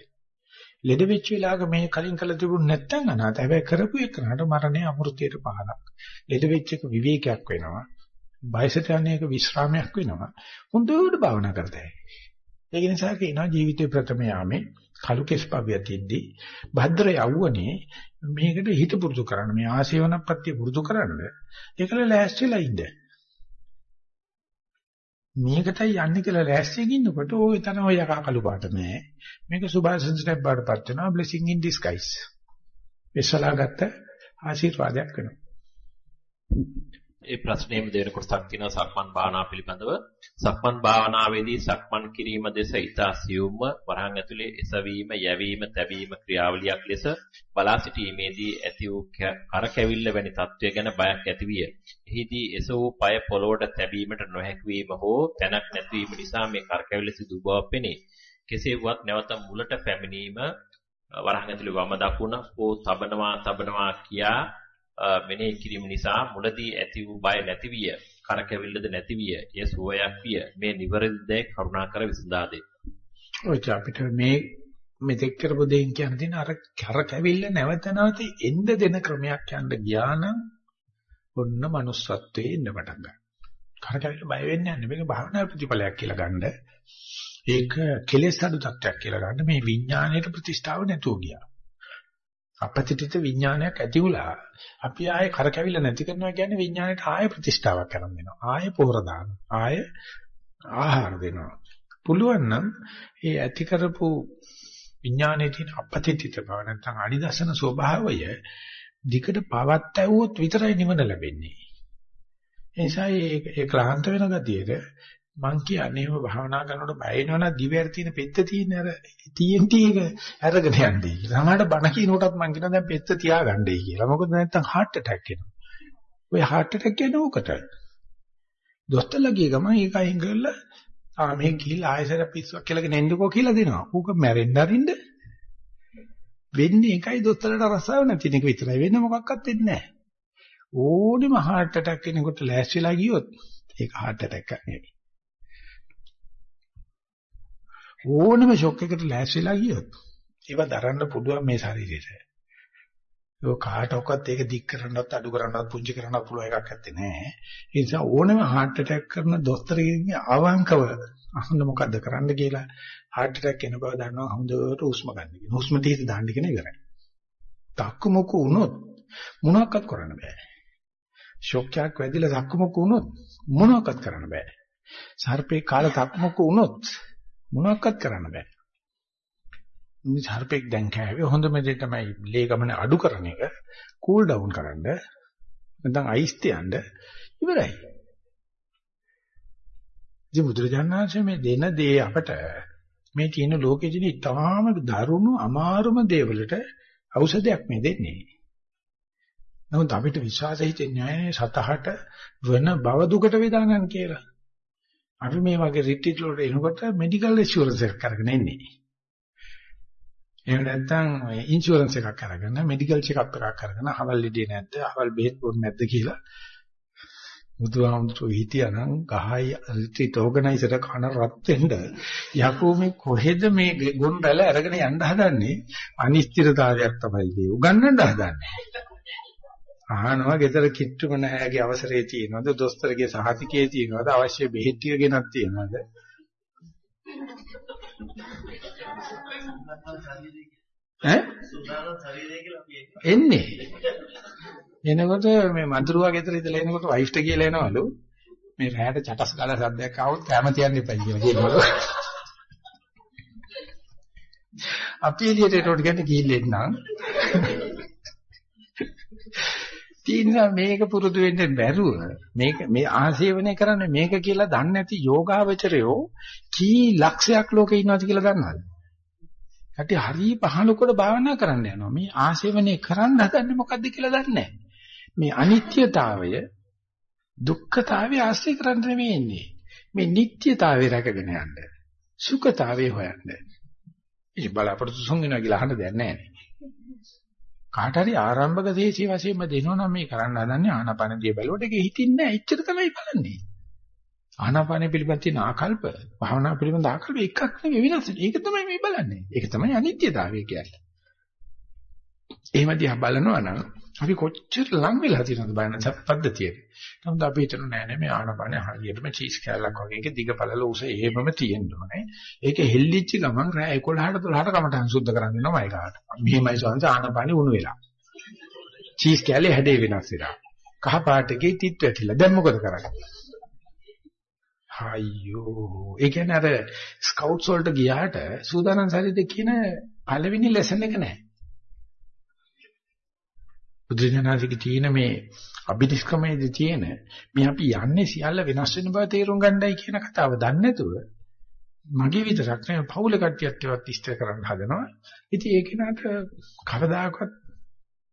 ලෙඩ වෙච්ච වෙලාවක මේ කලින් කළ තිබුණ නැත්නම් අනාත. හැබැයි කරපු එකනට මරණය අමෘතයට පහලක්. ලෙඩ වෙච්ච එක විවේකයක් වෙනවා. වයසට යන එක විශ්‍රාමයක් වෙනවා. හොඳට භාවනා කරතයි. ඒක නිසා කියනවා ජීවිතේ ප්‍රථම යාමේ කලු කෙස්පවිය තිද්දී භද්‍ර යවුවනේ මේකට හිත පුරුදු කරන්න මේ ආශේවනපත්‍ය පුරුදු කරන්න ඒකල ලෑස්තිලා ඉන්න. මේකටයි යන්නේ කියලා ලෑස්තියෙන් ඉන්නකොට ওই තන ඔය යකා කළු පාට නෑ. මේක සුභාසන් ස්ටෙප් බාටපත් වෙනවා බ්ලෙසිං ඉන් ඩිස්ගයිස් එස්සලා ගත්ත ආශිර්වාදයක් වෙනවා. ඒ ප්‍රශ්නේම දෙන කොටසක් තියෙනවා සක්මන් භාවනා පිළිබඳව. සක්මන් භාවනාවේදී සක්මන් කිරීම දෙස ඊතා සියුම්ව වරහන් ඇතුලේ එසවීම, යැවීම, තැබීම ක්‍රියාවලියක් ලෙස බලා සිටීමේදී ඇති වූ කරකැවිල්ල වැනි තත්ත්වය ගැන බයක් ඇතිවිය. එහිදී එසවූ পায় පොළොවට තැබීමට නොහැකි වීම හෝ තැනක් නැතිවීම නිසා මේ කරකැවිල්ල සිදු බව පෙනේ. කෙසේ වුවත් නැවත මුලට පැමිණීම වරහන් ඇතුලේ වම දකුණ හෝ තබනවා තබනවා කියා මෙනෙහි කිරීම නිසා මුලදී ඇති වූ බය නැති විය, කරකැවිල්ලද නැති විය, ඒ සුවයක් විය. මේ නිවැරදිද කරුණාකර විසඳා දෙන්න. ඔය අපිට මේ මෙතෙක් කරපු දෙයින් කියන දින අර කරකැවිල්ල නැවත නැවත එන්න දෙන ක්‍රමයක් යන්න ගියා නම් ඔන්න manussත්වයේ ඉන්න පටන් ගන්නවා. කරකැවිල්ල බය වෙන්නේ නැහැ. මේක භාවනා ප්‍රතිඵලයක් කියලා ගන්න. ඒක කෙලෙස් අඩු තත්ත්වයක් කියලා ගන්න. මේ විඥාණයට ප්‍රතිෂ්ඨාව නැතුව ගියා. අපතිතිත විඥානයක් ඇති වුණා. අපි ආයේ කරකැවිල්ල නැති කරනවා කියන්නේ විඥානයට ආයේ ප්‍රතිෂ්ඨාවක් කරන් දෙනවා. ආයේ පොහොර දානවා. ආයේ ආහාර දෙනවා. පුළුවන් නම් ඒ ඇති කරපු විඥානයේ තියෙන අපතිතිත බව නැත්නම් අනිදසන ස්වභාවය දිකට පවත් ඇවුවොත් විතරයි නිවන ලැබෙන්නේ. ඒ නිසා ඒ ක්ලාන්ත වෙන ගතියට මං කියන්නේ එහෙම භාවනා කරනකොට බය වෙනවනම් දිවයට තියෙන පෙත්ත තියෙන අර TNT එක අරගෙන යන්නේ කියලා. සමහරට බණ කියනකොටත් මං කියනවා දැන් පෙත්ත තියාගන්නයි කියලා. මොකද නැත්තම් heart attack එනවා. ඔය heart attack එන උකට. දොස්තරලා ගිය ගමන් ඒක අයින් කරලා ආ මේ ගිහිල්ලා ආයෙසර පිස්සුවක් කියලාගෙන එන්නකෝ කියලා දෙනවා. ඌක මැරෙන්න අරින්න වෙන්නේ එකයි දොස්තරට රසාව නැති එක විතරයි. වෙන මොකක්වත් වෙන්නේ නැහැ. ඕනෙම heart attack කෙනෙකුට ලෑස්තිලා ගියොත් ඒක heart attack එකක් නෙවෙයි. ඕනම ෂොක් එකකට ලෑස්තිලා ගියොත් ඒව දරන්න පුළුවන් මේ ශරීරයට. ඒක කාටවත් ඒක දික් කරන්නවත් අඩු කරන්නවත් පුංචි කරන්නවත් පුළුවන් එකක් නැත්තේ නෑ. ඒ නිසා ඕනම heart attack කරන දොස්තරගෙන් අවංකව අහන්න මොකද්ද කරන්න කියලා heart attack එන බව දන්නවා හොඳට හුස්ම ගන්න කියන. හුස්ම ටික දාන්න කියන ඉවරයි. තක්කමුකු වුණොත් මොනවක්වත් කරන්න බෑ. ෂොක් එකක් වැදිලා තක්කමුකු වුණොත් මොනවක්වත් කරන්න බෑ. සර්පේ කාල තක්කමුකු වුණොත් මොනවක්වත් කරන්න බෑ. මේ සර්පෙක් දැන් කෑවේ හොඳම දේ තමයි ලේ ගමන අඩු කරන එක කූල් ඩවුන් කරන්න නැත්නම් අයිස් තියන්න ඉවරයි. ඉතින් බුදුරජාණන්සේ මේ දෙන දේ අපට මේ තියෙන ලෝකෙදී තාම දරුණු අමාරුම දේවලට ඖෂධයක් මේ දෙන්නේ. නමුත් අපිට විශ්වාසය හිතෙන්නේ නැහැ සතහට වෙන බව දුකට වේදනන් කියලා. අපි මේ වගේ රිට්‍රීට් වලට එනකොට මෙඩිකල් ඉන්ෂුරන්ස් එකක් අරගෙන එන්නේ. එහෙම නැත්නම් ඉන්ෂුරන්ස් එකක් අරගෙන මෙඩිකල් චෙක්අප් එකක් අරගෙන අවල් ඉදී නැද්ද, අවල් බෙහෙත් බොන්නේ නැද්ද කියලා බුදුහාමුදුරුවෝ හිටියානම් ගහයි රිට්‍රීට් ඕගනයිසර් කන රත් වෙන්න යකෝ මේ කොහෙද මේ ගොන් රැළ අරගෙන යන්න හදන්නේ අනිශ්චිතතාවයක් තමයි මේ උගන්නන්න හදන්නේ අහනවා ගෙදර කිට්ටුම නැහැගේ අවසරේ තියෙනවද? දොස්තරගේ සහතිකයේ තියෙනවද? අවශ්‍ය බෙහෙත් ටික ගෙනත් තියෙනවද? ඈ? එන්නේ. එනකොට මේ මඳුරුවා ගෙදර ඉඳලා එනකොට වයිෆ්ට කියලා එනවලු. මේ රැයට චටස් ගාලා සද්දයක් ආවොත් කැම තියන්න එපා කියලා කියනවලු. අපි එළියට ඒකට කියන්නේ කීල්ලෙන් නම් තින්න මේක පුරුදු වෙන්න බැරුව මේක මේ ආශේවනය කරන්නේ මේක කියලා දන්නේ නැති යෝගාවචරයෝ කී ලක්ෂයක් ලෝකේ ඉන්නවද කියලා දන්නවද? කටි හරි පහලකොට භාවනා කරන්න යනවා. මේ ආශේවනය කරන්න හදන්නේ මොකද්ද කියලා දන්නේ නැහැ. මේ අනිත්‍යතාවය දුක්ඛතාවය ආශ්‍රය කරන්න නෙමෙයි එන්නේ. මේ නිට්ටයතාවය රැකගෙන යන්න. සුඛතාවය හොයන්න. ඒ බලාපොරොත්තු සොංගිනවා කියලා අහන්න දෙයක් නැහැ. කාට හරි ආරම්භක දේශී වශයෙන්ම දෙනවනම් මේ කරන්න හදන්නේ ආනාපානදිය බැලුවට ඒක හිතින්නේ නැහැ. එච්චර තමයි බලන්නේ. ආනාපානෙ පිළිබඳ තියෙන ආකල්ප, භාවනා පිළිබඳ ආකල්ප එකක් නෙවෙයි වෙනස්. ඒක තමයි මේ බලන්නේ. ඒක තමයි අනිත්‍යතාවය කියන්නේ. එහෙම දිහා බලනවා නම් අපි කොච්චර ලං වෙලා තියෙනවද බලන්න පද්ධතියට. නමුත් අපි හිතන නෑ නෑ මේ ආනපන හරියටම චීස් කෑල්ලක් වගේ එක දිග පළල උස එහෙමම තියෙන්න ඕනේ. ඒක හෙල්ලිච්ච ගමන් රෑ 11ට 12ට කමටහන් සුද්ධ කරන්න වෙනවා මයිකාට. මෙහෙමයි සංස ආනපන උණු වෙලා. චීස් කෑල්ලේ හැඩේ වෙනස් වෙලා. කහ පාටකේ තිත් වැටිලා. දැන් මොකද කරන්නේ? අයියෝ. ඒ කියන්නේ අර ස්කවුට්ස් වලට ගියාට සූදානම් ශරීරයේ කියන පළවෙනි ලෙසන් එක නෑ. බුදුජානනාතික තියෙන මේ අභිනිෂ්ක්‍රමයේදී තියෙන මේ අපි යන්නේ සියල්ල වෙනස් වෙන බව තේරුම් ගන්නයි කියන කතාව දන්නේ නැතුව මගේ විතරක් නෙවෙයි පවුල කට්ටියත් ඒවත් ඉස්තර කරන්න හදනවා. ඉතින් ඒක නට කවදාකවත්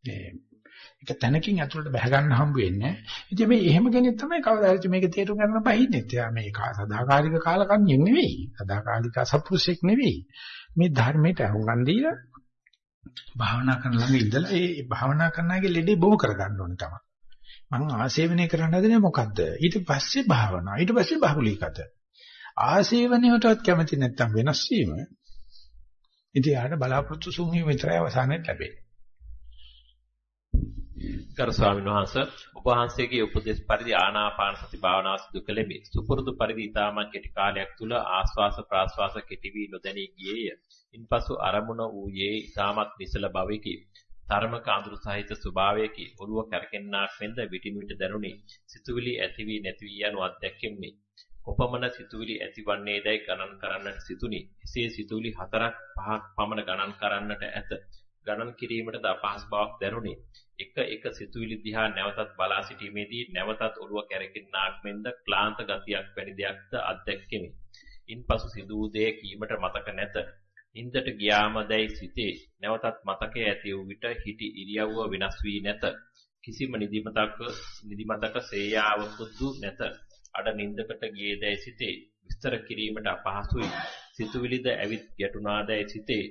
මේ එක තැනකින් ඇතුළට බහ ගන්න හම්බ වෙන්නේ. ඉතින් මේ එහෙම කෙනෙක් තමයි කවදාද මේක තේරුම් ගන්න බහින්නේ. එයා මේ සදාකාලික කාලකන්ණියෙන් නෙවෙයි. සදාකාලික සත්පුරුෂෙක් නෙවෙයි. මේ ධර්මයට අහුම්ගන් දීලා භාවනා කරන ළඟ ඉඳලා ඒ භාවනා කරන අයගේ ලෙඩේ බොහෝ කරගන්න ඕනේ තමයි. මම ආසේවනය කරන්න හදන්නේ මොකද්ද? ඊට පස්සේ භාවනා. ඊට පස්සේ බහුලීකත. ආසේවනයටවත් කැමති නැත්තම් වෙනස් වීම. ඉතින් ආඩ බලාපොරොත්තු සුන්වීම විතරයි අවසානයේ ලැබෙන්නේ. ගරු ස්වාමීන් වහන්සේ ඔබ වහන්සේගේ උපදේශ පරිදි ආනාපාන සති භාවනාව සිදු කළෙමි. සුපුරුදු පරිදි ඊටමත් කෙටි කාලයක් තුල ආස්වාස ප්‍රාස්වාස කෙටි වී නොදැනී ගියේය. ඉන්පසු අරමුණ වූයේ ඊටමත් නිසල භවෙකි. ධර්මක අඳුරු සහිත ස්වභාවයකි. ඔළුව කැරකෙන්නාක් වෙන්ද විටින් විට දැනුනි. සිතුවිලි ඇති වී නැති වී යනු අත්දැකෙමි. කොපමණ සිතුවිලි ඇතිවන්නේදයි ගණන් කරන්නට සිතුනි. එසේ සිතුවිලි හතරක් පහක් පමණ ගණන් කරන්නට ඇත. ගණන් කිරීමටද අපහසු බවක් දැනුනි. එක එක සිතුවිලි දිහා නැවතත් බලා සිටීමේදී නැවතත් ඔළුව කැරකෙන්නාක් මෙන්ද ක්ලාන්ත ගතියක් වැනි දෙයක්ද අත්දැක්කෙමි. ඉන්පසු සිදු වූ දේ කීමට මතක නැත. නින්දට ගියාමදයි සිතේ. නැවතත් මතකයේ ඇති වූ විට හිටි ඉරියව්ව වෙනස් වී නැත. කිසිම නිදිමතක නිදිමතක සේයාවකුදු නැත. අඩ නින්දකට ගියේදයි සිතේ. විස්තර කිරීමට අපහසුයි. සිතුවිලිද ඇවිත් ගැටුණාදයි සිතේ.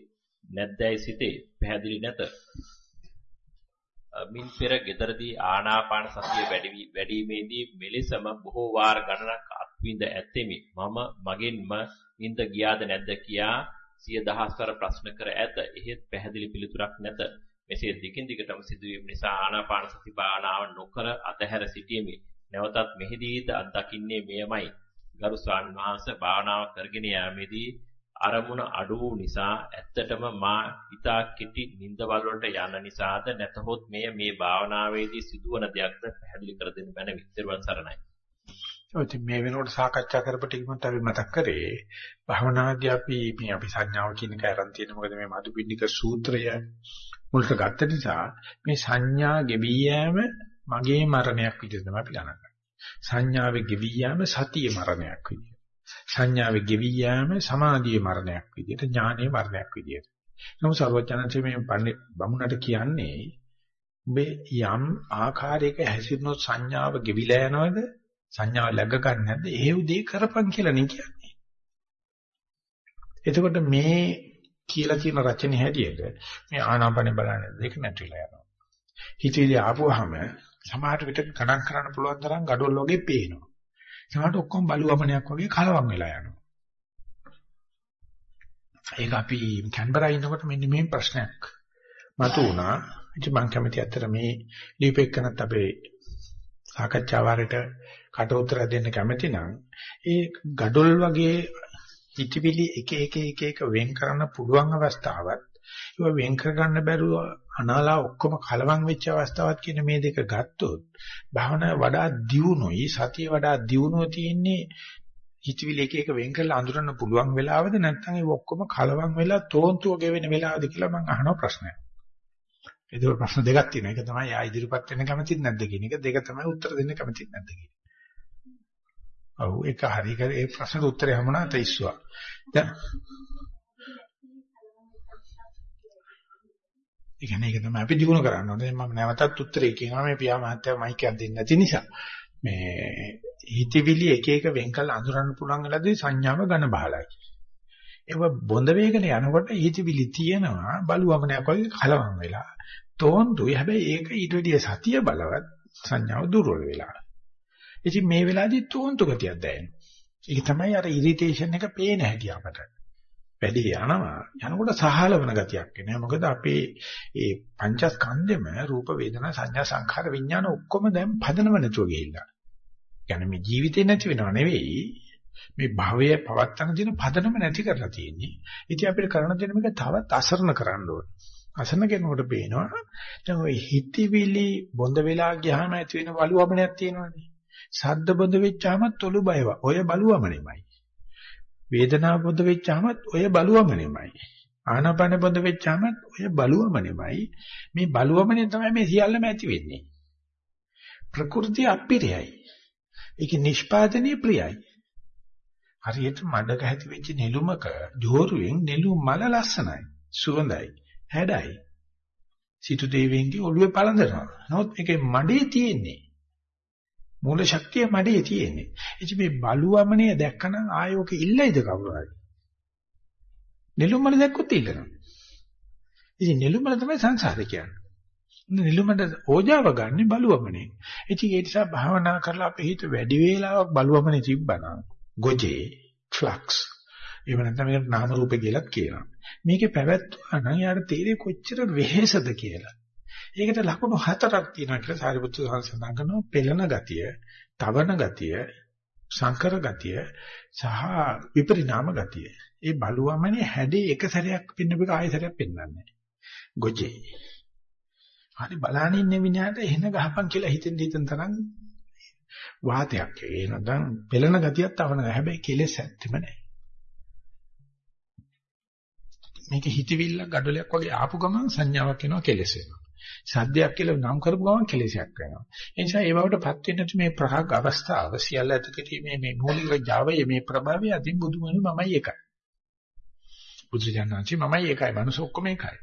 නැද්දයි සිතේ. පැහැදිලි නැත. මින් පෙර gederදී ආනාපාන සතිය වැඩිීමේදී මෙලෙසම බොහෝ වාර ගණනක් අත්විඳ ඇතෙමි. මම මගෙන්ම නින්ද ගියාද නැද්ද කියා සිය දහස්වර ප්‍රශ්න කර ඇත. එහෙත් පැහැදිලි පිළිතුරක් නැත. මෙසේ දිගින් දිගටම සිදුවීම නිසා ආනාපාන සති භාවනාව නොකර අතහැර සිටීමේ නැවතත් මෙහිදීද අත්දකින්නේ මෙයමයි. ගරු ස්වාමීන් වහන්සේ භාවනාව කරගෙන යාමේදී අරමුණ අඩු වූ නිසා ඇත්තටම මා හිතා කිටි නිින්දවල වලට යන නිසාද නැතහොත් මෙය මේ භාවනාවේදී සිදුවන දෙයක්ද පැහැදිලි කර දෙන්න බැන විස්තරවන් සරණයි. ඔය මේ වෙනකොට සාකච්ඡා කරපු ටිකමත් අපි මතක් කරේ භාවනාදී අපි මේ අපි සංඥාව කියන එක අරන් තියෙන මොකද මේ මදුපිණ්ඩික සූත්‍රය මුලට ගත්ත නිසා මේ සංඥා ගෙවි යෑම මගේ මරණයක් විදිහට තමයි අපි ගණන් සංඥාවේ ගෙවි යෑම සතිය මරණයක් විදිහට. සංඥාවේ ගෙවි යෑම සමාධියේ මරණයක් විදිහට ඥානයේ මරණයක් විදිහට. නමුත් සර්වඥාන්සේ මේ බමුණට කියන්නේ ඔබේ යම් ආකාරයක හැසිරෙනොත් සංඥාව ගෙවිලා යනවද? සංඥාව läග ගන්න නැද්ද? එහෙව් දේ කරපන් කියලා නේ කියන්නේ. එතකොට මේ කියලා තියෙන රචනයේ හැටියට මේ ආනාපානේ බලන්නේ දෙක නැතිලා යනවා. හිතේදී ආපුවාම සමහර විට ගණන් කරන්න පුළුවන් තරම් gadol වගේ පේනවා. සමහරට ඔක්කොම බලුවමනයක් වගේ කලවම් වෙලා යනවා. ඒක අපි කැන්බරා ඉන්නකොට මෙන්න මේ ප්‍රශ්නයක් මතු වුණා. ඉතින් මම කැමති අතර මේ ලියුපෙක්කනත් අපේ සාකච්ඡා වාරයට කට උතර දෙන්න කැමති නම් ඒ gadol වගේ හිතවිලි එක එක එක එක වෙන් කරන්න පුළුවන් අවස්ථාවක් ඒක වෙන් කර ගන්න බැරුව අනාලා ඔක්කොම කලවම් වෙච්ච අවස්ථාවක් කියන මේ දෙක ගත්තොත් භාවනාව වඩා දියුණුයි සතිය වඩා දියුණුව තියෙන්නේ හිතවිලි එක එක වෙන් කරලා අඳුරන්න පුළුවන් වෙලාවද නැත්නම් ඒ ඔක්කොම කලවම් වෙලා තෝන්තුව ගෙවෙන වෙලාවද කියලා මම අහන ප්‍රශ්නයක්. ඒක ප්‍රශ්න දෙකක් තියෙනවා. එක තමයි ආ ඉදිරිපත් වෙන්න කැමතිද නැද්ද කියන එක. දෙක තමයි උත්තර දෙන්න කැමතිද නැද්ද කියන එක. ඔව් ඒක හරි. ඒ ප්‍රශ්නට උත්තරය හමුණා තයිස්වා. දැන් ඒ කියන්නේ ඒක තමයි අපි දිනු කරන්න ඕනේ. මම නැවතත් උත්තරේ කියනවා මේ පියා මහත්තයා මයික් එකක් දෙන්නේ නැති නිසා. මේ හිතවිලි එක එක වෙන් කළ අඳුරන්න පුළුවන් වෙලාවදී සංඥාව ඝන බහලයි. ඒක බොඳ වේගන යනකොට හිතවිලි තියෙනවා බලුවමනයක් වගේ කලවම් වෙලා. තෝන්දුයි හැබැයි ඒක ඊට වැඩිය සතිය බලවත් සංඥාව දුර්වල වෙලා. ඉතින් මේ වෙලාවේදී තෝන්තු ගතියක් දැනෙනවා. ඒක තමයි අර ඉරිටේෂන් එක පේන හැටි අපට. වැඩි යනවා. යනකොට සහලවන ගතියක් එනවා. මොකද අපේ ඒ පංචස්කන්ධෙම රූප වේදනා සංඥා සංඛාර විඥාන ඔක්කොම දැන් පදනම නැතුව ගිහිල්ලා. يعني මේ ජීවිතේ නැති වෙනව නෙවෙයි. මේ භවය පවත්තන දින පදනම නැති කරලා තියෙන්නේ. ඉතින් අපිට කරන්න දෙන මේක තවත් අසරණ කරන්න ඕනේ. අසරණ කෙනෙකුට පේනවා දැන් ওই හිතවිලි බොඳ වෙලා ගියාම ඇති වෙන බලුවමනක් තියෙනවානේ. සද්ද බොඳ වෙච්චාම තොළු බයව. ඔය බලුවමනෙමයි. වේදනාව බොඳ වෙච්චාමත් ඔය බලුවමනෙමයි. ආනාපාන බොඳ වෙච්චාමත් ඔය බලුවමනෙමයි. මේ බලුවමනේ තමයි මේ සියල්ලම ඇති වෙන්නේ. ප්‍රകൃති අපිරියයි. ඒක නිෂ්පාදනයේ ප්‍රියයි. හරියට මඩක ඇති වෙච්ච නෙළුමක ජෝරුවෙන් නෙළුම් මල ලස්සනයි. සුවඳයි. හැඩයි. සිටු දෙවියන්ගේ ඔළුවේ පළඳනවා. නමුත් මේකේ මඩේ තියෙන්නේ මූල ශක්තිය මඩේ තියෙන්නේ. ඉතින් මේ බලුවමනේ දැක්කනම් ආයෝක ඉල්ලයිද කවුරු හරි? නෙළුම්මල දැක්කොත් ඉල්ලනවා. ඉතින් නෙළුම්මල තමයි සංසාරේ කියන්නේ. නෙළුමට ඕජාව ගන්න බලුවමනේ. ඉතින් ඒ නිසා භාවනා කරලා අපේ හිත වැඩි වේලාවක් බලුවමනේ තිබ්බනම් ගොජේ ෆ්ලක්ස් එහෙම නැත්නම් මේකට නාම රූපේ කියලා කියනවා. මේකේ පැවැත්වුවා නම් යාට තේරෙන්නේ කොච්චර වෙහෙසද කියලා. ඒකට ලකුණු හතරක් තියෙනවා කියලා සාරිපුත්‍ර සංසඳන කරනවා පෙළන ගතිය, තවන ගතිය, සංකර ගතිය සහ විපරිණාම ගතිය. ඒ බලුවමනේ හැඩේ එක සැරයක් පින්නපෙක ආයෙ සැරයක් පෙන්වන්නේ ගොජේ. හරි බලහන් ඉන්න විනාට එහෙන ගහපන් කියලා හිතෙන් හිතෙන් තරම් වාතයක්. ඒ නැත්නම් පෙළන ගතියක් තවන. හැබැයි කෙලෙස් ඇත්තෙම නැහැ. මේක හිතවිල්ල gadolයක් වගේ ආපු ගමන් සංඥාවක් එනවා කෙලෙස් වෙනවා. සද්දයක් කියලා නම් කරපු ගමන් කෙලෙසයක් වෙනවා. ඒ නිසා ඒ බවටපත් වෙන්නට මේ ප්‍රහග් අවස්ථාව සියල්ල ඇතකීමේ මේ මූලික Javaයේ මේ ප්‍රභාවය අදින් බුදුමනු මමයි එකයි. බුදුජානනාංශي මමයි එකයි මනුස්ස ඔක්කොම එකයි.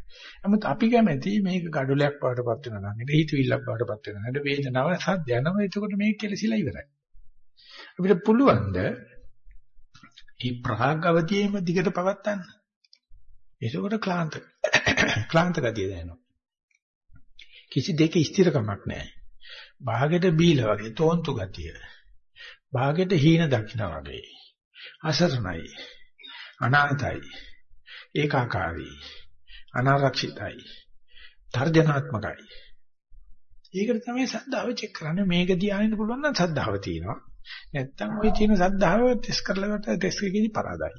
නමුත් අපි කැමති මේක gadolයක් බවටපත් වෙනවා නම් හිතවිල්ලක් බවටපත් වෙනවා නේද වේදනාව සද්ද යනවා එතකොට මේක කෙලසිලා ඉවරයි. අපිට පුළුවන් ද මේ ප්‍රහග් අවධියේම දිගට පවත්තන්න. එතකොට ක්ලාන්ත ක්ලාන්ත ගතිය දැනෙනවා. කිසි දෙක ස්ථිරකමක් නැහැ. භාගෙට බීලා වගේ තෝන්තු ගතිය. භාගෙට හීන දකින්න වගේ. අසරණයි. අනාථයි. ඒකාකාරී. අනාරක්ෂිතයි. තර්ජනාත්මකයි. ඒකට තමයි සද්ධාව චෙක් කරන්නේ. මේක දිහාගෙන පුළුවන් නම් සද්ධාව තියෙනවා. නැත්තම් ওই තියෙන සද්ධාව ටෙස්ට් කරලා ටෙස්ට් එකේදී පරාදයි.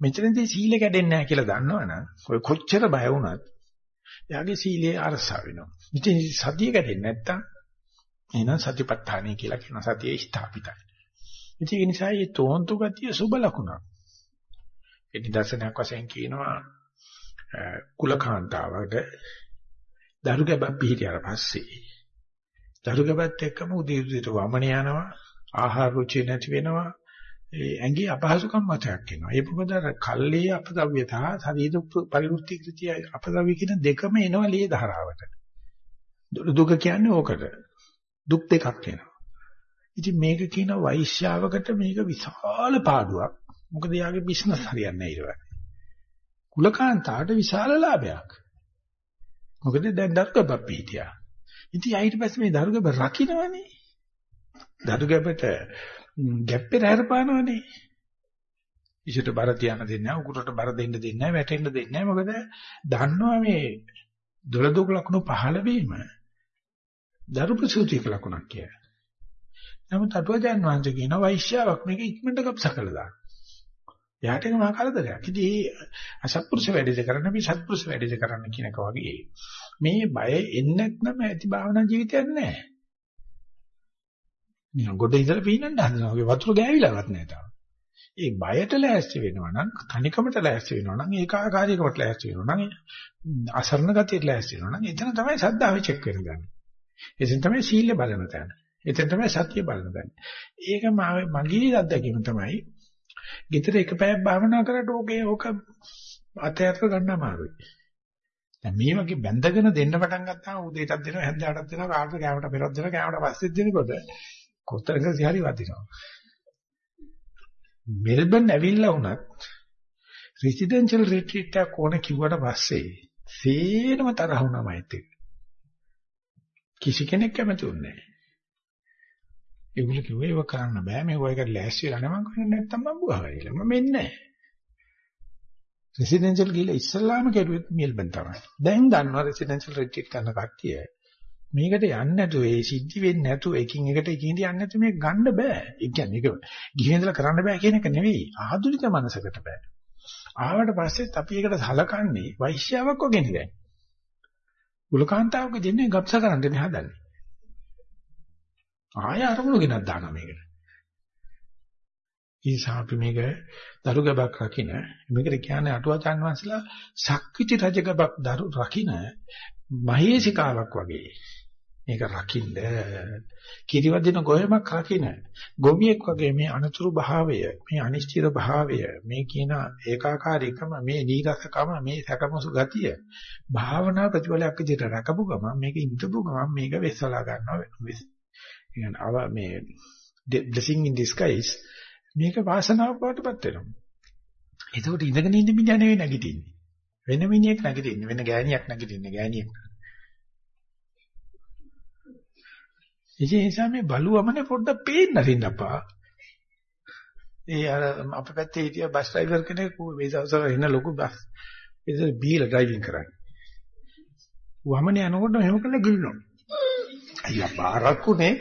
මෙතනදී සීල කැඩෙන්නේ නැහැ කියලා දන්නවනම් ඔය කොච්චර බය වුණත් එයාගේ සීලේ අරසා වෙනවා. ඉතින් සතිය කැඩෙන්නේ නැත්තම් එහෙනම් සතිපට්ඨානයි කියලා කියන සතියේ ස්ථාපිතයි. ඉතින් ඒ නිසා මේ තෝන්තු ගතිය සුබ ලකුණක්. ඒ නිදර්ශනයක් වශයෙන් කියනවා කුලකාන්තාවට දරු ගැබක් පිළිටියාට පස්සේ දරු ගැබත් එක්කම උදේ උදේට වමන යනවා ආහාර රුචිය නැති වෙනවා ඒ ඇඟේ අපහසුකම් මතයක් එනවා. ඒ මොකද අර කල්ලේ අපදව්‍ය සහ ශරීර පරිවෘත්ති කෘතිය අපදව්‍ය කියන දෙකම එනවා ලේ ධාරාවට. දුක කියන්නේ ඕකට. දුක් දෙකක් වෙනවා. ඉතින් මේක කියන වෛශ්‍යාවකට මේක විශාල පාඩුවක්. මොකද යාගේ බිස්නස් හරියන්නේ නැහැ ඊට පස්සේ. කුලකාන්තාට විශාල ලාභයක්. මොකද දැන් දරුගබක් පිටියා. ඉතින් ඊට පස්සේ මේ දරුගබ රකින්නවනේ. දරුගබට ගැප්පේ රැරපානවනේ. ඉෂට බර තියන්න දෙන්නේ නැහැ, උකුරට බර දෙන්න දෙන්නේ නැහැ, වැටෙන්න දෙන්නේ නැහැ. මොකද දන්නවා මේ දොළදුක ලකුණු පහළ වීම දරු ප්‍රසූතික ලකුණක් කියලා. නමුත් අටුවජාන් වහන්සේ කියන වෛශ්‍යාවක් මේක ඉක්මනට ගබ්ස කළා දාන්න. එයාට ඒක මහා කරදරයක්. ඉතින් අසත්පුරුෂ වැඩිද කරන්න අපි සත්පුරුෂ වැඩිද කරන්න කියන එක වගේ මේ බය එන්නේ නැත්නම් ඇති භාවනා ජීවිතයක් නැහැ. නිකන් ගොඩ ඉඳලා පීනන්න හදනවා වගේ වතුර ගෑවිලාවත් නැහැ තාම. ඒ බයට ලෑස්ති වෙනවා නම් තනිකමට ලෑස්ති වෙනවා නම් ඒකාකාරීකමට ලෑස්ති වෙනවා නම් අසරණ ගතියට ලෑස්ති වෙනවා නම් එතන තමයි සද්ධාව චෙක් වෙන්නේ. එතෙන් තමයි සීල බලන තැන. එතෙන් තමයි සතිය බලන තැන. ඒක මගේ අත්දැකීම තමයි. ගෙදර එක පැයක් භාවනා කරලා ඕකේ ඕක අතයට ගන්න අමාරුයි. දැන් මේ වගේ බැඳගෙන දෙන්න පටන් ගත්තාම උදේටත් දෙනවා හැන්දෑවටත් දෙනවා කාටද කෑමට පෙරත් දෙනවා කෑමට පස්සෙත් දෙනකොට කොතරම් හරි වදිනවා. මෙල්බන් ඇවිල්ලා වුණත් රෙසිඩෙන්ෂල් රිට්‍රීට් එකක් ඕන කිව්වට පස්සේ සේනම තරහ වුණා මයිත් එක. කිසි කෙනෙක් කැමති වුණේ නැහැ. ඒගොල්ලෝ කිව්වා ඒක කරන්න බෑ මේක ඔයකට ලෑස්ති වෙලා නැහැ මම කරන්නේ නැත්තම් මම බුවා කියලා. මම එන්නේ නැහැ. රෙසිඩෙන්ෂල් ගිහලා ඉස්සල්ලාම කෙරුවෙත් මෙල්බන් තමයි. දැන් දන්නවා රෙසිඩෙන්ෂල් රිට්‍රීට් කරන කට්ටිය මේකට යන්නේ නැතුව ඒ සිද්ධි වෙන්නේ නැතුව එකින් එකට එකින් යන්නේ නැතුව මේක ගන්න බෑ. ඒ කියන්නේ ඒක ගිහින් ඉඳලා කරන්න බෑ කියන එක නෙවෙයි. ආධුනික මනසකට බෑ. ආවට පස්සෙත් අපි ඒකට සලකන්නේ වෛශ්‍යාවක් වගේ නෙවෙයි. උලකාන්තාවක දෙන්නේ ගබ්ස කරන්න දෙන්නේ හදන්නේ. ආය අරමුණු ගෙනත් දානවා මේකට. ඊසා අපි මේක දරුගබක් රකින්න මේකට කියන්නේ අටුවාචාන් වහන්සේලා සක්විති රජගබක් දරු රකින්න මහේසිකාවක් වගේ. මේක රකින්න. කිරිවදින ගොයමක් රකින්න. ගොවියෙක් වගේ මේ අනතුරු භාවය මේ අනිශ්චිත භාවය මේ කියන ඒකාකාරීකම මේ නීරසකම මේ සැකමසු ගතිය භාවනා ප්‍රතිඵලයක් විදිහට රකපු ගමන් මේක ඉඳපු ගමන් මේක වෙස්සලා ගන්නවා. කියන්නේ අව මේ blessing in disguise මේක වාසනාවක් වටපත් වෙනවා. එතකොට ඉඳගෙන ඉන්න මිනිහා නෙවෙයි නැගිටින්නේ. වෙන මිනිහෙක් නැගිටින්නේ වෙන ගෑණියක් නැගිටින්නේ ගෑණියෙක්. ඒ නිසා මේ බලුවමනේ පොඩ්ඩක් පේන්න අරින්න අපා. ඒ අර අපේ පැත්තේ හිටිය බස් ඩ්‍රයිවර් කෙනෙක් මේ දවස්වල එන ලොකු බස් ඉතින් බීලා ඩ්‍රයිවිං කරන්නේ. වමනේ යනකොට එහෙම කළා ගිල්නවා. අයියා පාරක්කුනේ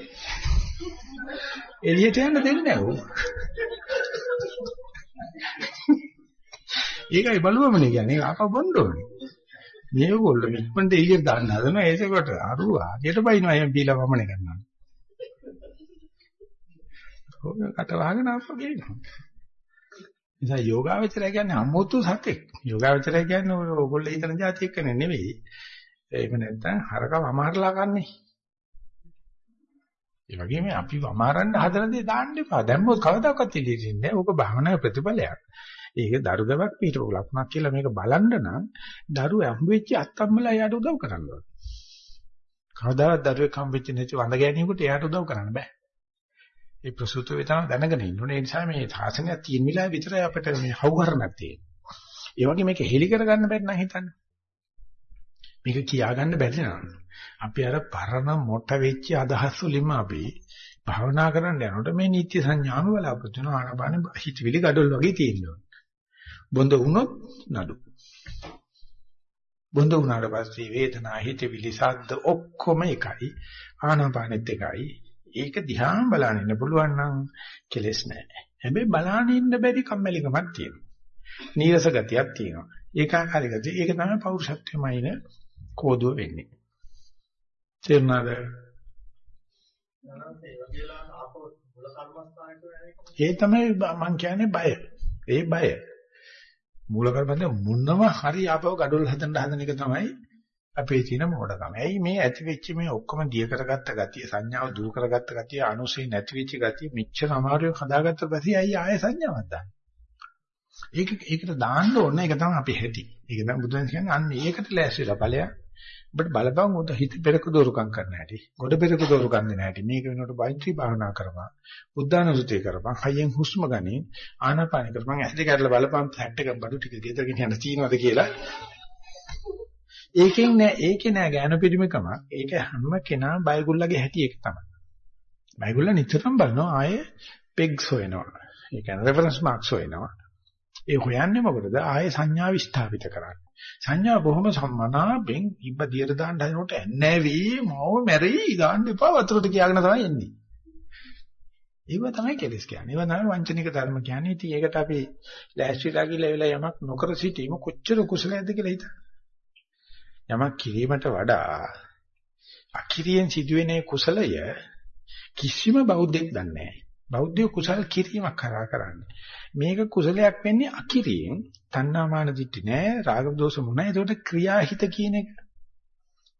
එළියට යන්න දෙන්නේ නැහැ ඌ. ඒකයි බලුවමනේ කියන්නේ ආපහු බොන්න ඕනේ. මේගොල්ලෝ ඉක්මනට එළියට දාන්න හදනවා ඒසකොට අරුව ආදියට බයිනවා එහෙම බීලා වමනේ කරනවා. ඔය කට වහගෙන ආපහු ගේනවා. නිසා යෝගාවචරය කියන්නේ අමුතු සතෙක්. යෝගාවචරය කියන්නේ ඔයගොල්ලෝ හිතන જાති එක්ක නෙවෙයි. එහෙම නැත්නම් හරක වමාරලා කන්නේ. ඒ වගේම අපි වමාරන්න හදන දේ දාන්න එපා. දැම්මොත් කවදාකවත් ඉලියෙන්නේ නැහැ. ඕක භාවනාවේ ප්‍රතිඵලයක්. ඒක දරුගමක් පිටරෝ ලකුණක් කියලා මේක බලන්න නම් දරුව හම්බෙච්ච අත්තම්මලා එයාට උදව් කරන්න ඕනේ. කවදාවත් දරුවෙක් හම්බෙච්ච නැති වඳ ගෑණියෙකුට එයාට උදව් කරන්න බෑ. ඒ ප්‍රසූත වේදනාව දැනගෙන ඉන්න ඕනේ. ඒ නිසා මේ සාසනයක් තියෙන විලා විතරයි අපිට මේ හවුහරණක් තියෙන්නේ. ඒ වගේ මේක හෙලි කරගන්න බැරි නම් හිතන්න. මේක කියාගන්න බැරි නම් අපි අර පරණ මොට වෙච්ච අදහස් වලින්ම අපි භාවනා කරන්න යනකොට මේ නිත්‍ය සංඥාම බලාපොරොත්තු වෙන ආනපාන හිතවිලි gadol වගේ තියෙනවා. බොඳ වුණොත් නඩු. බොඳ වුණාට පස්සේ වේදනා හිතවිලි සද්ද ඔක්කොම එකයි. ආනාපානෙත් එකයි. ඒක දිහා බලන්න ඉන්න පුළුවන් නම් කෙලස් නැහැ. හැබැයි බලන්න ඉන්න බැරි කම්මැලිකමක් තියෙනවා. නීරස ගතියක් තියෙනවා. ඒකාකාරී ගතිය. ඒක තමයි පෞරුෂත්වයමයින කෝදුව වෙන්නේ. තේරුණාද? ඒ තමයි මම කියන්නේ බය. ඒ බය. මූල කර්මන්ත මුන්නම හරි ආපහු gadol හදන්න හදන එක තමයි අපේ තියෙන මොඩකම. ඇයි මේ ඇති වෙච්ච මේ ඔක්කොම දිය කරගත්ත ගතිය, සංඥාව දුරු කරගත්ත ගතිය, අනුසය නැති වෙච්ච ගතිය මෙච්චර අමාරුවෙන් හදාගත්ත පස්සේ ඇයි ආයෙ සංඥාවක් දාන්නේ? ඒක ඒකට දාන්න ඕන ඒක තමයි අපි හැටි. ඒක තමයි බුදුන් කියන්නේ අන්න ඒකට ලෑස්තිලා ඵලයක්. ඔබට බලපං උද හිත පෙරක දෝරුකම් කරන්න හැටි. ගොඩ පෙරක දෝරුකම් දෙන්න හැටි. මේක වෙනකොට බයිත්‍රි භාවනා කරපන්. උද්දානසුතිය කරපන්. හයියෙන් හුස්ම ගනින්. ආනාපාන කරපන්. ඇස් දෙක අරලා බලපන් ෆැට් එක බඩු ටික ගෙදර ගෙනියන්න තියනවද කියලා. ඒකෙන් නෑ ඒකේ නෑ ඥාන පිරිමකම. ඒක හැම කෙනා බයගුල්ලගේ හැටි එක තමයි. බයගුල්ල නිතරම බලනවා ආයේ පෙග්ස් හොයනවා. ඒ කියන්නේ රෙෆරන්ස් මාක්ස් හොයනවා. ඒ හොයන්නේ මොකටද? ආයේ සංඥා විස්ථාපිත කරන්න. සංඥා බොහොම සම්මනාපෙන් ඉබ්බ දියට දාන්න හදනකොට නැවි මොව මැරෙයි දාන්න එපා වතුරට කියාගෙන තමයි එන්නේ. ඒව තමයි කෙලස් කියන්නේ. ඒව තමයි වංචනික ධර්ම කියන්නේ. ඉතින් ඒකට අපි ලෑස්තිලා ගිහලා එවෙලා යමක් නොකර සිටීම කොච්චර කුසලයක්ද කියලා හිතන්න. යමක් කිරීමට වඩා අකිරියෙන් සිදුවෙන කුසලය කිසිම බෞද්ධෙක් දන්නේ නැහැ. බෞද්ධය කුසල කිරීමක් කරා කරන්නේ. මේක කුසලයක් වෙන්නේ අකිරියෙන්. තණ්හාමාන දිට්ඨි නෑ, රාග දෝෂ මොනයි. ඒකට ක්‍රියාහිත කියන එක.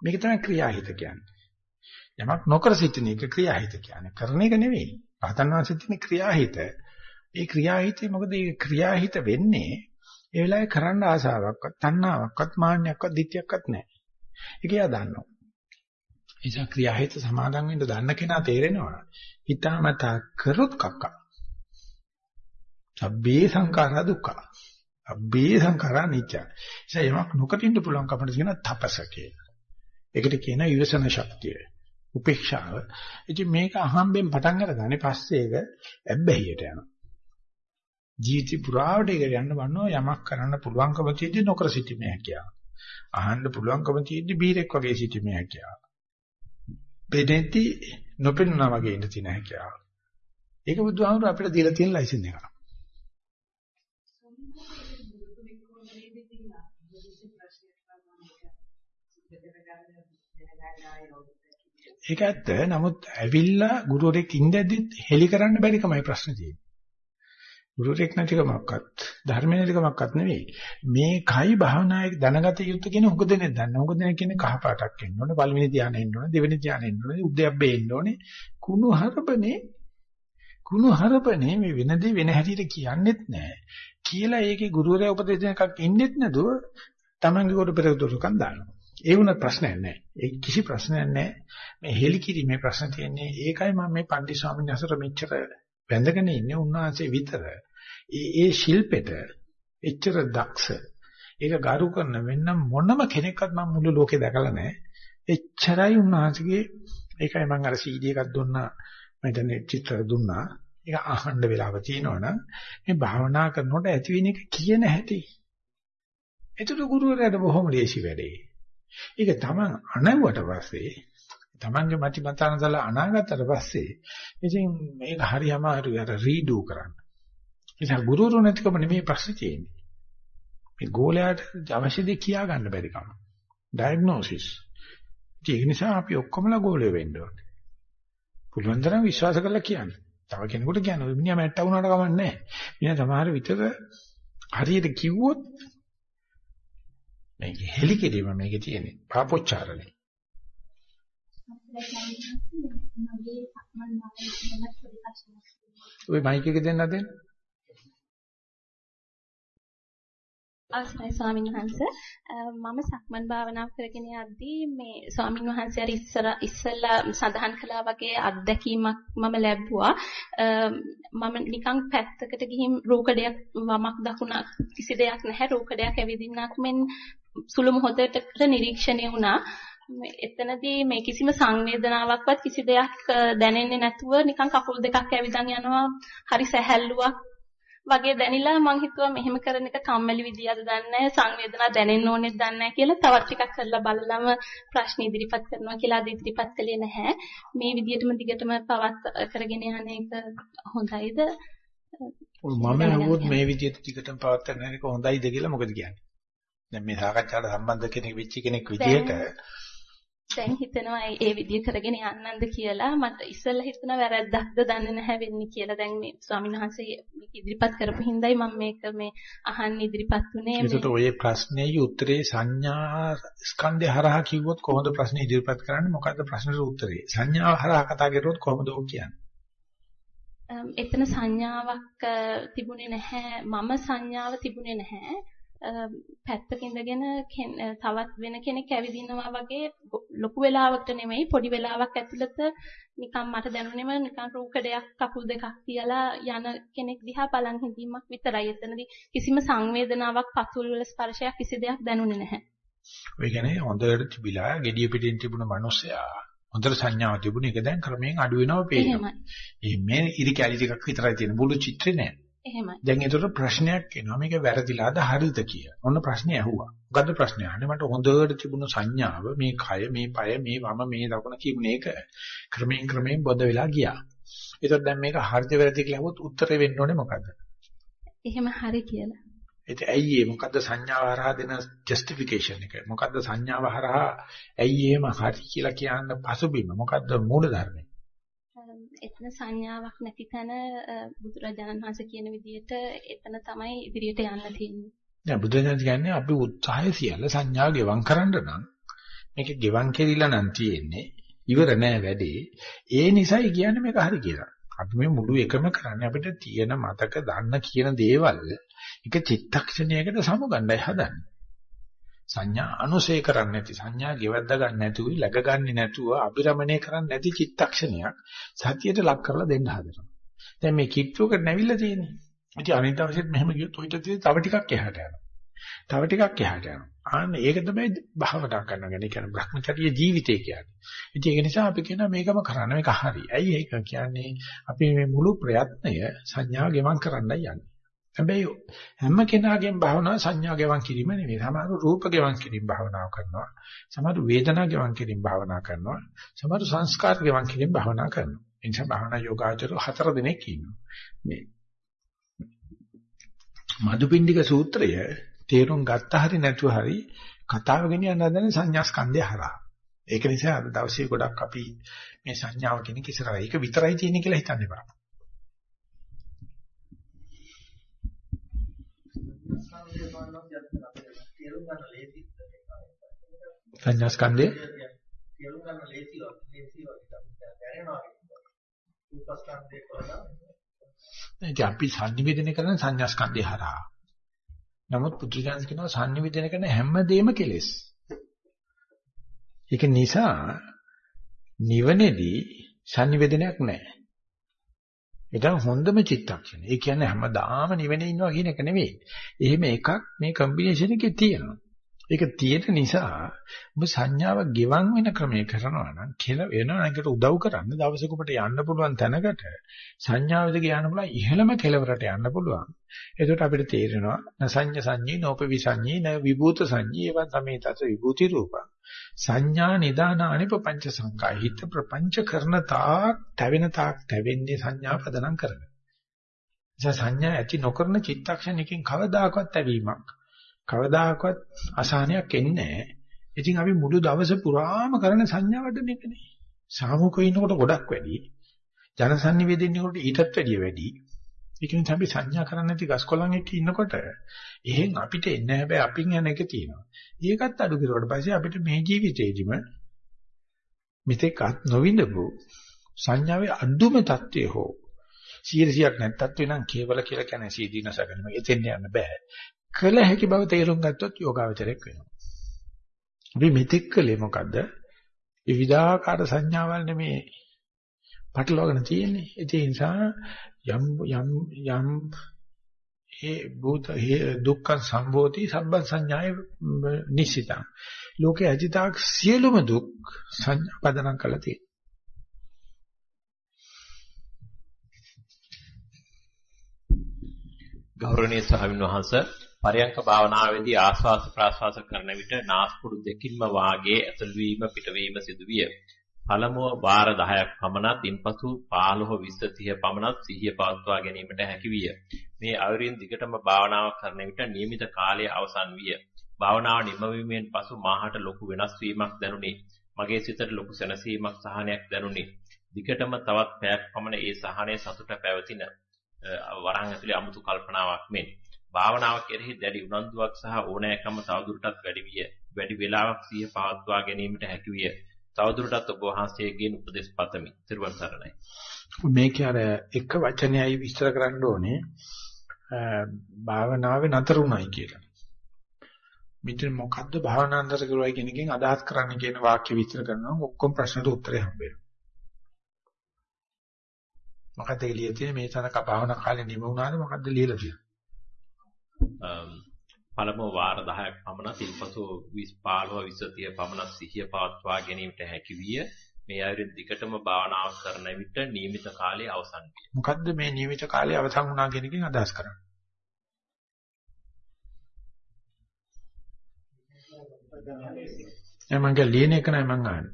මේක තමයි ක්‍රියාහිත කියන්නේ. යමක් නොකර සිටින එක ක්‍රියාහිත කියන්නේ. කරන එක නෙවෙයි. රහතන් වහන්සේ තියෙන ක්‍රියාහිත. ඒ ක්‍රියාහිතේ මොකද මේ ක්‍රියාහිත වෙන්නේ ඒ වෙලාවේ කරන්න ආසාවක්වත්, තණ්හාවක්වත්, මාන්නයක්වත්, ditthියක්වත් නැහැ. ඒක යා දන්නවා. නිසා ක්‍රියාහිත සමාදන් වෙන්න දන්න කෙනා තේරෙනවා. හිතාමතා කරොත් කක්කා. සබ්බේ සංඛාරා දුක්ඛ. අබ්බේ සංඛාරා නිච්ච. ඒ යමක් නොකටින්න පුළුවන් කමට කියන තපස කියලා. ඒකට කියන ඊවසන ශක්තිය. උපේක්ෂාව. ඉතින් මේක අහම්බෙන් පටන් අරගන්නේ පස්සේ ඒක ඇබ්බැහියට යනවා. ජීවිතේ පුරාවට ඒක යන්න බannෝ යමක් කරන්න පුළුවන්කම තියෙද්දි නොකර සිටීමේ හැකියාව. අහන්න පුළුවන්කම තියෙද්දි බීරෙක් වගේ සිටීමේ හැකියාව. පෙනෙති නොපෙනුනා වගේ ඉන්න තියෙන හැකියාව. ඒක බුදුහාමුදුර අපිට දීලා තියෙන ලයිසන් එකක්. ඒක ඇත්ත. නමුත් ඇවිල්ලා ගුරුවරයෙක් ඉඳද්දිත් හෙලි කරන්න බැරි කමයි ප්‍රශ්නේ තියෙන්නේ. ගුරුවරයෙක් නැතිකමක්වත් ධර්ම නැතිකමක්වත් නෙවෙයි. මේ කයි භාවනායේ දැනගත යුතු කියන උග දෙනෙක් දන්න. උග දෙනෙක් කියන්නේ කහ පාටක් එන්න ඕනේ, පළවෙනි ධානය එන්න ඕනේ, දෙවෙනි ධානය එන්න ඕනේ, උද්‍යප්පේ එන්න ඕනේ. කුණු හරපනේ කුණු හරපනේ මේ වෙනදී වෙන හැටියට කියන්නෙත් නැහැ. කියලා ඒකේ ගුරුවරයා උපදෙස් දෙන එකක් ඉන්නෙත් නැතුව Tamange කොට පෙර දුරුකම් දානවා. ඒ වුණත් ප්‍රශ්නයක් නැහැ. ඒ කිසි ප්‍රශ්නයක් නැහැ. මේ හෙලිකිරීමේ ප්‍රශ්න තියෙන්නේ ඒකයි මම මේ පන්දි ස්වාමීන් වහන්සේට මෙච්චර වැඳගෙන ඉන්නේ උන්වහන්සේ විතර. ඒ ඒ ශිල්පෙට එච්චර දක්ෂ. ඒක ගරු කරන වෙන්න මොනම කෙනෙක්වත් මම මුළු ලෝකේ දැකලා නැහැ. එච්චරයි උන්වහන්සේගේ ඒකයි මම අර CD එකක් දුන්නා. මම දැන් චිත්‍ර දුන්නා. ඒක අහන්න වෙලාව තියෙනවනම් මේ භාවනා කරනකොට ඇති වෙන එක කියන හැටි. ඒතර ගුරුවරයාට බොහොම ලේසි වැඩේ. ඒක තමන් අනවුවට පස්සේ තමන්ගේ මති මතාන දාලා අනාගතට පස්සේ ඉතින් මේක හරි අමාරුයි අර රීඩු කරන්න. ඒක ගුරුවරු නැතිකම නෙමෙයි ප්‍රශ්නේ තියෙන්නේ. මේ ගෝලයාට අවශ්‍ය දේ කියා ගන්න බැරි කම. ඩයග්නොසිස්. ඒක නිසා අපි ඔක්කොමලා ගෝලයෝ වෙන්න ඕනේ. පුළුවන් තරම් විශ්වාස කරලා කියන්න. තව කෙනෙකුට කියන්න ඔය මිනිහා මැට්ට වුණාට කමක් නැහැ. මිනිහා සමහර විටක හරියට කිව්වොත් මේක හෙලි කිරීම මේකේ තියෙන්නේ. පාපොච්චාරණේ. ඔය මයික් එක දෙන්න දෙන්න. අවසරයි ස්වාමීන් වහන්ස. මම සක්මන් භාවනා කරගෙන යද්දී මේ ස්වාමීන් වහන්සේ අර ඉස්සර ඉස්සෙල්ලා සඳහන් කළා වගේ අත්දැකීමක් මම ලැබුවා. මම නිකන් පැත්තකට ගිහින් රූකඩයක් වමක් දකුණක් කිසි දෙයක් නැහැ. රූකඩයක් ඇවිදින්නක් මෙන් සුළු මොහොතකට නිරීක්ෂණය වුණා. එතනදී මේ කිසිම සංවේදනාවක්වත් කිසි දෙයක් දැනෙන්නේ නැතුව නිකන් කකුල් දෙකක් ඇවිදන් යනවා හරි සැහැල්ලුවක් වගේ දැනිලා මං හිතුවා මෙහෙම කරන එක කම්මැලි විදියද දන්නේ සංවේදනා දැනෙන්න ඕනෙත් දන්නේ කියලා තවත් ටිකක් කරලා බලලම ප්‍රශ්න ඉදිරිපත් කරනවා කියලා අද ඉදිරිපත් කළේ නැහැ. මේ විදියටම දිගටම පවත් කරගෙන යන එක හොඳයිද? මම නමුත් මේ විදියට දිගටම පවත් කරන එක හොඳයිද කියලා මොකද කියන්නේ? දැන් මේ සාකච්ඡාවට සම්බන්ධ කෙනෙක් වෙච්ච කෙනෙක් විදියට දැන් හිතනවා ඒ විදිය කරගෙන යන්නන්ද කියලා. මට ඉස්සෙල්ලා හිතුණා වැරද්දක්ද දන්නේ නැහැ වෙන්නේ කියලා. දැන් මේ ස්වාමීන් වහන්සේ මේක ඉදිරිපත් කරපු හින්දායි මම මේක මේ අහන්න ඉදිරිපත් උනේ. ඒකට ඔය ප්‍රශ්නේ උත්තරේ සංඥා ස්කන්ධය හරහා කිව්වොත් කොහොමද ප්‍රශ්නේ ඉදිරිපත් කරන්නේ? මොකද්ද ප්‍රශ්නෙට උත්තරේ? සංඥාව හරහා කතා කරුවොත් කොහොමද ඔක් කියන්නේ? එතන සංඥාවක් තිබුණේ නැහැ. මම සංඥාව තිබුණේ නැහැ පැත්තක ඉඳගෙන තවත් වෙන කෙනෙක් ඇවිදිනවා වගේ ලොකු වෙලාවකට නෙමෙයි පොඩි වෙලාවක් ඇතුළත නිකන් මට දැනුනේම නිකන් රූකඩයක් කකුල් දෙකක් තියලා යන කෙනෙක් දිහා බලන් හිඳීමක් විතරයි. එතනදී කිසිම සංවේදනාවක් පතුල් වල ස්පර්ශයක් කිසි දෙයක් දැනුනේ නැහැ. ඔය කියන්නේ හොඳට තිබිලා gediya පිටින් තිබුණ මිනිස්සයා හොඳට සංඥාව තිබුණ එක දැන් ක්‍රමයෙන් අඩු වෙනවා පේනවා. මේ ඉරි කැලි ටිකක් විතරයි තියෙන මුළු චිත්‍රේ නෑ. එහෙමයි. දැන් ඒතර ප්‍රශ්නයක් එනවා මේක වැරදිලාද හරිද කියලා. ඔන්න ප්‍රශ්නේ ඇහුවා. මොකද්ද ප්‍රශ්නේ අහන්නේ? මට හොඳට තිබුණු සංඥාව මේ කය මේ පය මේ වම මේ දකුණ කියුනේ ඒක ක්‍රමයෙන් ක්‍රමයෙන් බොද වෙලා ගියා. ඒතර දැන් මේක හරිද වැරදිද කියලා අහුවොත් උත්තරේ වෙන්න ඕනේ මොකද්ද? එහෙම හරි කියලා. ඒක ඇයි ඒ මොකද්ද සංඥාව හරහා දෙන ජස්ටිෆිකේෂන් එක? මොකද්ද සංඥාව හරහා ඇයි එහෙම හරි කියලා කියන්න පසුබිම? මොකද්ද මූලධර්මය? එතන සංඥාවක් නැති තැන බුදුරජාණන් වහන්සේ කියන විදිහට එතන තමයි ඉදිරියට යන්න තියෙන්නේ. දැන් බුදුරජාණන් කියන්නේ අපි උත්සාහය සියල්ල සංඥා ගෙවම් කරන්න නම් මේක ගෙවම් කෙරිලා නම් තියෙන්නේ ඉවර නෑ වැඩේ. ඒ නිසායි කියන්නේ මේක හරි කියලා. අපි මේ මුළු එකම කරන්නේ අපිට තියෙන මතක දන්න කියන දේවල් එක චිත්තක්ෂණයකට සමුගන්නයි හදන්නේ. සංඥා අනුසය කරන්නේ නැති සංඥා ගෙවද්ද ගන්න නැතුව läග ගන්නේ නැතුව අභිරමණය කරන්නේ නැති චිත්තක්ෂණයක් සතියට ලක් කරලා දෙන්න හදනවා. දැන් මේ කිට්ටුවකට නැවිලා තියෙන්නේ. ඉතින් අනිත් දවසෙත් මෙහෙම ගියොත් ඔයිට තව ටිකක් එහාට යනවා. තව ටිකක් එහාට යනවා. ආන්න ඒක තමයි භාවනා කරනවා කියන්නේ. කියන්නේ භ්‍රමචර්ය ජීවිතය කියන්නේ. ඉතින් ඒක නිසා අපි කියනවා මේකම කරන්න මේක හරි. ඇයි ඒක කියන්නේ අපි මේ මුළු ප්‍රයත්නය සංඥා ගෙවම් කරන්නයි යන්නේ. හැබැයි හැම කෙනාගේම භාවනාව සංඥා ගෙවන් කිරීම නෙවෙයි. සමහර රූප ගෙවන් කිරීම භාවනාව කරනවා. සමහර වේදනා ගෙවන් කිරීම භාවනා කරනවා. සමහර සංස්කාර ගෙවන් කිරීම භාවනා කරනවා. ඒ නිසා භාවනා යෝගාචර හතර දිනක් ඉන්නවා. මේ මදුපිණ්ඩික සූත්‍රය තේරුම් ගත්ත හරි නැතුව හරි කතාව ගෙනියන්න හදන සංඥා ස්කන්ධය හරහා. ඒක නිසා අද දවසේ ගොඩක් අපි මේ සංඥාව කියන කිසරා ඒක විතරයි තියෙන්නේ කියලා හිතන්න එපා. සංඥා ස්කන්ධය තේරුම් ගන්න ලේසියි ලේසියි වගේ දැනෙනවා රූපස්කන්ධය කොහොමද ඉතින් අපි sannivedana කරන සංඥා ස්කන්ධය හරහා නමුත් පුදුජාන්ස් කියනවා sannivedana කරන හැමදේම කෙලෙස් ඒක නිසා නිවනේදී sannivedanayak නැහැ ඒක හොඳම චිත්තක්ෂණය. ඒ කියන්නේ හැමදාම නිවෙන්නේ ඉන්නවා කියන එක නෙවෙයි. එහෙම එකක් මේ කම්බිනේෂන් එකේ තියෙනවා. ඒක තියෙන නිසා ඔබ සංඥාව ගෙවන් වෙන ක්‍රමයක කරනවා නම් කෙල වෙනවා නේකට උදව් කරන්න දවසක ඔබට යන්න පුළුවන් තැනකට සංඥාවෙද කියන්න පුළුවන් ඉහළම කෙලවරට යන්න පුළුවන්. එතකොට අපිට තේරෙනවා නසඤ්ඤ සංඤී නෝපවි සංඤී න විභූත සංඤී එවන් සමේතස විභූති රූපං. සංඥා නිදානානි ප්‍රපංච සංකා හිත ප්‍රපංච කරන තාක් තැවෙන තාක් තැවෙන්නේ සංඥා පදනම් කරගෙන. සංඥා ඇති නොකරන චිත්තක්ෂණයකින් කවදාකවත් තැවීමක් කවදාකවත් අසහනයක් එන්නේ නැහැ. ඉතින් අපි මුළු දවස පුරාම කරන සංඥා වඩන එකනේ. සාමූහිකව ඉන්නකොට ගොඩක් වැඩි. ජනසන්නිවේදින්නකොට ඊටත් වැඩිය වැඩි. ඒක නිසා අපි සංඥා කරන්නේ නැති ගස්කොලන් එක්ක ඉන්නකොට එහෙන් අපිට එන්නේ හැබැයි අපින් යන එක තියෙනවා. ඒකත් අඩු කරුවාට පස්සේ අපිට මේ ජීවිතේදිම මෙතෙක් අත් නොවිඳපු සංඥාවේ අඩුම தත්ත්වය හෝ 100ක් නැත්තත් වෙනම් කේවල කියලා කියන්නේ සීදීනසගෙන එතෙන් යන්න බෑ. කළ හැකි බව තේරුම් ගත්තොත් යෝගාවචරයක් වෙනවා. අපි මෙතෙක් කළේ මොකද්ද? විවිධාකාර සංඥාවල් නෙමේ පටලවාගෙන තියෙන්නේ. ඒ නිසා යම් යම් යම් ඒ භූත දුක්ඛ සම්භෝති සබ්බ සංඥාය නිසිතං. ලෝකේ අජිතාක් සියලුම දුක් සංඥා පදනම් කරලා තියෙනවා. ගෞරවනීය ස්වාමීන් වහන්සේ පරයන්ක භාවනාවේදී ආස්වාස ප්‍රාස්වාස කරන විට නාස්පුඩු දෙකින්ම වාගේ ඇතුල් වීම පිටවීම සිදුවිය. පළමුව වාර 10ක් පමණත්, ඉන්පසු 15 20 30 පමණත් සිහිය පවත්වා ගැනීමට හැකි විය. මේ අයුරින් දිගටම භාවනාව කරන විට නියමිත කාලය අවසන් විය. භාවනාව නිමවීමෙන් පසු මාහට ලොකු වෙනස් වීමක් දැනුනි. මගේ සිතට ලොකු සැනසීමක් සහනයක් දැනුනි. දිගටම තවත් පැයක් පමණ ඒ සහනය සතුට පැවතින වරහන් ඇතුලේ අමුතු කල්පනාවක් මෙන් භාවනාව කෙරෙහි දැඩි උනන්දුවක් සහ ඕනෑකම තවදුරටත් වැඩි විය. වැඩි වේලාවක් සිහිය පවත්වා ගැනීමට හැකි විය. තවදුරටත් ඔබ වහන්සේගෙන් උපදෙස් පතමි. ත්‍රිවන් සරණයි. මේක අර එක වචනයයි විස්තර කරන්න ඕනේ. භාවනාවේ නතරුණයි කියලා. මෙතන මොකද්ද භාවනාන්තර කරුවයි කියන එකෙන් අදහස් කරන්න කියන වාක්‍ය විස්තර කරනවා ඔක්කොම ප්‍රශ්නට උත්තරේ හම්බ වෙනවා. මොකද්ද කියලා තියෙන්නේ මේ තනක භාවනා කාලේ නිම වුණාද මොකද්ද ලියලා තියෙන්නේ? පළමුව වාර 10ක් පමණ සිල්පසු 20 15 20 30 පමණ සිහිය පවත්වා ගැනීමට හැකි විය. මේ ආයුර්වේද දිකටම භාවනාව කරන විට නියමිත කාලයේ අවසන් විය. මොකද්ද මේ නියමිත කාලයේ අවසන් වුණා කියන එකෙන් අදහස් කරන්නේ? එයා මං කිය ලියන එක නෑ මං අහන්නේ.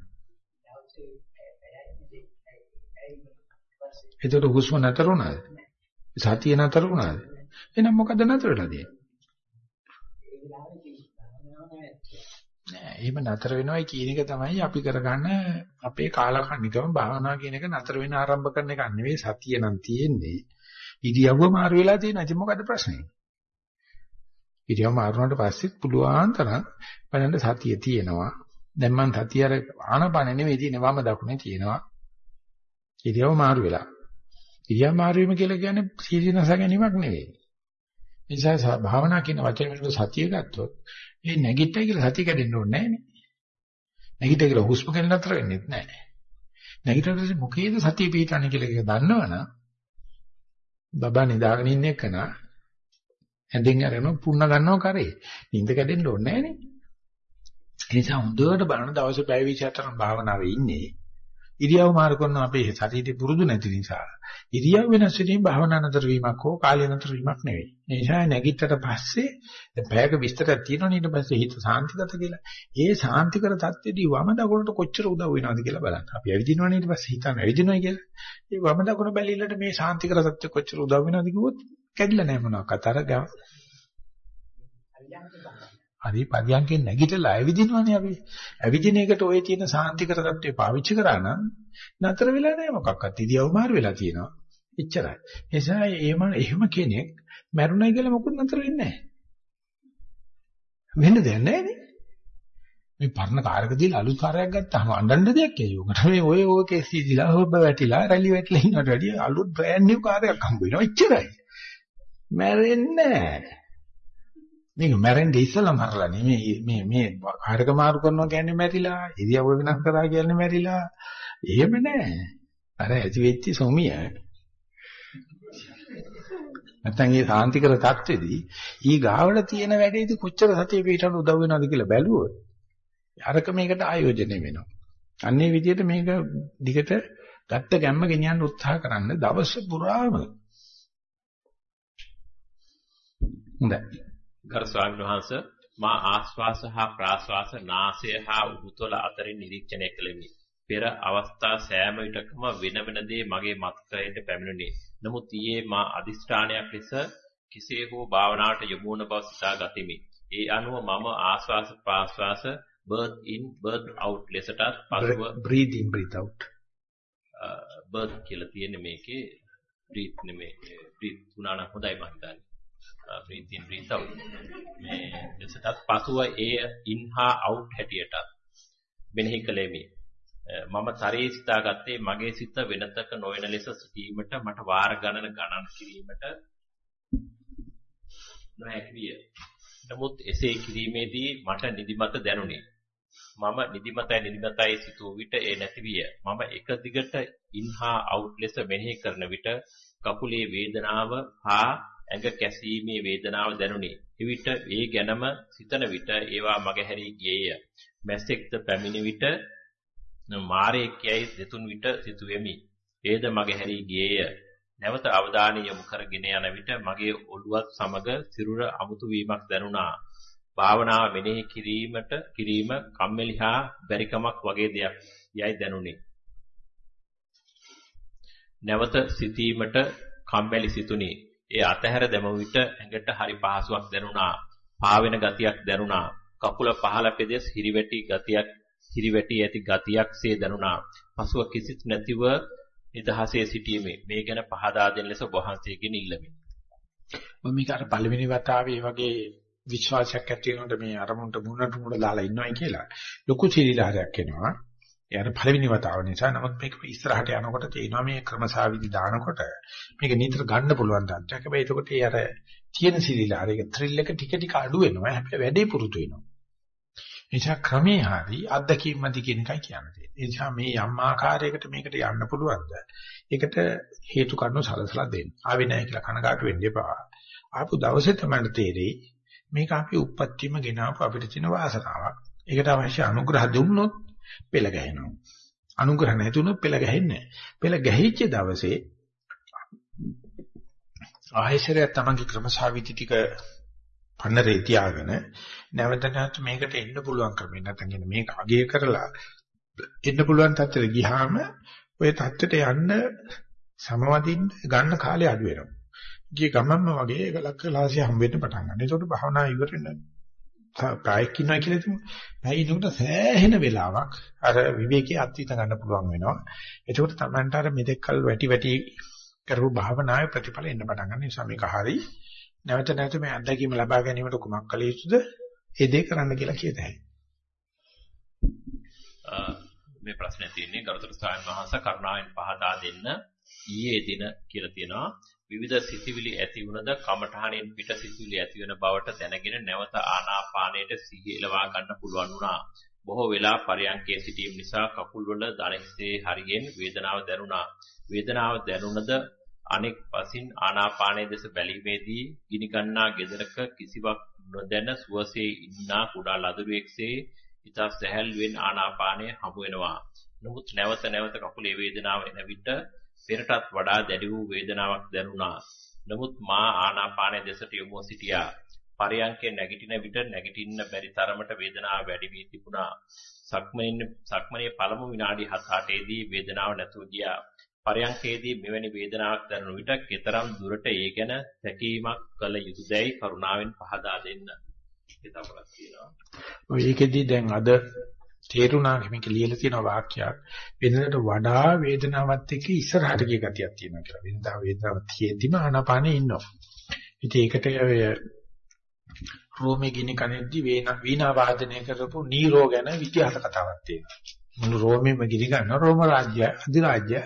එතකොට හුස්ම නැතර වුණාද? සතිය නැතර වුණාද? එහෙනම් මොකද නැතර වෙලා තියෙන්නේ? නෑ එහෙම නතර වෙනවයි කියන එක තමයි අපි කරගන්න අපේ කාලකන්නිකම භාවනා කියන එක නතර වෙන ආරම්භ කරන එක නෙවෙයි සතිය නම් තියෙන්නේ. ඉරියව්ව මාරු වෙලා තියෙනවා. ඉතින් මොකද ප්‍රශ්නේ? ඉරියව්ව මාරු වුණාට පස්සෙත් පුළුවන් තරම් බලන්න සතිය තියෙනවා. දැන් මං සතිය අර ආනපන නෙවෙයි තියෙන්නේ වම දකුණේ තියෙනවා. ඉරියව්ව මාරු වෙලා. ඉරියව් මාරු වීම කියලා කියන්නේ සීලනස ගැනීමක් නෙවෙයි. නිසා භාවනා කියන වචනේ වලට සතිය ගත්තොත් ඒ නැගිට්ටයි කියලා සතිය කැඩෙන්න ඕනේ නැහැ නේ. නැගිට්ටයි කියලා හුස්ම ගන්න නතර වෙන්නේ නැහැ. නැගිටිනකොට මොකේද සතිය පිටන්නේ කියලා එක දන්නවනම් බබා නිදාගෙන ඉන්න එකන ඇඳින් අරගෙන පුන්න ගන්නව කරේ. නිින්ද කැඩෙන්න ඕනේ නැහැ නේ. ඒ නිසා හොඳට බලන දවසේ පැය 24ක් භාවනාවේ ඉන්නේ. ඉරියව් මාරු කරන අපේ ශරීරය පුරුදු නැති නිසා ඉරියව් වෙනස් වීම භාවනා නතර වීමක් හෝ කාලය නතර වීමක් නෙවෙයි. ඒ නිසා නැගිටට පස්සේ දැන් පැයක විස්තරයක් තියෙනවා ඊට පස්සේ හිත සාන්තිගත කියලා. ඒ සාන්තිකර தත්ත්වෙදී වම දකුණට කොච්චර උදව් වෙනවද කියලා බලන්න. අපි ඇවිදිනවනේ ඊට පස්සේ හිතන ඇවිදිනවා කියලා. ඒ වම දකුණ බැලිලට මේ සාන්තිකර தත්ත්වෙ කොච්චර උදව් වෙනවද කිව්වොත් කැඩිලා නැහැ මොනවාක්වත් අර ගම. හරි පරියන්කෙන් නැගිටලා ඇවිදිනවනේ අපි. ඇවිදින එකට ඔය තියෙන සාන්තිකර தත්ත්වේ පාවිච්චි කරා නම් නතර වෙලා නැහැ මොකක්වත්. ඉදියව මාරු වෙලා තියෙනවා. එච්චරයි. එසා එහෙම එහෙම කෙනෙක් මැරුණයි කියලා මොකුත් නතර වෙන්නේ නැහැ. වෙන්න දෙයක් නැහැ නේ. මේ පරණ කාර්ක දීලා අලුත් කාර්යයක් ගත්තාම අඬන්න දෙයක් ඇයි උකට මේ ඔය ඔය කේසී දීලා හොබ්බ වැටිලා රැලි වැටිලා ඉන්නට වැඩිය අලුත් බ්‍රෑන්ඩ් නිව් කාර්යයක් හම්බ වෙනවා එච්චරයි මැරෙන්නේ නැහැ මේක මැරෙන්නේ ඉස්සලා මරලා නෙමෙයි මේ මේ කාර්යක මාරු කරනවා කියන්නේ මැරිලා ඉරියව්ව වෙනස් කරා කියන්නේ මැරිලා එහෙම නෑ අර ඇති වෙච්ච සොමිය නැත්නම් ඒ සාන්තිකර தත්ත්වෙදී ඊ ගාවල තියෙන වැඩේදී කොච්චර සතිය පිටට උදව් වෙනවද කියලා බැලුවොත් අරක මේකට ආයෝජනය වෙනවා. අන්නේ විදිහට මේක දිගට ගත්ත ගැම්ම ගෙනියන්න උත්සාහ කරන්න දවස පුරාම. හොඳයි. ගරු ස්වාමීන් වහන්සේ මා ආස්වාස හා ප්‍රාස්වාස නාසය හා උඩුතල අතරින් නිරීක්ෂණය කළෙමි. පෙර අවස්ථා සෑම විටකම වෙන වෙන දේ මගේ මතකයට පැමිණුණේ. නමුත් ඊයේ මා අදිෂ්ඨානයක් ලෙස කෙසේ හෝ භාවනාවට යොමු වන බව සිතා ගතිමි. ඒ අනුව මම ආස්වාස ප්‍රාස්වාස birth in birth out ලෙසටත් පසුව breathe in breathe out birth කියලා තියෙන්නේ මේකේ breathe නෙමෙයි breathe තුනක් හොඳයි මම හිතන්නේ breathe in breathe out මේ ලෙසටත් පසුව ඒ in හා out හැටියට මෙනෙහි කළෙමි මම තරයේ සිතාගත්තේ මගේ සිත වෙනතක නොවන ලෙස සිටීමට මට වාර ගණන ගණන් කිරීමට නොහැකි විය. නමුත් එසේ කිරීමේදී මට නිදිමත දැනුනි. මම නිදිමතයි නිදිමතයි සිතූ විට ඒ නැති විය. මම එක දිගට ඉන් හා අවුට් ලෙස මෙනෙහි කරන විට කකුලේ වේදනාව හා ඇඟ කැසීමේ වේදනාව දැනුනි. එවිට ඒ ගැනම සිතන විට ඒවා මගහැරී ගියේය. මැස්සෙක්ද පැමිණි විට මාරයෙක් යයි දෙතුන් විට සිතුවෙමි. ඒද මගහැරී ගියේය. නැවත අවධානය යොමු කරගෙන යන විට මගේ ඔළුවත් සමග සිරුර අමුතු වීමක් දැනුණා. භාවනාව මෙනෙහි කිරීමට කිරීම කම්මැලි හා බැරිකමක් වගේ දෙයක් යයි දැනුනි. නැවත සිතීමට කම්මැලි සිතුනි. ඒ අතහැර දැම විට ඇඟට හරි පහසුවක් දැනුණා. පාවෙන ගතියක් දැනුණා. කකුල පහළ පෙදෙස් හිරිවැටි ගතියක් හිරිවැටි ඇති ගතියක්සේ දැනුණා. පසුව කිසිත් නැතිව නිදහසේ සිටීමේ මේ ගැන පහදා දෙන ලෙස වහන්සේගෙන් ඉල්ලමි. මම මේක අර පළවෙනි වතාවේ වගේ විශ්වාසයක් ඇති වෙනකොට මේ අරමුණට මුණට මුණ දාලා ඉන්නවයි කියලා ලොකු සිලිලාරයක් එනවා. එයාට පළවෙනි වතාව නිසා නමුත් මේක ඉස්සරහට යනකොට තේනවා මේ ක්‍රමසාවිදි දානකොට මේක නිතර ගන්න පුළුවන් තත්ත්වයක්. හැබැයි එතකොට ඒ අර තියෙන සිලිලාර ඒක ත්‍රිල් එක ටික ටික අඩු වෙනවා. හැබැයි වැඩේ පුරුදු වෙනවා. නිසා ක්‍රමේ හරි අත්දැකීම් මැදි කියන එකයි කියන්නේ. ඒ නිසා මේ යම් ආකාරයකට මේකට යන්න පුළුවන්ද? ඒකට හේතු කාරණා සලසලා දෙන්න. ආවේ නැහැ කියලා කනගාටු වෙන්න එපා. ආපු දවසේ තමයි තේරෙයි මේක අපි උප්පත්තියම ගෙනාවු අපිට තියෙන වාසනාවක්. ඒකට අවශ්‍ය අනුග්‍රහ දුන්නොත් පෙළ ගැහෙනවා. අනුග්‍රහ නැතුනොත් පෙළ ගැහෙන්නේ නැහැ. පෙළ ගැහිච්ච දවසේ ආයශරය තමන්ගේ ක්‍රමසාවිති ටික පන්නරේ තියාගෙන නැවත නැවත මේකට එන්න පුළුවන් ක්‍රමයක් නැත්නම් කියන්නේ මේක අගය කරලා එන්න පුළුවන් තත්ත්වෙට ගියාම ওই තත්ත්වෙට යන්න සමවදින්න ගන්න කාලය අඩු වෙනවා. ගිය ගමන්ම වගේ ඒක ලක්ෂලාසිය හම් වෙන්න පටන් ගන්නවා. ඒකට භාවනා ඉවරෙන්න ප්‍රායික් ඉන්නවා කියලා තුමු. නැයි ඉන්නකොට සෑහෙන වෙලාවක් අර විවේකයේ අත්විඳ ගන්න පුළුවන් වෙනවා. ඒකට තමයි අර මෙතෙක්කල් වැටි වැටි කරපු භාවනාවේ ප්‍රතිඵල එන්න පටන් ගන්න නිසා මේක හරි. නැවත නැවත මේ අත්දැකීම ලබා ගැනීමට කුමක් කළ යුතුද? ඒ දේ කරන්න කියලා කියත හැකියි. මේ ප්‍රශ්නේ තියෙන්නේ ගරුතර ස්වාමීන් වහන්සේ කරුණාවෙන් පහදා දෙන්න ඊයේ දින කියලා තියෙනවා විවිධ සිතිවිලි ඇති වුණද කමඨහණෙන් පිට සිතිවිලි ඇති වෙන බවට දැනගෙන නැවත ආනාපානයට සිහිය එලවා ගන්න පුළුවන් වුණා. බොහෝ වෙලා පරයන්කේ සිටීම නිසා කකුල් වල දණහිසේ හරියෙන් වේදනාව දැනුණා. වේදනාව දැනුණද අනෙක් පසින් ආනාපානයේ දෙස බැලීමේදී ගිනි ගන්නා gedaraක කිසිවක් නොදැන සුවසේ ඉන්නා කුඩා ලදරුවෙක්සේ ඉතා සැහැල්ලුවෙන් ආනාපානය හමු වෙනවා. නමුත් නැවත නැවත කකුලේ වේදනාව එන විට පෙරටත් වඩා දැඩි වූ වේදනාවක් දැනුණා. නමුත් මා ආනාපානයේ දෙසට යොමු සිටියා. පරයන්කේ නැගිටින විට නැගිටින්න බැරි තරමට වේදනාව වැඩි වී තිබුණා. සක්මනේ සක්මනේ පළමු විනාඩි 7-8ේදී වේදනාව නැතුව ගියා. පරයන්කේදී මෙවැනි වේදනාවක් දැනුන විට කතරම් දුරට ඒ ගැන තැකීමක් කළ යුතුදැයි කරුණාවෙන් පහදා දෙන්න. හිතපලක් තියෙනවා. ඔය ඒකෙදී දැන් අද තේරුණා මේක ලියලා තියෙන වාක්‍යයක් වෙනදට වඩා වේදනාවත් එක්ක ඉස්සරහට ගිය ගතියක් තියෙනවා කියලා. වෙනදා වේදනාව තියෙද්දිම ආනාපානෙ ඉන්නවා. ඉතින් ඒකට ඔය රෝමේ ගිනි කනෙද්දි වීණා වාදනය කරපු නීරෝ ගැන ඉතිහාස කතාවක් තියෙනවා. මුළු රෝමෙම ගිනි ගන්න රෝම රාජ්‍ය අධිරාජ්‍ය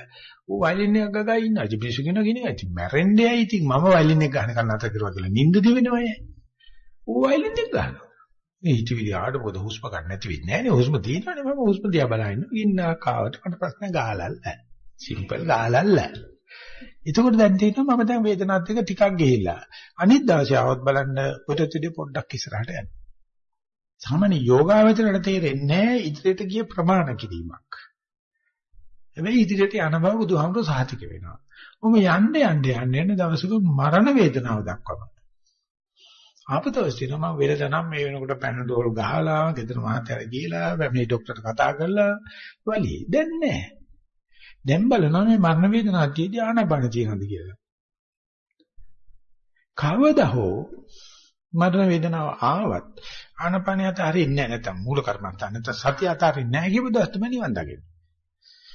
ඌ වයලින් එකක් ගගා ඉන්නවා. ඉතින් මිනිස්සු කියන ගිනි ඉතින් මැරෙන්නේ ඇයි ඉතින් මම වයලින් එක ගන්න කන්න අත කරුවා කියලා නිින්ද දිවෙනවා. ඌ වයලින් එක ගන්නවා. මේ හිතවිලි ආඩ පොද හුස්ම ගන්න නැති වෙන්නේ නැහැ නේ. හුස්ම තියෙනවනේ මම හුස්ම දිහා බලන ඉන්නා කාවට මට ප්‍රශ්න ගහලල්ල සිම්පල් ගහලල්ල එතකොට දැන් තේරෙනවා මම දැන් වේදනාවත් එක්ක ටිකක් ගිහිල්ලා අනිත් දවසේ ආවත් බලන්න පිටතිඩි පොඩ්ඩක් ඉස්සරහට යන්න. සාමාන්‍ය යෝගාවචරයට තේරෙන්නේ ඉදිරියට ගිය ප්‍රමාණ කිරීමක්. හැබැයි ඉදිරියට යන බව බුදුහාමුදුරුවෝ සාහිතික වෙනවා. ඔම යන්න යන්න යන්න යන දවසක මරණ වේදනාව දක්වනවා. ආපතවස් තියෙනවා මම වෙලදනම් මේ වෙනකොට පැනඩෝල් ගහලා ගෙදර මහත්තයාට ගිහලා මේ ડોක්ටර්ට කතා කරලා වලි දැන් නැහැ. දැන් බලනවා මේ මරණ වේදනාව තියදී ආනපන තියෙනවද කියලා. කවදා හෝ මරණ වේදනාව ආවත් ආනපනිය අතරින්නේ නැහැ නැත්නම් මූල කර්මන්ත නැත්නම් සතිය අතරින්නේ නැහැ කියපු දවස් තමයි නිවන් දකින්නේ.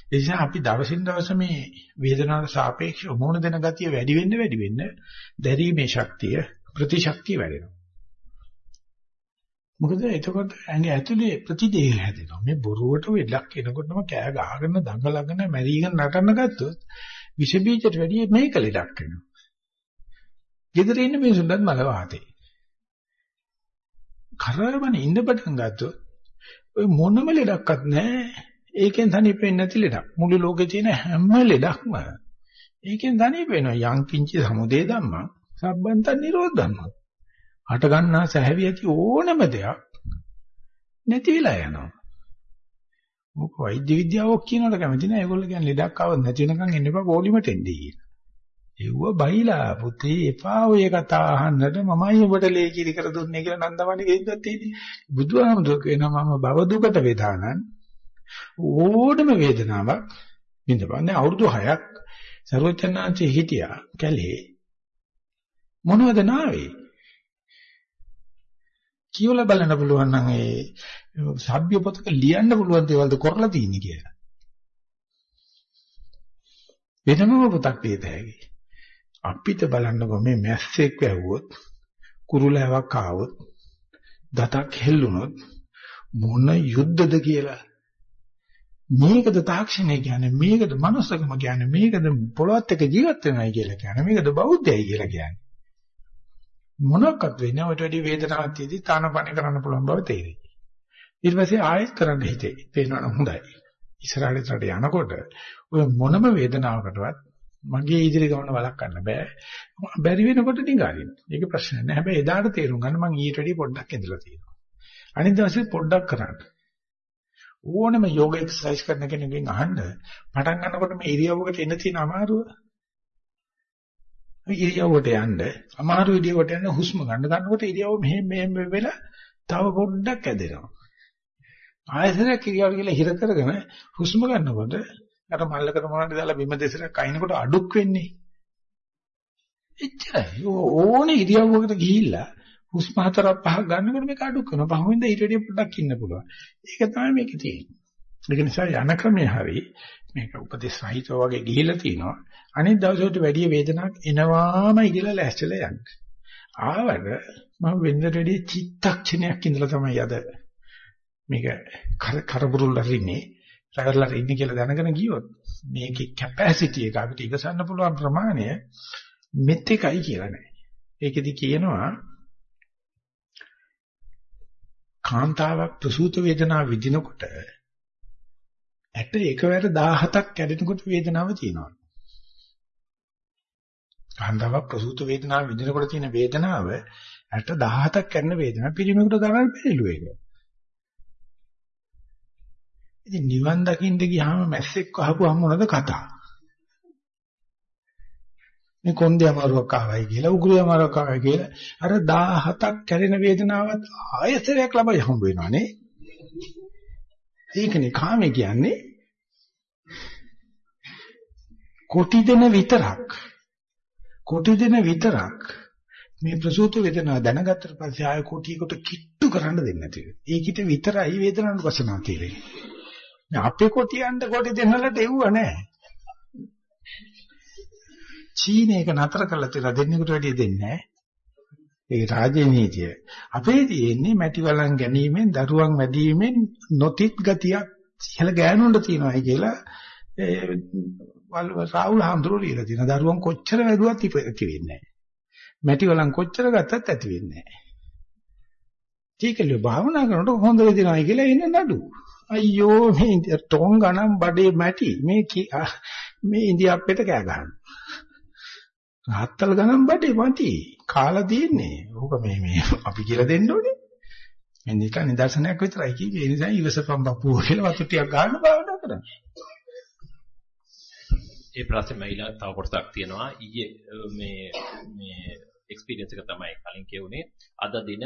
ඒ නිසා අපි දවසින් දවස මේ වේදනාවට සාපේක්ෂව මොන දෙන ගතිය වැඩි වෙන්න වැඩි වෙන්න දැරීමේ ශක්තිය ප්‍රතිශක්තිය වැඩෙනවා. මොකද එතකොට ඇඟ ඇතුලේ ප්‍රතිදේහ හැදෙනවා. මේ බොරුවට වෙලක් එනකොටම කෑ ගහගෙන දඟලගෙන මැරිගෙන නටන්න ගත්තොත් විෂ බීජට වැඩිය මේක ලෙඩක් වෙනවා. ගෙදර ඉන්න මිනිසුන්ටත් මල වාතේ. කරවන ඉන්න පටන් ගත්තොත් ඔය මොනම ලෙඩක්වත් නැහැ. ඒකෙන් තනිපෙන්නේ නැති ලෙඩක්. මුළු ලෝකේ තියෙන හැම ලෙඩක්ම ඒකෙන් තනිපෙනවා. යං කිංචි සමුදේ ධම්මා සබ්බන්ත නිරෝධ ධම්ම. හට ගන්නා සැහැවි ඇති ඕනම දෙයක් නැති වෙලා යනවා. මොක වෛද්‍ය විද්‍යාව කියනකට කැමති නෑ. ඒගොල්ලෝ කියන්නේ ලෙඩක් ආවොත් නැති වෙනකන් එන්න එපා පොලිමට එන්නේ කියලා. ඒව බයිලා පුතේ එපා ඔය කතා අහන්නට මමයි ඔබට ලේකිරි කර දුන්නේ කියලා නන්දමණි ගෙද්දත් තියෙන්නේ. බුදුහාමුදුරුවෝ කියනවා මම භව දුකට වේදානන් ඕනම වේදනාවක් විඳපන්නේ අවුරුදු 6ක් සර්වචනාංශේ හිටියා කැලේ මොනවද නාවේ? කියවලා බලන්න පුළුවන් නම් ඒ සભ્ય පොතක ලියන්න පුළුවන් දේවල්ද කරලා තියෙන්නේ කියලා. වෙනම පොතක් ලියත හැකි. අපිට බලන්නකො මේ මැස්සෙක් වැහුවොත් කුරුලෑවක් ආවොත් දතක් හෙල්ලුනොත් මොන යුද්ධද කියලා මේකද තාක්ෂණය කියන්නේ මේකද මනුස්සකම කියන්නේ මේකද පොළොවත් එක ජීවත් වෙනවයි කියලා කියන්නේ මේකද බෞද්ධයයි කියලා කියන්නේ මොනක්වත් වෙන්නේ ඔය වැඩි වේදනාවක් තියදී තානපණ කරන්න පුළුවන් බව තේරෙයි. ඊට පස්සේ ආයෙත් කරන්න හිතේ. තේරෙනවා හොඳයි. ඉස්සරහට යනකොට ඔය මොනම වේදනාවකටවත් මගේ ඉදිරි ගමන වළක්වන්න බෑ. බැරි වෙනකොට නිගාරින්න. ඒක ප්‍රශ්නයක් නෑ. හැබැයි එදාට තේරුම් ගන්න මං ඊට වැඩි පොඩ්ඩක් ඉඳලා තියෙනවා. අනිත් දවසේ පොඩ්ඩක් කරන්න. ඕනම යෝග එක්සර්සයිස් කරන කෙනෙක්ගෙන් අහන්න පටන් ගන්නකොට මේ ඉරියව්වකට එන තියෙන අමාරුව ඉරියව්වට යන්න අමාරු ඉරියව්වට යන්න හුස්ම ගන්න ගන්නකොට ඉරියව්ව මෙහෙම මෙහෙම වෙලා තව පොඩ්ඩක් ඇදෙනවා ආයතනයක් ඉරියව්ව කියලා හිර කරගෙන හුස්ම ගන්නකොට අර මල්ලකට මොනවද දාලා බිම දෙසරක් අයින්කොට අඩුක් වෙන්නේ එච්චරයි ඕනේ ඉරියව්වකට ගිහිල්ලා හුස්ම හතරක් පහක් ගන්නකොට මේක අඩු කරනවා. පහුවෙන්ද ඊට වැඩිය පොඩ්ඩක් ඉන්න පුළුවන්. ඒක තමයි මේකේ තියෙන්නේ. ඒක නිසා යන ක්‍රමයේ හරි මේක උපදේශ සහිතව වගේ ගිහිලා තිනවා. අනිත් දවසට වැඩි වේදනාවක් එනවාමයි කියලා ලැස්තිලා යන්න. ආවද මම වෙනදට වැඩි චිත්තක්ෂණයක් ඉඳලා තමයි අද මේක කරබුරුල්ලා ඉන්නේ. රැවරලා ඉන්නේ කියලා දැනගෙන ගියොත් මේකේ කැපැසිටි එක අපිට ඉවසන්න පුළුවන් ප්‍රමාණය මෙත් එකයි කියලා නෑ. ඒකෙදි කියනවා කාන්තාවක් ප්‍රසූත වේදනාව විඳිනකොට ඇට එකවර 17ක් කැඩෙනකොට වේදනාව තියෙනවා. කාන්තාවක් ප්‍රසූත වේදනාව විඳිනකොට තියෙන වේදනාව ඇට 17ක් කැඩෙන වේදනාව පිරිමිකට දරන්න බැරිලු ඒක. ඉතින් නිවන් දකින්න ගියාම මැස්සෙක් අහපුවම මොනද කතා? මේ කොන්දේ අමාරුවක් ආවයි කියලා උගුරේ අමාරුවක් ආවයි කියලා අර 17ක් කැරෙන වේදනාවත් ආයතරයක් ළමයි හම්බ වෙනවානේ ඒකනේ කාමේ කියන්නේ කොටි දෙන විතරක් කොටි දෙන විතරක් මේ ප්‍රසූත වේදනාව දැනගත්තට පස්සේ ආය කොටියකට කිට්ටු කරන්න දෙන්නේ නැති. ඒකිට විතරයි වේදනාවට වසනා තියෙන්නේ. අපේ කොටියන්ට කොටි දෙන්නලට එව්ව නැහැ. චීනයක නතර කරලා තියලා දෙන්නෙකුට වැඩිය දෙන්නේ නැහැ. ඒ රාජනීතිය. අපේ තියෙන්නේ මැටි වලන් ගැනීමෙන් දරුවන් වැඩිවීමෙන් නොතිත් ගතියක් ඉහළ ගෑනුන්ට තියනවායි කියලා ඒ රාහුල් හඳුරෝ ලියලා තියෙන දරුවන් කොච්චර වැදුවත් ඉති වෙන්නේ නැහැ. මැටි වලන් කොච්චර ගත්තත් ඇති වෙන්නේ නැහැ. ටීකලිය භාවනා කරනකොට හොඳ වෙදිනවයි කියලා එන නඩු. අයියෝ මේ ටෝන් ගණන් බඩේ මැටි මේ මේ ඉන්දියාප්පෙට කෑ ගහනවා. රහත්තල් ගණන් බඩේ මති. කාලා තියෙන්නේ. ඕක මේ මේ අපි කියලා දෙන්න ඕනේ. මේ නිකන් නිදර්ශනයක් විතරයි කිව්වේ. ඒ නිසා ඉවසපම් බපුව කියලා වතු ටිකක් ගන්න බාවනා කරන්න. ඒ ප්‍රශ්නේ මයිලා තව කොටසක් තියෙනවා. ඊයේ මේ මේ එක්ස්පීරියන්ස් එක තමයි කලින් කියුනේ. අද දින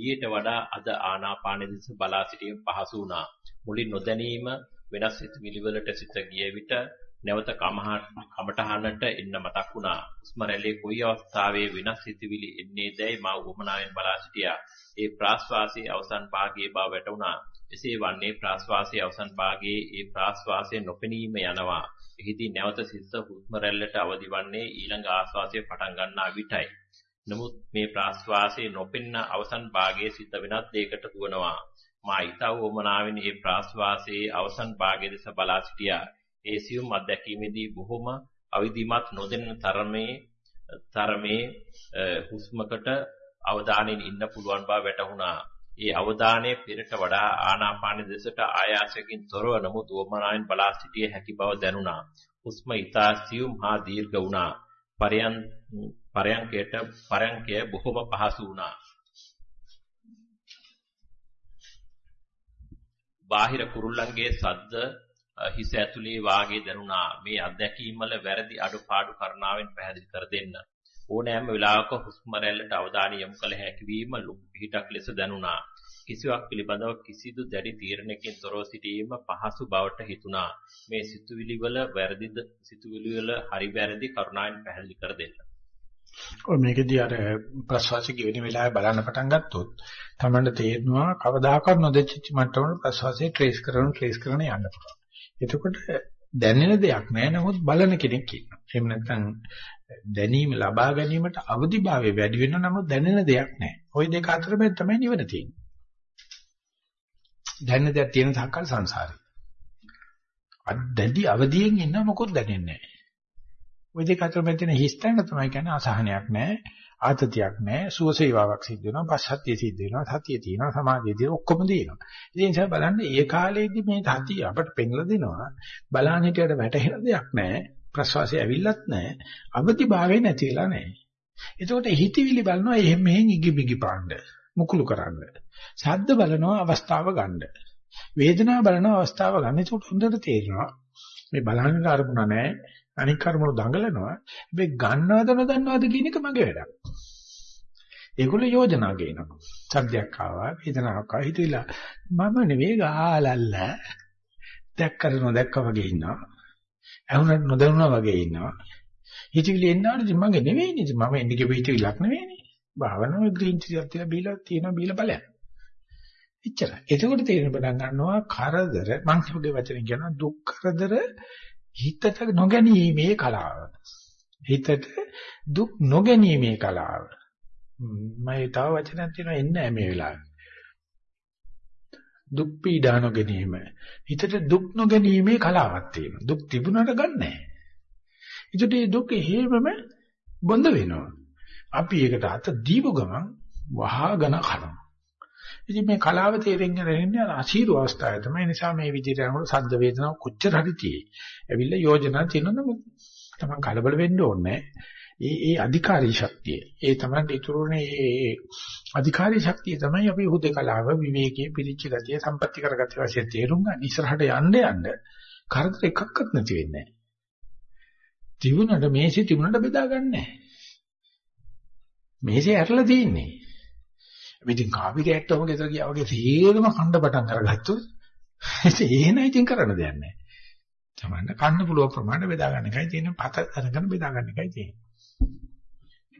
ඊට වඩා අද ආනාපාන දිස බලා සිටීම පහසු වුණා. මුලින් නොදැනීම වෙනස් සිතුවිලි වලට සිත ගිය විට නැවත කමටහනට එන්න මතක් වුණා. හුස්ම රැල්ලේ කොයි අවස්ථාවේ වෙනස් සිතුවිලි එන්නේදයි මා උවමනාවෙන් බලා සිටියා. ඒ ප්‍රාශ්වාසයේ අවසන් භාගයේ බව වැටුණා. එසේ වන්නේ ප්‍රාශ්වාසයේ අවසන් භාගයේ ඒ ප්‍රාශ්වාසයේ නොපෙනීම යනවා. එහිදී නැවත සිත හුස්ම රැල්ලට අවදි වන්නේ ඊළඟ ආශ්වාසය පටන් ගන්නා විටයි. නමුත් මේ ප්‍රාශ්වාසයේ නොපෙන්න අවසන් භාගයේ සිත වෙනත් දෙයකට දුවනවා. මා ඊතව වමනාවෙන් මේ ප්‍රාශ්වාසයේ අවසන් භාගයේ දෙස බලා සිටියා. ඒ සියුම් අත්දැකීමේදී බොහොම අවිධිමත් නොදෙන තරමේ තරමේ හුස්මකට අවධානයෙන් ඉන්න පුළුවන් බව වැටහුණා. ඒ අවධානය පෙරට වඩා ආනාපාන දෙසට ආයාසයෙන් තොරව නමුත් වමනාවෙන් බලා සිටිය හැකි බව දැනුණා. හුස්ම ඊතා සියුම් හා දීර්ඝ වුණා. පරයන් පරයන්කයට පරයන්කය බොහොම පහසු වුණා. බාහිර කුරුල්ලන්ගේ සද්ද හිස ඇතුලේ වාගේ දැනුණා. මේ අත්දැකීම් වල වැරදි අඩුපාඩු කරුණාවෙන් පැහැදිලි කර දෙන්න. ඕනෑම වෙලාවක හුස්ම රැල්ලට අවධානය යොමු කළ හැකි වීම ලොකු පිටක් ලෙස දැනුණා. කිසිවක් පිළිබඳව කිසිදු දැඩි තීරණයකින් තොරව සිටීම පහසු බවට හිතුණා. මේ සිතුවිලි වල වැරදිද සිතුවිලි වල හරි වැරදි කරුණාවෙන් පැහැදිලි කර දෙන්න. ඔය මේකදී අර ප්‍රසවාසය ගෙවෙන වෙලාවේ බලන්න පටන් ගත්තොත් තමයි තේරෙනවා කවදාකවත් නොදෙච්ච මට්ටමට ප්‍රසවාසය ට්‍රේස් කරන ට්‍රේස් කරන යන්න පුළුවන්. එතකොට දැනෙන දෙයක් නෑ නමුත් බලන කෙනෙක් ඉන්නවා. එහෙම නැත්නම් දැනීම ලබා ගැනීමට අවදිභාවය වැඩි වෙනවා නමුත් දැනෙන දෙයක් නෑ. ওই දෙක අතර මේ තමයි නිවන තියෙන්නේ. දැනෙන දෙයක් තියෙන තාක්කල් සංසාරේ. අද්දැඩි අවදියෙන් ඉන්න මොකොත් දැනෙන්නේ නෑ. ওই දෙක අතර මේ තියෙන හිස්තැන තමයි කියන්නේ අසහනයක් නෑ. ආතතියක් නැහැ සුවසේවාවක් සිද්ධ වෙනවා. පස්සද්ධිය සිද්ධ වෙනවා. සතිය තියෙනවා. සමාධිය තියෙනවා. ඔක්කොම තියෙනවා. ඉතින් ඒ නිසා බලන්න ඒ කාලේදී මේ සතිය අපට පෙන්ලා දෙනවා. බලන්න හිටියට වැටහෙන දෙයක් නැහැ ප්‍රසවාසය ඇවිල්ලත් නැහැ අවදි භාවය නැති වෙලා නැහැ එතකොට හිතවිලි බලනවා එහෙම මෙහෙන් ඉගිබිගි පාණ්ඩ මුකුළු කරන්න. ශබ්ද බලනවා අවස්ථාව ගන්න. වේදනාව බලනවා අවස්ථාව ගන්න. ඒකට හොඳට තේරෙනවා. මේ බලන්න අරමුණ නැහැ අනික් කර්මවල දඟලනවා. හැබැයි ගන්නවද නොදන්නවද කියන එක මගේ වැඩක්. ඒගොල්ලෝ යෝජනා ගේනවා. සද්දයක් ආවා, වේදනාවක් ආවා හිතවිලා මම නෙවෙයි ගාලල්ල. දැක්කද නොදැක්කා වගේ ඉන්නවා. ඇහුණත් නොදැනුණා වගේ ඉන්නවා. හිතවිලි එන්නාට ඉතින් මගේ නෙවෙයි නේද? මම එන්නේ කිව්ව හිතවිලක් නෙවෙයිනේ. භාවනාවේ ග්‍රීන් ටී එකක් තියලා බීලා තියෙනවා බීලා බලයක්. එච්චරයි. එතකොට තේරෙන පටන් ගන්නවා කරදර මං කියුගේ වචනෙන් කියනවා දුක් කරදර හිතට නොගැනීමේ කලාව. හිතට දුක් නොගැනීමේ කලාව. මම තව වචනයක් තියෙනවා එන්නේ මේ වෙලාවේ. දුක් පීඩා නොගැනීම. හිතට දුක් නොගැනීමේ කලාවක් තියෙනවා. දුක් තිබුණාට ගන්නෑ. ඒකට මේ දුක හේමම බොඳ වෙනවා. අපි ඒකට අත දීපු ගමන් වහගෙන කනවා. ඉතින් මේ කලාව තේරෙන්න රැන්නේ අසීරු අවස්ථාවය තමයි. නිසා මේ විදිහට යනකොට සද්ද වේදනාව කොච්චර හරි තියෙයි. ඇවිල්ලා යෝජනා තියෙනවනම් තමයි කලබල වෙන්න ඕනේ. ඒ ඒ අධිකාරී ශක්තිය. ඒ තමයි ඊතුරුනේ ඒ අධිකාරී ශක්තිය තමයි අපි හුදකලාව විවේකයේ පිරිච්ච ගතිය සම්පත්‍ති කරගත්ත වශයෙන් තේරුම් ගන්න. ඉස්සරහට යන්න යන්න කරදර එකක්වත් නැති වෙන්නේ නැහැ. තිබුණාට මේසෙ තිබුණාට බෙදා ගන්න නැහැ. මේසෙ ඇරලා තියෙන්නේ. ඉතින් කාපි කෑට්ටම ගෙදර ගියා වගේ තේරම කණ්ඩ පටන් අරගත්තොත් ඒක ඉතින් කරන්න දෙයක් නැහැ. තමන්න කන්න පුළුවන් ප්‍රමාණය බෙදා ගන්න එකයි තියෙන්නේ පත අරගෙන බෙදා ගන්න එකයි තියෙන්නේ.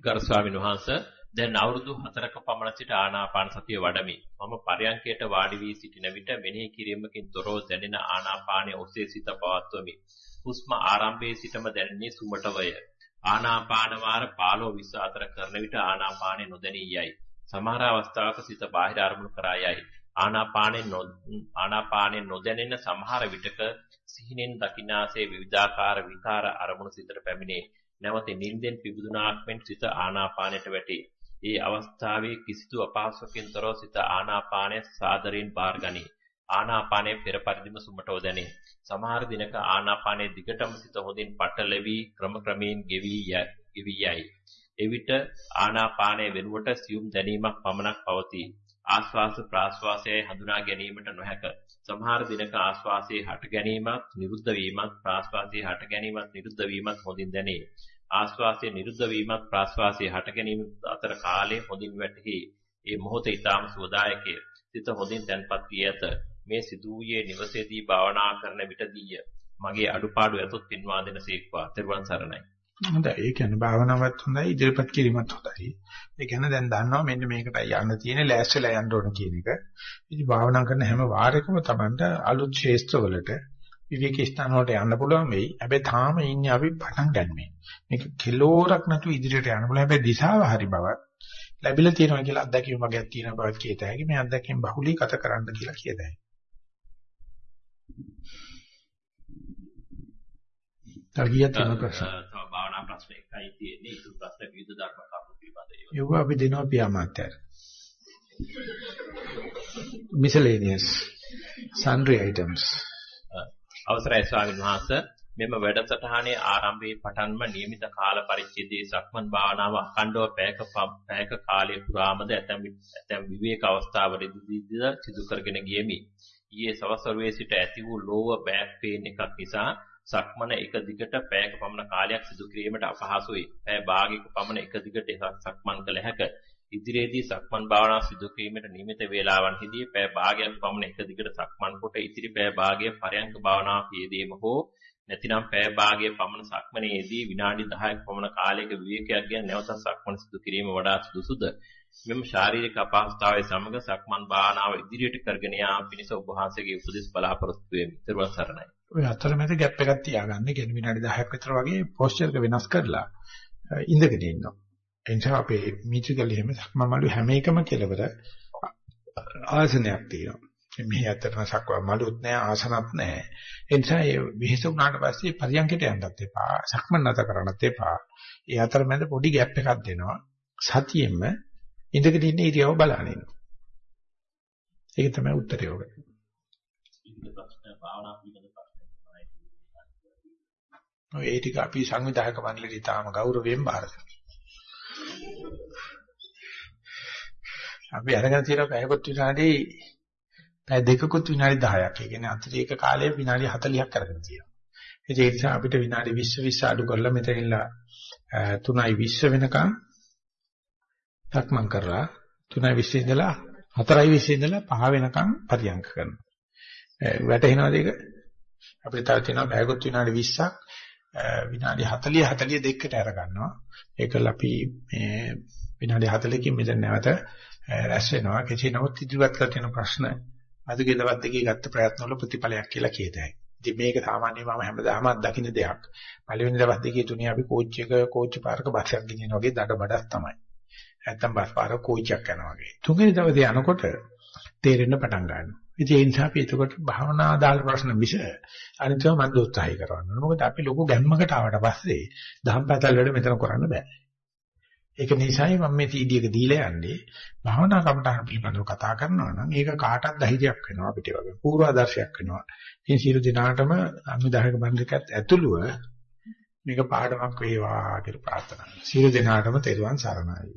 ගරු ස්වාමීන් වහන්සේ දැන් අවුරුදු 4ක පමණ සිට ආනාපාන සතිය වඩමි. මම පරයන්කයට වාඩි වී සිටින විට මෙනෙහි කිරීමකින් තොරව දැනෙන ආනාපානයේ ඔස්සේ සිත පවත්වමි. හුස්ම ආරම්භයේ සිටම දැනෙන්නේ සුමටවය. ආනාපාන වාර 15 20 අතර කරන විට ආනාපානෙ නොදැනී යයි. සමහර අවස්ථාවක සිත බාහිර අරමුණු කරා යයි. ආනාපානෙ ආනාපානෙ නොදැනෙන සමහර විටක සිහිනෙන් දකින්නාසේ විවිධාකාර විකාර අරමුණු සිතට පැමිණේ. නැවත නිින්දෙන් පිබුදුනාක් මෙන් සිත ආනාපානයට වැටේ. ඒ අවස්ථාවේ කිසිදු අපහසුකකින් තොරව සිත ආනාපානය සාදරයෙන් බාරගනී. ආනාපානයේ පෙර පරිදිම සුමටව දැනේ. සමහර දිනක ආනාපානයේ දිගටම සිත හොඳින් පටලැවි ක්‍රම ක්‍රමයෙන් ගෙවි යයි. එවිට ආනාපානයේ වෙනුවට සියුම් දැනීමක් පමණක් පවතී. ආස්වාස ප්‍රාස්වාසයයි හඳුනා ගැනීමට නොහැක. සමහර දිනක ආස්වාසයේ හට ගැනීමත් නිරුද්ධ වීමත් ප්‍රාස්වාසයේ හට ගැනීමත් නිරුද්ධ වීමත් හොඳින් දැනේ. ආස්වාසයේ නිරුද්ධ වීමත් ප්‍රාස්වාසයේ හට ගැනීම අතර කාලය හොඳින් වැටහි. ඒ මොහොත ඊටාම සුවදායකය. සිත හොඳින් තැන්පත් වී ඇත. මේ සිදුවූයේ නිවසේදී භාවනා කරන විටදීය. මගේ අඩුපාඩු ඇතොත් පින්වා දෙනසේක්වා. ත්වන් සරණයි. හොඳයි. ඒ කියන්නේ භාවනාවත් හොඳයි, ඉදිරිපත් කිරීමත් හොඳයි. ඒ කියන්නේ දැන් දන්නවා මෙන්න මේකටයි යන්න තියෙන්නේ, ලෑස්තිලා යන්න ඕන කියන එක. ඉතින් භාවනා කරන හැම වාරයකම Tamanට අලුත් ශේෂ්ත්‍රවලට විවේක ස්ථාන වලට යන්න පුළුවන් වෙයි. හැබැයි තාම ඉන්නේ අපි පටන් ගන්නනේ. මේක කිලෝරක් නැතුව ඉදිරියට යන්න පුළුවන්. හැබැයි දිශාව හරි බවත් ලැබිලා තියෙනවා කියලා අත්දැකීම් වගේක් තියෙන බවත් කියත හැකි. මේ අත්දැකීම් බහුලීගත කරන්න කියලා කියත හැකි. තර්ගියක් තියෙන ප්‍රශ්න. තව භාවනා ප්‍රශ්න එකයි තියෙන්නේ. ඒ ප්‍රශ්න විවිධ ධර්ම කරුණු පිළිබඳව. ඒව අපි දෙනවා පියාමාත්‍යට. miscellaneous sundry items. අවසරයි ස්වාමීන් වහන්සේ මෙම වැඩසටහනේ ආරම්භයේ පටන්ම નિયમિત කාල පරිච්ඡේදයේ සක්මන් භාවනාව අඛණ්ඩව පැයක පැයක කාලය පුරාමද ඇතැම් ඇතැම් විවේක අවස්ථාවලදීද සිදු කරගෙන ගියමි. ඊයේ සවස් වරුවේ සිට ඇති වූ ලෝව බෑක් පේන් එකක් නිසා සක්මන එක දිගට පැයක පමණ කාලයක් සිදු කිරීමට අපහසුයි. පැය භාගයක පමණ එක දිගට සක්මන් කළ හැකිය. ඉදිරියේදී සක්මන් භාවනාව සිදු කිරීමට නියමිත වේලාවන්හිදී පැය භාගයක් පමණ එක දිගට සක්මන් කොට ඉතිරි පැය භාගය පරයන්ක භාවනාව යෙදීම හෝ නැතිනම් පැය භාගය පමණ සක්මනේදී විනාඩි 10ක පමණ කාලයක විවේකයක් ගෙන නැවත සක්මන් සිදු කිරීම වඩා සුදුසුද? මෙම ශාරීරික අපහසුතාවය සමග සක්මන් භාවනාව ඉදිරියට කරගෙන යාම පිණිස ඔබ වහන්සේගේ උපදෙස් බලාපොරොත්තු වෙමි. ත්වන් සරණයි. ඔය අතරමැද ગેප් එකක් තියාගන්න. කියන්නේ විනාඩි 10ක් විතර වගේ පොස්චර් එක වෙනස් කරලා ඉඳගෙන ඉන්නවා. එනිසා අපේ මීටිකල් එහෙම සක්මන් මළු හැම එකම කෙලවර ආසනයක් තියෙනවා. මෙහි ඇත්තටම සක්ව මළුත් නැහැ ආසනත් නැහැ. ඒ නිසා ඒ විහිස වුණාට පස්සේ පරියන්කට යන්නත් එපා. සක්මන් නැත කරන්නත් එපා. ඒ අතරමැද පොඩි ગેප් එකක් දෙනවා. සතියෙම ඉඳගෙන ඉන්න ඉරියව බලන ඉන්නවා. ඒක තමයි උත්තරය ඔකට. ඔය ඒ ටික අපි සංවිධායක මණ්ඩලෙට තාම ගෞරවයෙන් බාර අපි අරගෙන තියෙන පැයකොත් විනාඩි පැය දෙකකුත් විනාඩි 10ක්. ඒ කියන්නේ අතිරේක කාලය විනාඩි 40ක් අරගෙන තියෙනවා. ඒ නිසා අපිට විනාඩි 20 20 අඩු කරලා මෙතනilla 3:20 වෙනකම් සක්මන් කරලා 3:20 ඉඳලා 4:20 ඉඳලා 5 වෙනකම් පරියන්ක කරනවා. වැටෙනවද ඒක? අපිට තව තියෙනවා පැයකොත් විනාඩි 20ක් විනාඩි 40 42කට අර ගන්නවා. ඒකල අපි මේ විනාඩි 40කින් මෙතන නැවත රැස් වෙනවා. කෙසේ නමුත් ඉදිරියට කර තියෙන ප්‍රශ්න අදගේ දවස් දෙකේ ගත්ත ප්‍රයත්න වල ප්‍රතිඵලයක් කියලා කියතයි. ඉතින් මේක සාමාන්‍යයෙන් මම හැමදාම දකින්න දෙයක්. පළවෙනි දවස් දෙකේ තුනේ අපි කෝච් එක කෝච් පාරක බස් එකක් ගෙනියන වගේ දඩබඩක් තමයි. නැත්තම් බස් පාරක කෝච්චියක් යනවා වගේ. තුන්වෙනි දවසේ යනකොට තේරෙන්න පටන් ගන්නවා. ඉතින් ඒ නිසා අපි එතකොට භාවනා ආදාළ ප්‍රශ්න මිස අනිත්‍යව මන් උත්සාහය කරනවා. මොකද අපි ලොකු ගැම්මකට ආවට පස්සේ දහම් පැතල් වල මෙතන කරන්න බෑ. ඒක නිසායි මම මේ CD එක දීලා යන්නේ භාවනා කමටහන් පිළිබඳව කතා කරනවා නම් ඒක කාටවත් ධෛර්යයක් වෙනවා අපිට වගේ පූර්වාදර්ශයක් වෙනවා. ඉතින් සියලු දිනාටම අනුදායක බන්ධකත් ඇතුළුව මේක පාඩමක් වේවා කියලා ප්‍රාර්ථනා කරනවා. සියලු දිනාටම තෙරුවන් සරණයි.